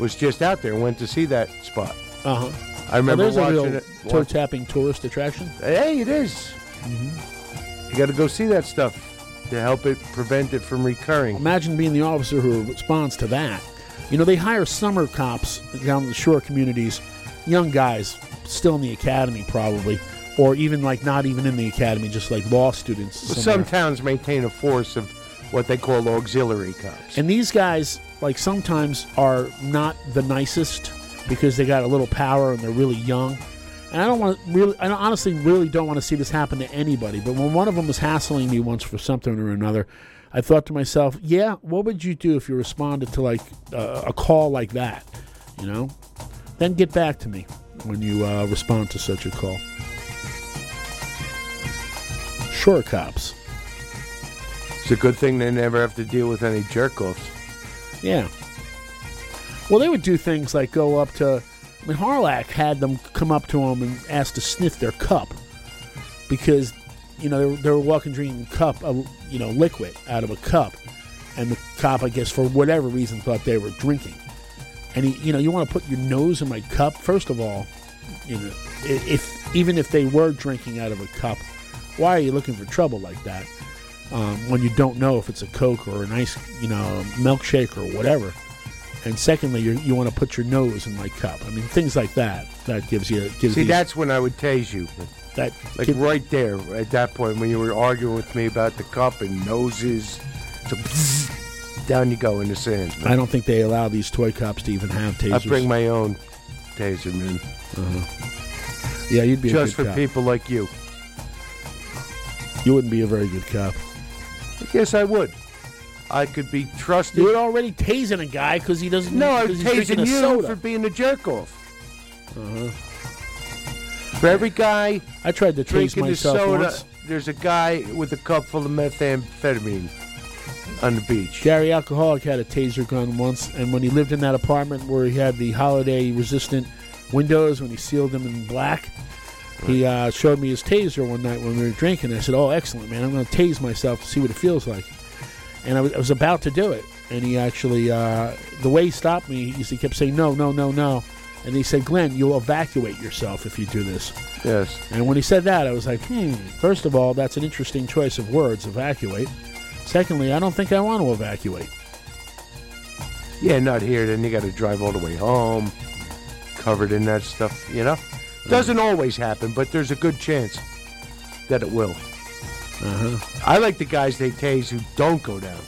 Speaker 8: was just out there and went to see that spot.
Speaker 7: Uh huh.
Speaker 8: I remember
Speaker 7: there's a real
Speaker 8: it.
Speaker 7: toe tapping tourist attraction.
Speaker 8: Hey, it is.
Speaker 7: Mm-hmm.
Speaker 8: You got to go see that stuff to help it prevent it from recurring.
Speaker 7: Imagine being the officer who responds to that. You know, they hire summer cops down in the shore communities, young guys still in the academy probably, or even like not even in the academy, just like law students.
Speaker 8: Some towns maintain a force of what they call auxiliary cops.
Speaker 7: And these guys, like, sometimes are not the nicest because they got a little power and they're really young. And I don't want to really, I honestly really don't want to see this happen to anybody. But when one of them was hassling me once for something or another, I thought to myself, yeah, what would you do if you responded to like uh, a call like that? You know? Then get back to me when you uh, respond to such a call. Shore cops.
Speaker 8: It's a good thing they never have to deal with any jerk offs.
Speaker 7: Yeah. Well, they would do things like go up to. Mean, Harlack had them come up to him and ask to sniff their cup because, you know, they were, they were walking drinking cup, of, you know, liquid out of a cup, and the cop, I guess, for whatever reason, thought they were drinking. And he, you know, you want to put your nose in my cup. First of all, you know, if even if they were drinking out of a cup, why are you looking for trouble like that? um, when you don't know if it's a Coke or an ice, you know, milkshake or whatever. And secondly, you you want to put your nose in my cup. I mean, things like that. That gives you gives
Speaker 8: See,
Speaker 7: these-
Speaker 8: that's when I would tase you.
Speaker 7: that
Speaker 8: Like
Speaker 7: give-
Speaker 8: right there, at that point, when you were arguing with me about the cup and noses, so *laughs* down you go in the sand.
Speaker 7: I don't think they allow these toy cops to even have tasers.
Speaker 8: I bring my own taser, man.
Speaker 7: Uh-huh. Yeah, you'd be
Speaker 8: just for
Speaker 7: cop.
Speaker 8: people like you.
Speaker 7: You wouldn't be a very good cop.
Speaker 8: Yes, I would. I could be trusted.
Speaker 7: You would already tasing a guy because he doesn't.
Speaker 8: No, I'm tasing you
Speaker 7: soda.
Speaker 8: for being a jerk off.
Speaker 7: Uh-huh.
Speaker 8: For every guy
Speaker 7: I tried to tase myself
Speaker 8: soda,
Speaker 7: once.
Speaker 8: there's a guy with a cup full of methamphetamine on the beach.
Speaker 7: Gary Alcoholic had a taser gun once, and when he lived in that apartment where he had the holiday resistant windows, when he sealed them in black, He uh, showed me his taser one night when we were drinking. I said, "Oh, excellent, man! I'm going to tase myself to see what it feels like." And I was, I was about to do it, and he actually, uh, the way he stopped me, he, he kept saying, "No, no, no, no," and he said, "Glenn, you'll evacuate yourself if you do this."
Speaker 8: Yes.
Speaker 7: And when he said that, I was like, "Hmm." First of all, that's an interesting choice of words, evacuate. Secondly, I don't think I want to evacuate.
Speaker 8: Yeah, not here. Then you got to drive all the way home, covered in that stuff. You know, doesn't always happen, but there's a good chance that it will.
Speaker 7: Uh-huh.
Speaker 8: I like the guys they tase who don't go down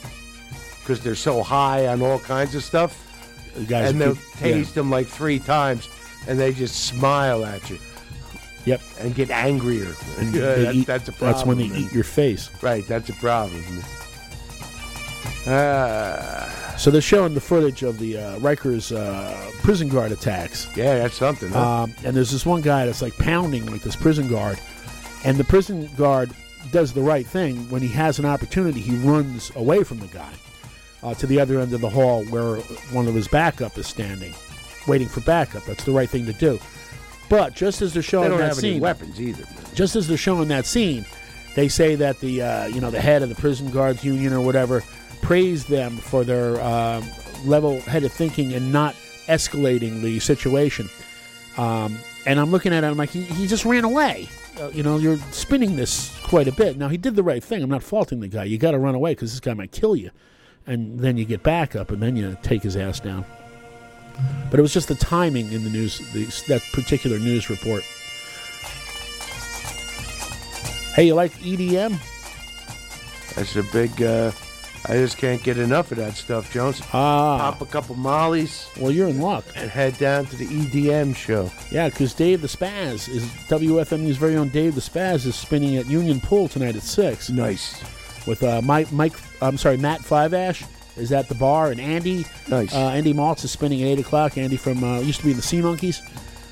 Speaker 8: because they're so high on all kinds of stuff.
Speaker 7: The guys
Speaker 8: and they'll
Speaker 7: keep- yeah.
Speaker 8: them like three times, and they just smile at you.
Speaker 7: Yep.
Speaker 8: And get angrier.
Speaker 7: And *laughs*
Speaker 8: Yeah, that-
Speaker 7: eat-
Speaker 8: that's a problem.
Speaker 7: That's when they
Speaker 8: man.
Speaker 7: eat your face.
Speaker 8: Right, that's a problem. Uh,
Speaker 7: So they're showing the footage of the uh, Rikers uh, prison guard attacks.
Speaker 8: yeah, that's something. Huh?
Speaker 7: Um, and there's this one guy that's like pounding like this prison guard, and the prison guard does the right thing when he has an opportunity. He runs away from the guy uh, to the other end of the hall where one of his backup is standing, waiting for backup. That's the right thing to do. But just as they're
Speaker 8: they
Speaker 7: showing
Speaker 8: don't
Speaker 7: that scene,
Speaker 8: weapons either.
Speaker 7: just as they're showing that scene, they say that the uh, you know the head of the prison guards union or whatever praised them for their um, level-headed thinking and not escalating the situation. Um, and I'm looking at it, I'm like, he, he just ran away. Uh, you know, you're spinning this quite a bit. Now he did the right thing. I'm not faulting the guy. You got to run away because this guy might kill you, and then you get back up, and then you take his ass down. But it was just the timing in the news, the, that particular news report. Hey, you like EDM?
Speaker 8: That's a big. Uh, I just can't get enough of that stuff, Jones.
Speaker 7: Ah.
Speaker 8: Pop a couple mollies.
Speaker 7: Well, you're in luck.
Speaker 8: And head down to the EDM show.
Speaker 7: Yeah, because Dave the Spaz is WFMU's very own Dave the Spaz is spinning at Union Pool tonight at six.
Speaker 8: Nice.
Speaker 7: With uh, Mike, Mike, I'm sorry, Matt Five Ash is at the bar, and Andy,
Speaker 8: Nice.
Speaker 7: uh, Andy Maltz is spinning at eight o'clock. Andy from uh, used to be in the Sea Monkeys.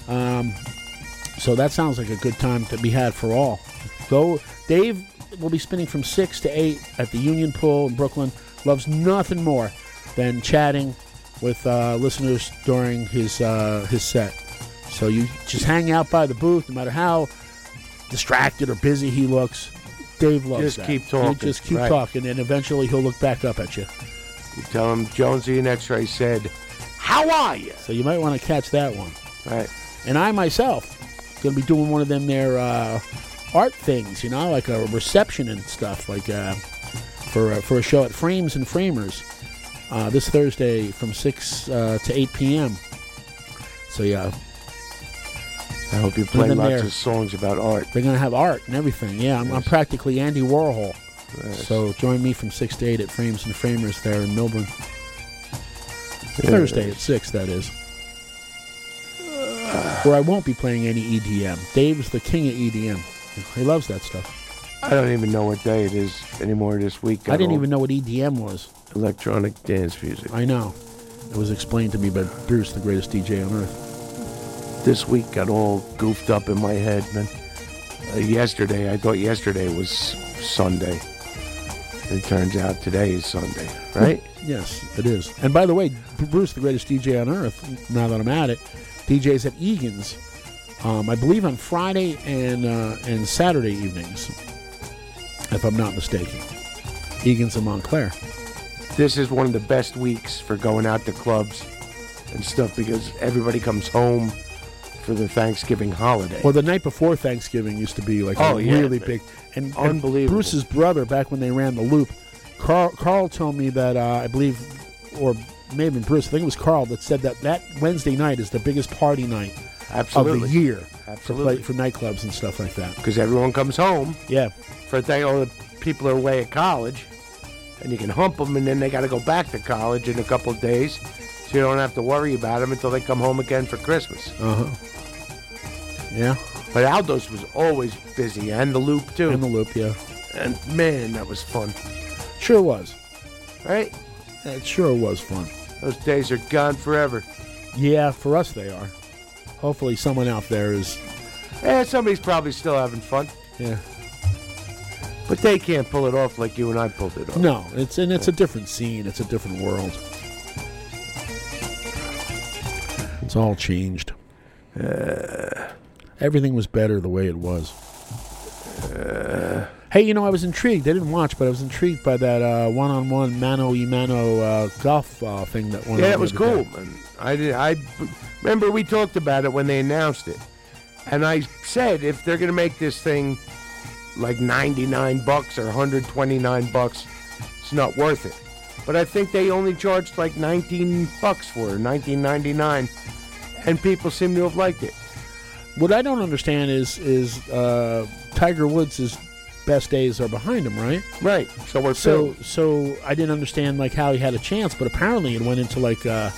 Speaker 7: Um, so that sounds like a good time to be had for all. Go, Dave will be spinning from six to eight at the Union Pool in Brooklyn. Loves nothing more than chatting with uh, listeners during his uh, his set. So you just hang out by the booth, no matter how distracted or busy he looks. Dave loves
Speaker 8: Just
Speaker 7: that.
Speaker 8: keep
Speaker 7: You
Speaker 8: talking,
Speaker 7: just keep
Speaker 8: right.
Speaker 7: talking, and eventually he'll look back up at you.
Speaker 8: You tell him Jonesy and X-Ray said, "How are you?"
Speaker 7: So you might want to catch that one.
Speaker 8: Right.
Speaker 7: And I myself going to be doing one of them there uh, art things, you know, like a reception and stuff, like uh, for uh, for a show at Frames and Framers uh, this Thursday from six uh, to eight p.m. So yeah,
Speaker 8: I hope you
Speaker 7: One
Speaker 8: play
Speaker 7: of them
Speaker 8: lots
Speaker 7: there.
Speaker 8: of songs about art.
Speaker 7: they're going to have art and everything. Yeah, I'm, I'm practically Andy Warhol. So join me from six to eight at Frames and Framers there in Melbourne. Thursday at six, that is. Where I won't be playing any EDM. Dave's the king of EDM. He loves that stuff.
Speaker 8: I don't even know what day it is anymore this week.
Speaker 7: I didn't even know what EDM was.
Speaker 8: electronic dance music.
Speaker 7: I know. It was explained to me by Bruce, the greatest DJ on earth.
Speaker 8: This week got all goofed up in my head, man. Uh, yesterday, I thought yesterday was Sunday. It turns out today is Sunday, *laughs* right?
Speaker 7: Yes, it is. And by the way, Bruce, the greatest DJ on earth, now that I'm at it, DJs at Egan's, um, I believe on Friday and uh, and Saturday evenings, if I'm not mistaken. Egan's in Montclair.
Speaker 8: this is one of the best weeks for going out to clubs and stuff because everybody comes home for the Thanksgiving holiday.
Speaker 7: Well, the night before Thanksgiving used to be like
Speaker 8: Oh,
Speaker 7: a
Speaker 8: yeah,
Speaker 7: really big and and
Speaker 8: Unbelievable.
Speaker 7: Bruce's brother, back when they ran the loop, Carl, Carl told me that uh, I believe, or maybe Bruce, I think it was Carl that said that that Wednesday night is the biggest party night of
Speaker 8: Absolutely.
Speaker 7: the year
Speaker 8: Absolutely.
Speaker 7: for, play, for nightclubs and stuff like that.
Speaker 8: Because everyone comes home.
Speaker 7: Yeah.
Speaker 8: For th- all the people are away at college, and you can hump them, and then they got to go back to college in a couple of days, so you don't have to worry about them until they come home again for Christmas.
Speaker 7: Uh huh. Yeah.
Speaker 8: But Aldo's was always busy, and the loop too.
Speaker 7: In the loop, yeah.
Speaker 8: And man, that was fun.
Speaker 7: Sure was.
Speaker 8: Right?
Speaker 7: It sure was fun.
Speaker 8: Those days are gone forever.
Speaker 7: Yeah, for us they are. Hopefully, someone out there is.
Speaker 8: Eh, somebody's probably still having fun.
Speaker 7: Yeah.
Speaker 8: But they can't pull it off like you and I pulled it off.
Speaker 7: No, it's and it's a different scene. It's a different world. It's all changed.
Speaker 8: Uh,
Speaker 7: Everything was better the way it was.
Speaker 8: Uh.
Speaker 7: hey, you know, I was intrigued. I didn't watch, but I was intrigued by that uh, one-on-one mano y mano uh, golf uh, thing that went.
Speaker 8: Yeah,
Speaker 7: on
Speaker 8: it
Speaker 7: the
Speaker 8: was cool. I did. I remember we talked about it when they announced it, and I said if they're going to make this thing like ninety nine bucks or one hundred twenty nine bucks, it's not worth it. But I think they only charged like nineteen bucks for it, nineteen ninety nine, and people seem to have liked it.
Speaker 7: What I don't understand is is uh, Tiger Woods' best days are behind him, right?
Speaker 8: Right. So we're
Speaker 7: so so I didn't understand like how he had a chance, but apparently it went into like uh,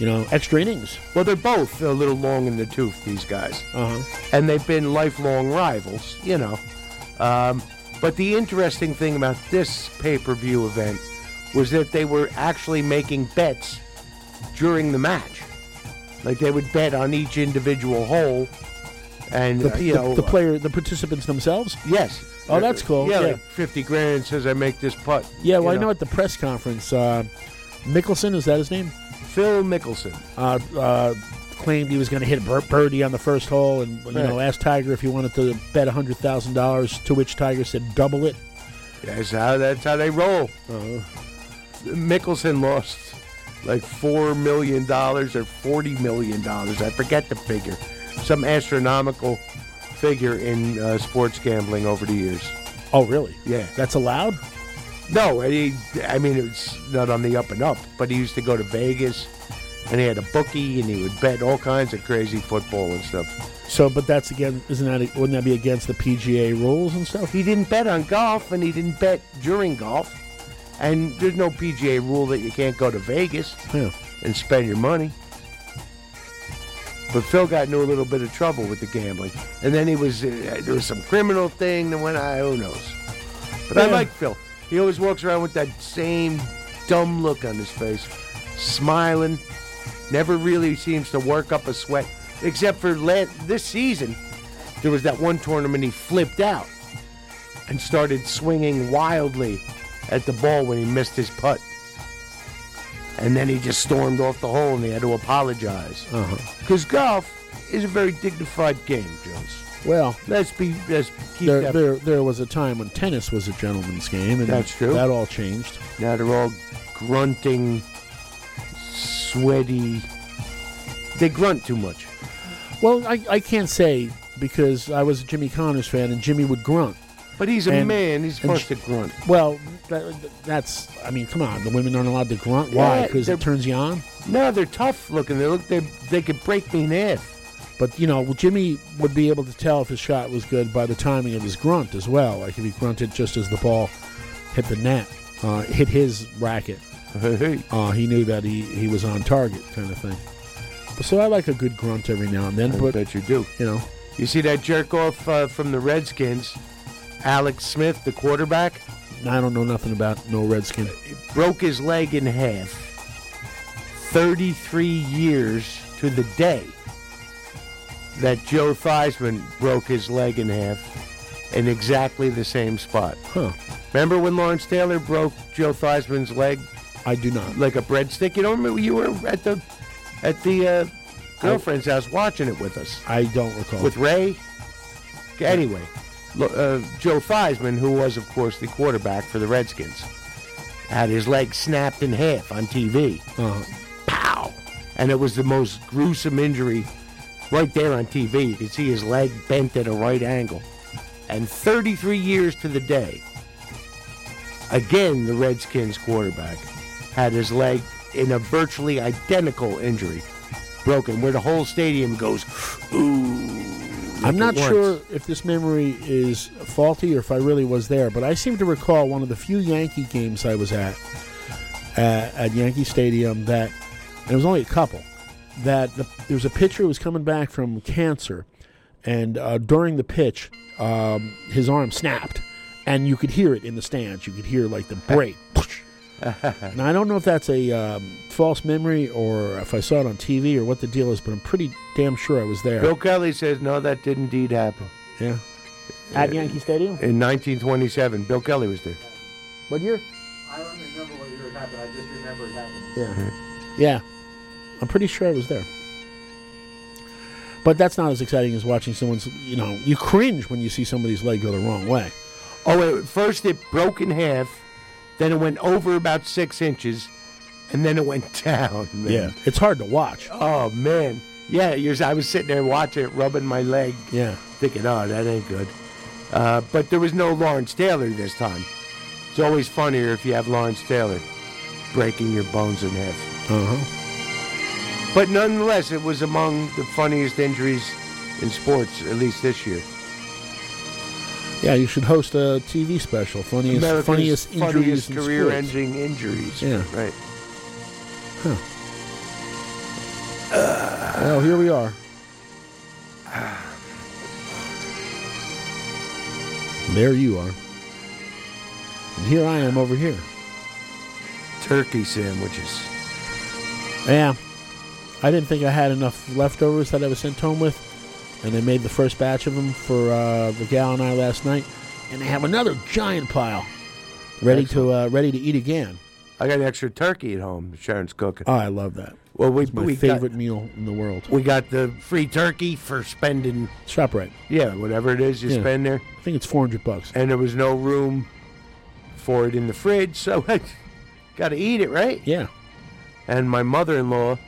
Speaker 7: you know extra innings.
Speaker 8: Well, they're both a little long in the tooth, these guys.
Speaker 7: Uh-huh.
Speaker 8: And they've been lifelong rivals, you know. Um, but the interesting thing about this pay per view event was that they were actually making bets during the match. Like they would bet on each individual hole. And,
Speaker 7: The,
Speaker 8: uh, you
Speaker 7: the-
Speaker 8: know,
Speaker 7: the player, the participants themselves.
Speaker 8: Yes.
Speaker 7: Oh, that's cool.
Speaker 8: Yeah,
Speaker 7: Yeah,
Speaker 8: like 50 grand says I make this putt.
Speaker 7: yeah. Well,
Speaker 8: you
Speaker 7: I know at the press conference, uh, Mickelson is that his name?
Speaker 8: Phil Mickelson
Speaker 7: uh, uh, claimed he was going to hit a bir- birdie on the first hole, and you know
Speaker 8: Right.
Speaker 7: asked Tiger if he wanted to bet hundred thousand dollars. To which Tiger said, "Double it."
Speaker 8: That's how that's how they roll.
Speaker 7: Uh-huh.
Speaker 8: Mickelson lost like four million dollars or forty million dollars. I forget the figure. Some astronomical figure in uh, sports gambling over the years.
Speaker 7: Oh, really?
Speaker 8: Yeah.
Speaker 7: That's allowed?
Speaker 8: No, he, I mean it's not on the up and up. But he used to go to Vegas, and he had a bookie, and he would bet all kinds of crazy football and stuff.
Speaker 7: So, but that's again, isn't that wouldn't that be against the PGA rules and stuff?
Speaker 8: He didn't bet on golf, and he didn't bet during golf. And there's no PGA rule that you can't go to Vegas
Speaker 7: Yeah.
Speaker 8: and spend your money. But Phil got into a little bit of trouble with the gambling, and then he was uh, there was some criminal thing that went. I who knows. But I like Phil. He always walks around with that same dumb look on his face, smiling. Never really seems to work up a sweat, except for la- this season. There was that one tournament he flipped out and started swinging wildly at the ball when he missed his putt. And then he just stormed off the hole and he had to apologize.
Speaker 7: Uh-huh.
Speaker 8: Because golf is a very dignified game, Jones.
Speaker 7: Well,
Speaker 8: let's be let's keep
Speaker 7: there,
Speaker 8: that.
Speaker 7: there, there was a time when tennis was a gentleman's game, and
Speaker 8: That's true.
Speaker 7: That all changed.
Speaker 8: Now they're all grunting, sweaty. They grunt too much.
Speaker 7: Well, I, I can't say because I was a Jimmy Connors fan, and Jimmy would grunt.
Speaker 8: But he's a
Speaker 7: And-
Speaker 8: man. He's supposed to grunt.
Speaker 7: Well, that, that's. I mean, come on. The women aren't allowed to grunt. Why? Because
Speaker 8: they're-
Speaker 7: it turns you on.
Speaker 8: No, they're tough looking. They look. They they could break me in half.
Speaker 7: But you know, Jimmy would be able to tell if his shot was good by the timing of his grunt as well. Like if he grunted just as the ball hit the net, uh, hit his racket, uh, he knew that he, he was on target, kind of thing. So I like a good grunt every now and then.
Speaker 8: I
Speaker 7: but
Speaker 8: bet you do.
Speaker 7: You know,
Speaker 8: You see that jerk off uh, from the Redskins, Alex Smith, the quarterback,
Speaker 7: I don't know nothing about no Redskin.
Speaker 8: He broke his leg in half. Thirty-three years to the day that Joe Theismann broke his leg in half in exactly the same spot.
Speaker 7: Huh.
Speaker 8: Remember when Lawrence Taylor broke Joe Theismann's leg?
Speaker 7: I do not.
Speaker 8: Like a breadstick. You don't remember you were at the at the uh, girlfriend's house watching it with us
Speaker 7: I don't recall.
Speaker 8: with Ray. Anyway, uh, Joe Theismann, who was of course the quarterback for the Redskins, had his leg snapped in half on TV.
Speaker 7: Uh-huh.
Speaker 8: Pow! And it was the most gruesome injury right there on TV. You could see his leg bent at a right angle. And 33 years to the day, again, the Redskins quarterback had his leg in a virtually identical injury broken, where the whole stadium goes, ooh.
Speaker 7: I'm not sure if this memory is faulty or if I really was there, but I seem to recall one of the few Yankee games I was at uh, at Yankee Stadium that, and it was only a couple, that the, there was a pitcher who was coming back from cancer, and uh, during the pitch, um, his arm snapped, and you could hear it in the stands. You could hear like the break. *laughs* now I don't know if that's a um, false memory or if I saw it on TV or what the deal is, but I'm pretty damn sure I was there.
Speaker 8: Bill Kelly says, no, that did indeed happen.
Speaker 7: Yeah. At Yankee Stadium?
Speaker 8: In 1927, Bill Kelly was there.
Speaker 7: What year?
Speaker 12: I don't remember what year it happened. I just remember it happened.
Speaker 7: Yeah. Yeah. I'm pretty sure I was there. But that's not as exciting as watching someone's. You know, you cringe when you see somebody's leg go the wrong way.
Speaker 8: Oh, wait, first it broke in half, then it went over about six inches, and then it went *laughs* down. Man.
Speaker 7: Yeah, it's hard to watch.
Speaker 8: Oh man, yeah. I was sitting there watching it, rubbing my leg.
Speaker 7: Yeah.
Speaker 8: Thinking, oh, that ain't good. Uh, but there was no Lawrence Taylor this time. It's always funnier if you have Lawrence Taylor breaking your bones in half.
Speaker 7: Uh huh.
Speaker 8: But nonetheless, it was among the funniest injuries in sports, at least this year.
Speaker 7: Yeah, you should host a TV special. Funniest,
Speaker 8: America's
Speaker 7: funniest injuries
Speaker 8: funniest
Speaker 7: in
Speaker 8: career-ending injuries.
Speaker 7: Yeah.
Speaker 8: right.
Speaker 7: Huh. well, here we are. There you are. And here I am over here.
Speaker 8: Turkey sandwiches.
Speaker 7: Yeah. I didn't think I had enough leftovers that I was sent home with. And they made the first batch of them for uh, the gal and I last night. And they have another giant pile ready to uh, ready to eat again.
Speaker 8: I got an extra turkey at home. Sharon's cooking.
Speaker 7: Oh, I love that.
Speaker 8: Well, we
Speaker 7: It's my
Speaker 8: we
Speaker 7: favorite
Speaker 8: got,
Speaker 7: meal in the world.
Speaker 8: we got the free turkey for spending.
Speaker 7: ShopRite.
Speaker 8: Yeah, whatever it is you
Speaker 7: Yeah.
Speaker 8: spend there.
Speaker 7: I think it's 400 bucks.
Speaker 8: And there was no room for it in the fridge, so *laughs* I got to eat it, right?
Speaker 7: Yeah.
Speaker 8: And my mother-in-law,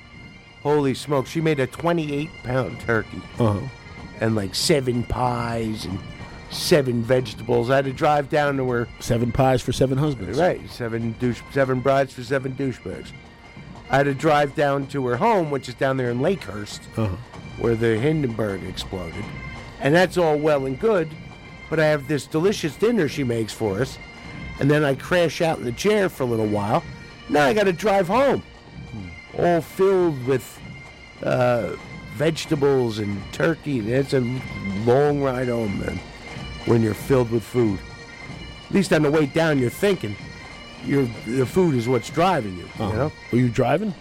Speaker 8: holy smoke, she made a 28-pound turkey.
Speaker 7: Uh-huh.
Speaker 8: And like seven pies and seven vegetables. I had to drive down to her.
Speaker 7: Seven pies for seven husbands.
Speaker 8: Right, seven douche, seven brides for seven douchebags. I had to drive down to her home, which is down there in Lakehurst,
Speaker 7: Uh-huh.
Speaker 8: where the Hindenburg exploded. And that's all well and good, but I have this delicious dinner she makes for us, and then I crash out in the chair for a little while. Now I got to drive home, all filled with uh, vegetables and turkey. It's a long ride home, man, when you're filled with food. At least on the way down, you're thinking your the food is what's driving you.
Speaker 7: Uh-huh.
Speaker 8: You know?
Speaker 7: Were you driving?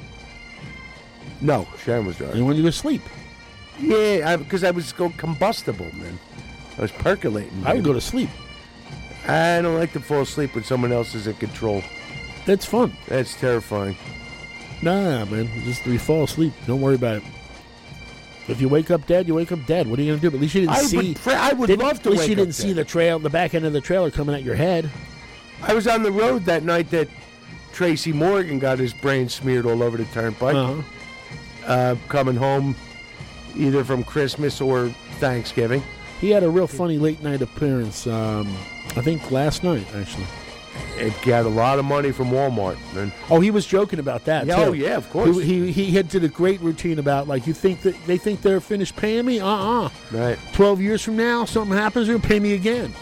Speaker 8: No, Sharon was driving.
Speaker 7: And when you go to sleep?
Speaker 8: Yeah, because I, was go combustible, man. I was percolating.
Speaker 7: I would
Speaker 8: man.
Speaker 7: go to sleep.
Speaker 8: I don't like to fall asleep when someone else is in control.
Speaker 7: That's fun.
Speaker 8: That's terrifying.
Speaker 7: Nah, man. Just you fall asleep. Don't worry about it. If you wake up dead, you wake up dead. What are you gonna do? But at least you didn't
Speaker 8: I
Speaker 7: see.
Speaker 8: would pray- I would
Speaker 7: didn't-
Speaker 8: love to
Speaker 7: At least
Speaker 8: wake
Speaker 7: you didn't see
Speaker 8: dead.
Speaker 7: the trail, the back end of the trailer coming at your head.
Speaker 8: I was on the road that night that Tracy Morgan got his brain smeared all over the turnpike.
Speaker 7: Uh-huh.
Speaker 8: Uh, coming home either from Christmas or Thanksgiving.
Speaker 7: He had a real funny late night appearance. Um, I think last night, actually.
Speaker 8: It got a lot of money from Walmart, man.
Speaker 7: Oh, he was joking about that.
Speaker 8: Yeah,
Speaker 7: too.
Speaker 8: oh, yeah, of course.
Speaker 7: He, he he had did a great routine about like you think that they think they're finished paying me. Uh uh
Speaker 8: Right.
Speaker 7: Twelve years from now, something happens, they'll pay me again.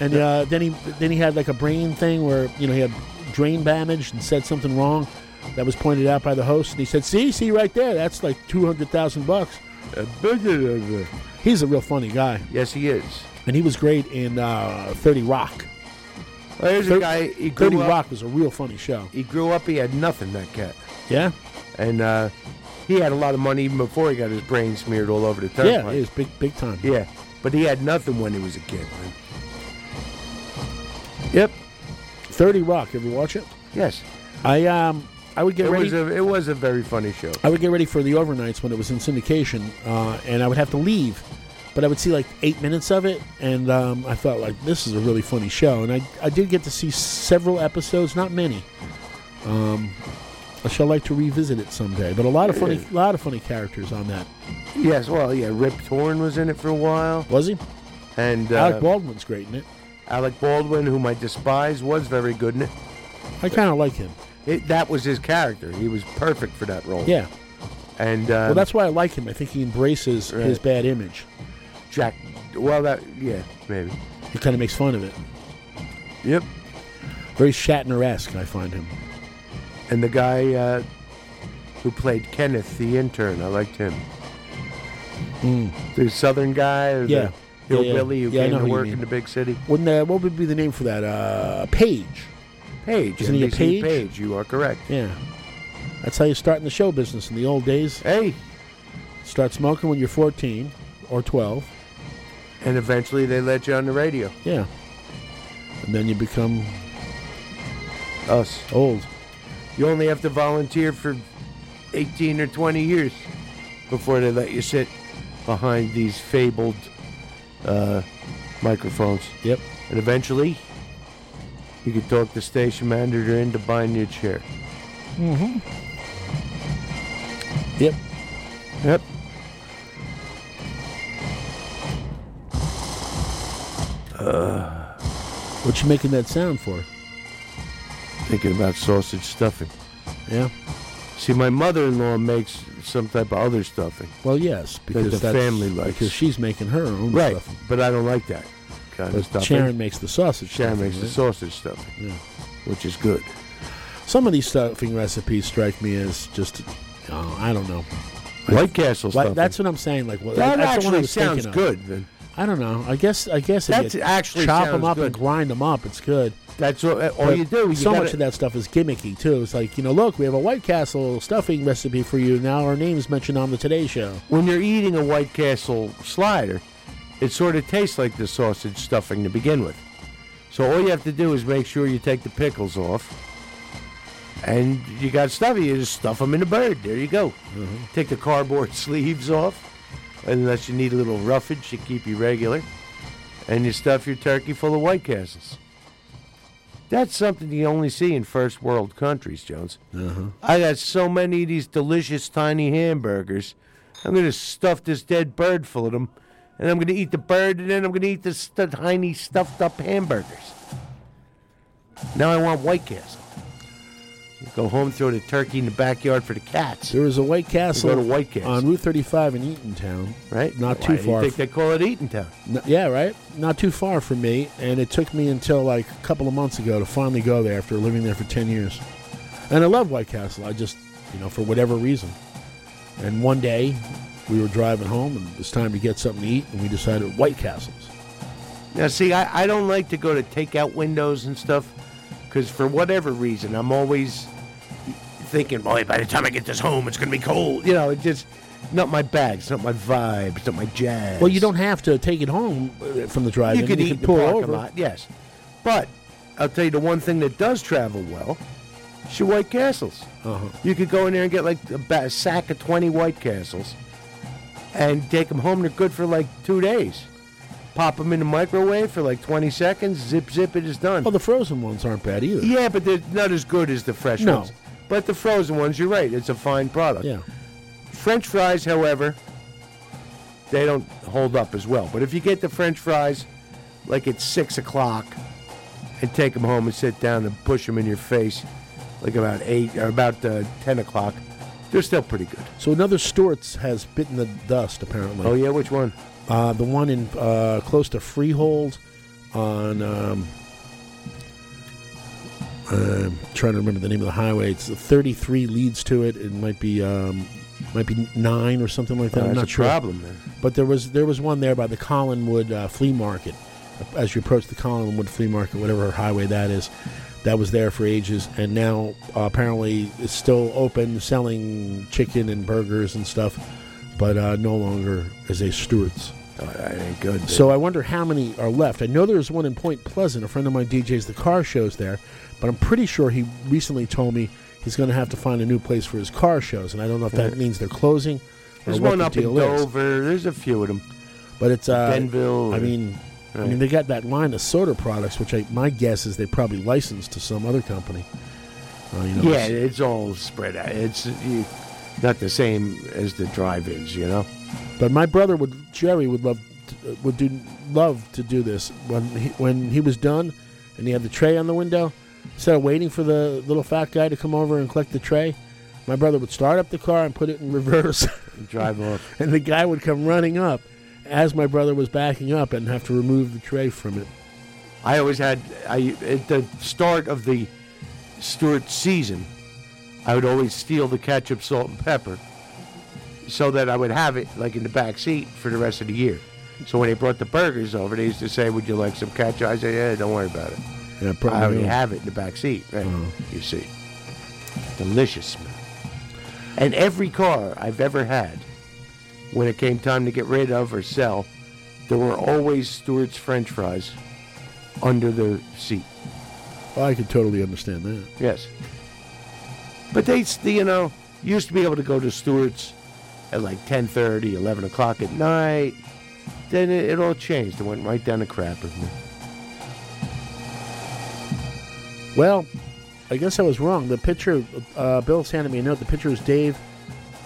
Speaker 7: And uh, then he then he had like a brain thing where you know he had drain damage and said something wrong that was pointed out by the host, and he said, "See, see right there, that's like two hundred thousand bucks." He's a real funny guy.
Speaker 8: Yes, he is.
Speaker 7: And he was great in uh, Thirty Rock.
Speaker 8: Well, there's a guy. He grew
Speaker 7: Thirty
Speaker 8: up,
Speaker 7: Rock was a real funny show.
Speaker 8: He grew up. He had nothing. That cat.
Speaker 7: Yeah.
Speaker 8: And uh, he had a lot of money even before he got his brain smeared all over the
Speaker 7: Yeah,
Speaker 8: turnpike.
Speaker 7: he was big big time.
Speaker 8: Yeah, but he had nothing when he was a kid, man. Yep.
Speaker 7: Thirty Rock. Ever watch it?
Speaker 8: Yes.
Speaker 7: I um I would get
Speaker 8: it
Speaker 7: ready.
Speaker 8: was a it was a very funny show.
Speaker 7: I would get ready for the overnights when it was in syndication, uh, and I would have to leave. But I would see like eight minutes of it, and um, I thought like this is a really funny show. And I, I did get to see several episodes, not many. Um, I shall like to revisit it someday. But a lot of funny,
Speaker 8: Yeah.
Speaker 7: lot of funny characters on that.
Speaker 8: Yes, well, yeah. Rip Torn was in it for a while.
Speaker 7: Was he?
Speaker 8: And uh,
Speaker 7: Alec Baldwin's great in it.
Speaker 8: Alec Baldwin, whom I despise, was very good in it.
Speaker 7: I kind of like him.
Speaker 8: it. That was his character. He was perfect for that role.
Speaker 7: Yeah.
Speaker 8: And uh,
Speaker 7: well, that's why I like him. I think he embraces his bad image.
Speaker 8: Jack. Well, that yeah, maybe.
Speaker 7: He kind of makes fun of it.
Speaker 8: Yep.
Speaker 7: Very Shatner-esque, I find him.
Speaker 8: And the guy uh, who played Kenneth, the intern, I liked him.
Speaker 7: Mm.
Speaker 8: The Southern guy, or
Speaker 7: Yeah.
Speaker 8: the
Speaker 7: Yeah, yeah.
Speaker 8: who
Speaker 7: Yeah,
Speaker 8: came to
Speaker 7: who
Speaker 8: work in the big city.
Speaker 7: Wouldn't that, what would be the name for that? Uh, Page.
Speaker 8: Page,
Speaker 7: Isn't he a page?
Speaker 8: Page, you are correct.
Speaker 7: Yeah. That's how you start in the show business in the old days.
Speaker 8: Hey.
Speaker 7: Start smoking when you're 14 or 12.
Speaker 8: And eventually they let you on the radio.
Speaker 7: Yeah. And then you become
Speaker 8: Us.
Speaker 7: old.
Speaker 8: You only have to volunteer for 18 or 20 years before they let you sit behind these fabled uh, microphones.
Speaker 7: Yep.
Speaker 8: And eventually, you could talk the station manager into buying you a chair.
Speaker 7: Mm-hmm. Yep.
Speaker 8: Yep. Uh,
Speaker 7: what you making that sound for?
Speaker 8: Thinking about sausage stuffing.
Speaker 7: Yeah.
Speaker 8: See, my mother-in-law makes some type of other stuffing.
Speaker 7: Well, yes, because
Speaker 8: the
Speaker 7: that's-
Speaker 8: family likes.
Speaker 7: because she's making her own
Speaker 8: right,
Speaker 7: stuffing.
Speaker 8: but I don't like that kind
Speaker 7: But
Speaker 8: of stuffing.
Speaker 7: Sharon makes the sausage
Speaker 8: Sharon
Speaker 7: stuffing,
Speaker 8: makes the sausage stuffing,
Speaker 7: Yeah.
Speaker 8: which is good.
Speaker 7: Some of these stuffing recipes strike me as just, oh, I don't know.
Speaker 8: White Castle
Speaker 7: Like,
Speaker 8: stuffing.
Speaker 7: That's what I'm saying. Like, well,
Speaker 8: That
Speaker 7: the I
Speaker 8: actually sounds good.
Speaker 7: I don't know. I guess. I guess if
Speaker 8: That's
Speaker 7: you
Speaker 8: actually
Speaker 7: chop them up and grind them up, it's good.
Speaker 8: That's all, all
Speaker 7: But
Speaker 8: you do. You
Speaker 7: so
Speaker 8: gotta-
Speaker 7: much of that stuff is gimmicky too. It's like you know, look, we have a White Castle stuffing recipe for you. Now our name's mentioned on the Today Show.
Speaker 8: when you're eating a White Castle slider, it sort of tastes like the sausage stuffing to begin with. So all you have to do is make sure you take the pickles off, and you got stuffing. You just stuff them in the bird. There you go. Mm-hmm. Take the cardboard *laughs* sleeves off, unless you need a little roughage to keep you regular, and you stuff your turkey full of White Castles. That's something you only see in first world countries, Jones.
Speaker 7: Uh-huh.
Speaker 8: I got so many of these delicious tiny hamburgers. I'm going to stuff this dead bird full of them, and I'm going to eat the bird, and then I'm going to eat the st- tiny stuffed up hamburgers. Now I want White Castle. Go home, throw the turkey in the backyard for the cats.
Speaker 7: There was a White Castle
Speaker 8: go to White Castle.
Speaker 7: on Route 35 in Eatontown.
Speaker 8: Right?
Speaker 7: Not
Speaker 8: Why
Speaker 7: too
Speaker 8: do you
Speaker 7: far.
Speaker 8: think they call it Eatontown?
Speaker 7: N- yeah, right. Not too far from me, and it took me until like a couple of months ago to finally go there after living there for ten years. And I love White Castle. I just, you know, for whatever reason. And one day, we were driving home, and it was time to get something to eat, and we decided White Castles.
Speaker 8: Now, see, I, I don't like to go to takeout windows and stuff because for whatever reason, I'm always thinking, boy, by the time I get this home, it's going to be cold. You know, it's just not my bag. It's not my vibe. It's not my jazz.
Speaker 7: Well, you don't have to take it home uh, from the drive-in.
Speaker 8: You could eat
Speaker 7: can
Speaker 8: in the
Speaker 7: pull over.
Speaker 8: lot, yes. But I'll tell you the one thing that does travel well is your White Castles.
Speaker 7: Uh-huh.
Speaker 8: You could go in there and get like a, ba- a sack of 20 White Castles and take them home. They're good for like two days. Pop them in the microwave for like 20 seconds. Zip, zip, it is done.
Speaker 7: Well, the frozen ones aren't bad either.
Speaker 8: Yeah, but they're not as good as the fresh
Speaker 7: No.
Speaker 8: ones. But the frozen ones, you're right. It's a fine product.
Speaker 7: Yeah.
Speaker 8: French fries, however, they don't hold up as well. But if you get the French fries like at six o'clock and take them home and sit down and push them in your face like about eight or about uh, ten o'clock, they're still pretty good.
Speaker 7: So another Stewart's has bitten the dust, apparently.
Speaker 8: Oh yeah, which one?
Speaker 7: Uh, the one in uh, close to Freehold on. Um, uh, trying to remember the name of the highway. It's 33 leads to it. It might be um, might be nine or something like that.
Speaker 8: Oh,
Speaker 7: I'm
Speaker 8: that's
Speaker 7: not
Speaker 8: a
Speaker 7: sure.
Speaker 8: problem, then.
Speaker 7: But there was there was one there by the Collingwood uh, Flea Market. As you approach the Collingwood Flea Market, whatever highway that is, that was there for ages, and now uh, apparently it's still open, selling chicken and burgers and stuff, but uh, no longer as a Stewart's.
Speaker 8: Oh, that ain't good.
Speaker 7: So I wonder how many are left. I know there's one in Point Pleasant. A friend of mine DJs the car shows there, but I'm pretty sure he recently told me he's going to have to find a new place for his car shows, and I don't know if that means they're closing. or
Speaker 8: There's one
Speaker 7: the
Speaker 8: up in
Speaker 7: deal is.
Speaker 8: Dover. There's a few of them.
Speaker 7: But it's uh,
Speaker 8: Denville
Speaker 7: I mean, I mean, they got that line of soda products, which I, my guess is they probably licensed to some other company. Uh, you know,
Speaker 8: yeah,
Speaker 7: it's-
Speaker 8: it's all spread out. It's you, not the same as the drive-ins, you know.
Speaker 7: But my brother would Jerry would love to, would do love to do this when he, when he was done and he had the tray on the window. Instead of waiting for the little fat guy to come over and collect the tray, my brother would start up the car and put it in reverse,
Speaker 8: And drive *laughs* off.
Speaker 7: and the guy would come running up as my brother was backing up and have to remove the tray from it.
Speaker 8: I always had I at the start of the Stewart season, I would always steal the ketchup, salt, and pepper, so that I would have it like in the back seat for the rest of the year. So when they brought the burgers over, they used to say, "Would you like some ketchup?" I said, "Yeah, don't worry about it.
Speaker 7: Yeah,
Speaker 8: I already have it in the back seat." Right?
Speaker 7: Uh-huh.
Speaker 8: You see, delicious smell. And every car I've ever had, when it came time to get rid of or sell, there were always Stewart's French fries under the seat.
Speaker 7: Well, I could totally understand that.
Speaker 8: Yes. But they, you know, used to be able to go to Stewart's at like 10:30, 11 o'clock at night. Then it, it all changed. It went right down the crap with me.
Speaker 7: Well, I guess I was wrong. The pitcher, uh, Bill handed me a note. The pitcher was Dave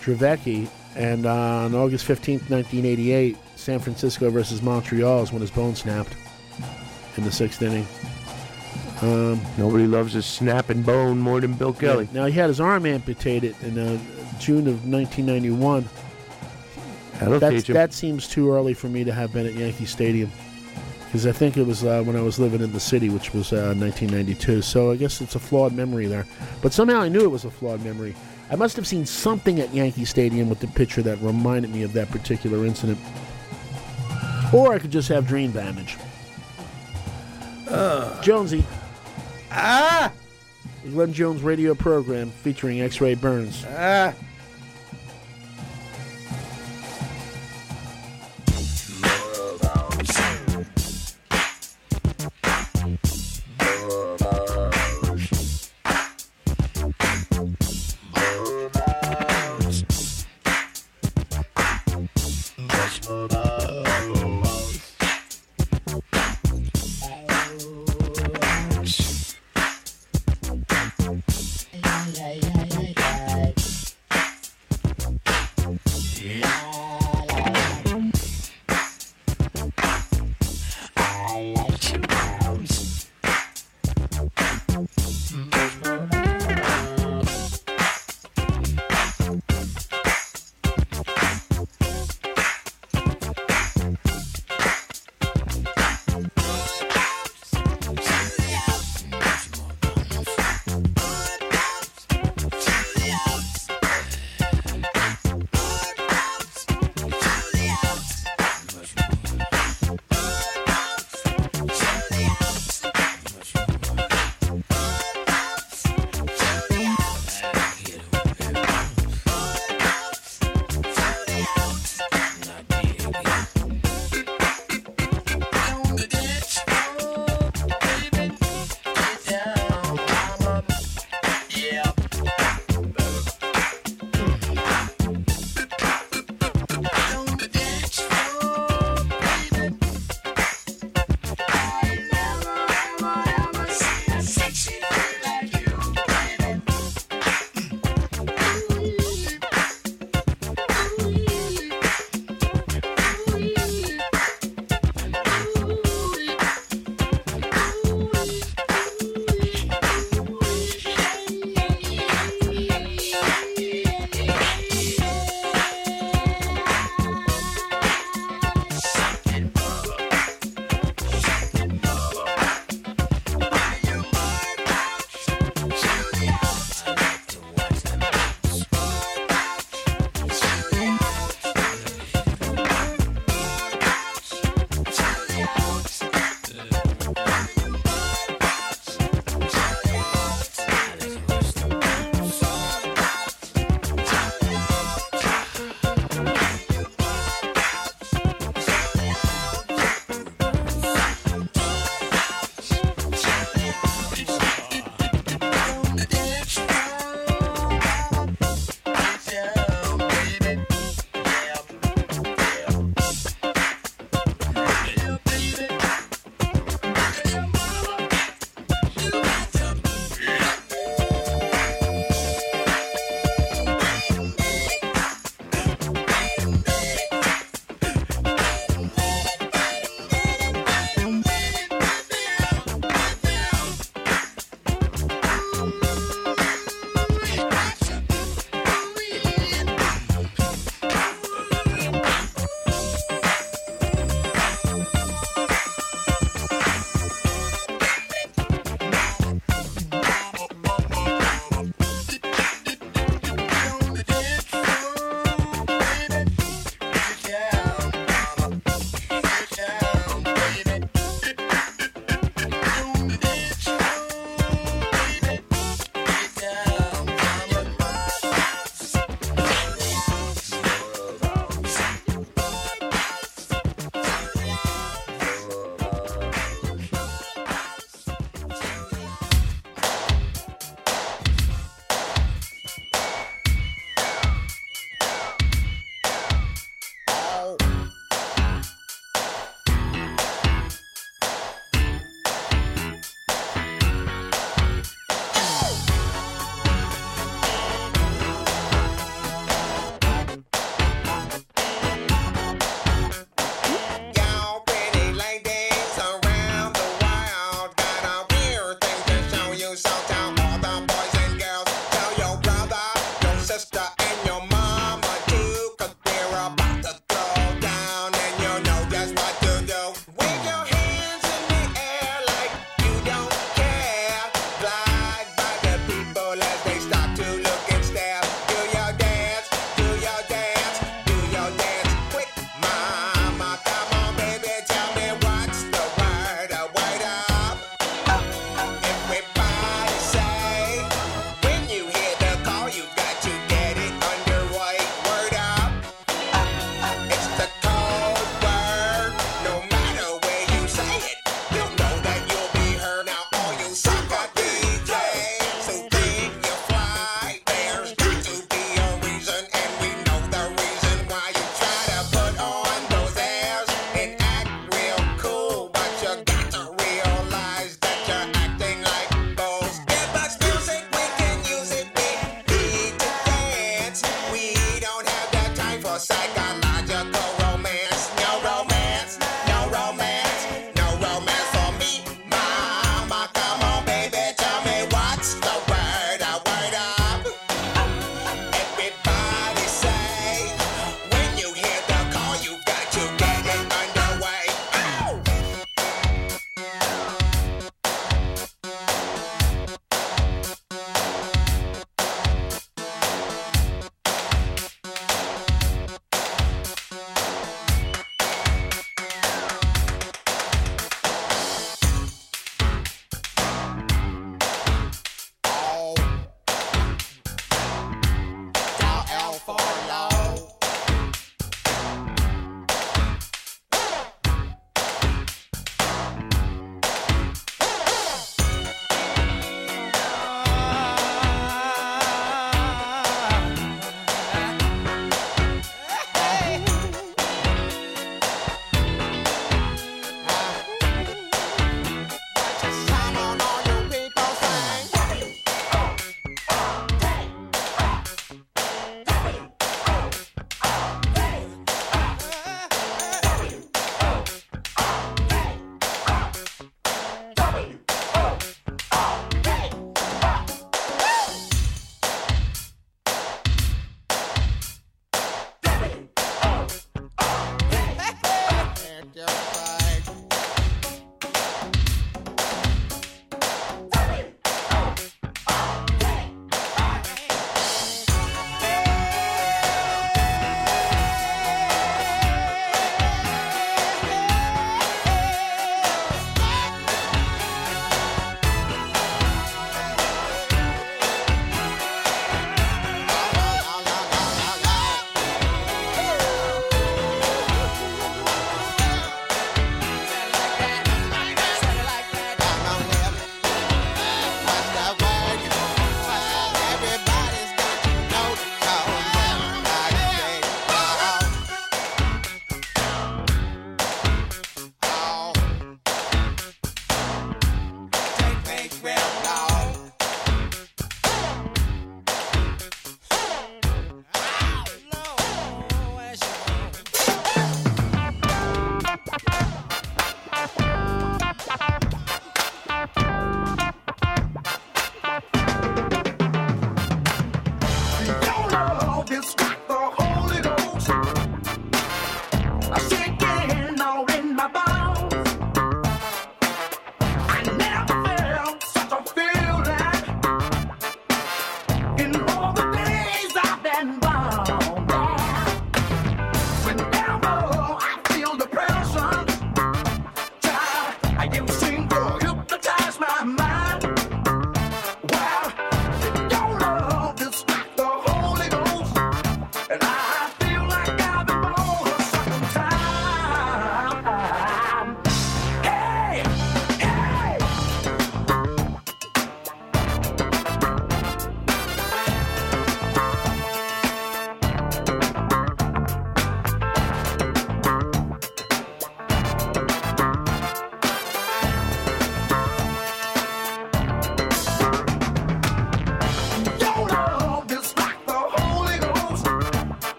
Speaker 7: Dravecky, and uh, on August 15th, 1988, San Francisco versus Montreal is when his bone snapped in the sixth inning. Um,
Speaker 8: Nobody loves a snapping bone more than Bill Kelly.
Speaker 7: Now, he had his arm amputated in uh, June of 1991.
Speaker 8: That'll
Speaker 7: That's,
Speaker 8: teach him.
Speaker 7: that seems too early for me to have been at Yankee Stadium. Because I think it was uh, when I was living in the city, which was uh, 1992. So I guess it's a flawed memory there. But somehow I knew it was a flawed memory. I must have seen something at Yankee Stadium with the picture that reminded me of that particular incident. Or I could just have dream damage. Jonesy.
Speaker 8: Ah!
Speaker 7: Glenn Jones radio program featuring X Ray Burns.
Speaker 8: Ah!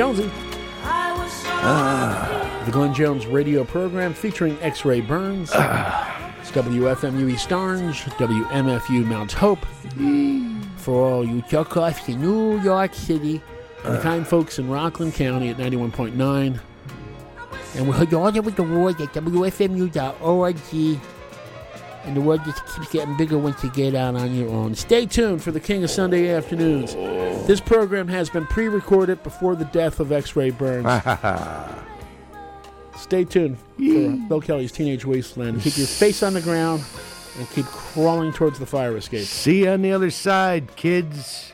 Speaker 7: Jonesy.
Speaker 13: I was shown
Speaker 7: Ah, the Glenn Jones radio program featuring X Ray Burns. It's WFMU East Orange, WMFU Mount Hope. For all you chuck-offs in New York City and the kind folks in Rockland County at 91.9. And we're all over the world at WFMU.org. And the world just keeps getting bigger once you get out on your own. Stay tuned for the King of Sunday Afternoons. This program has been pre recorded before the death of X Ray Burns. *laughs* Stay tuned for Bill Kelly's Teenage Wasteland. Keep your face on the ground and keep crawling towards the fire escape.
Speaker 14: See you on the other side, kids.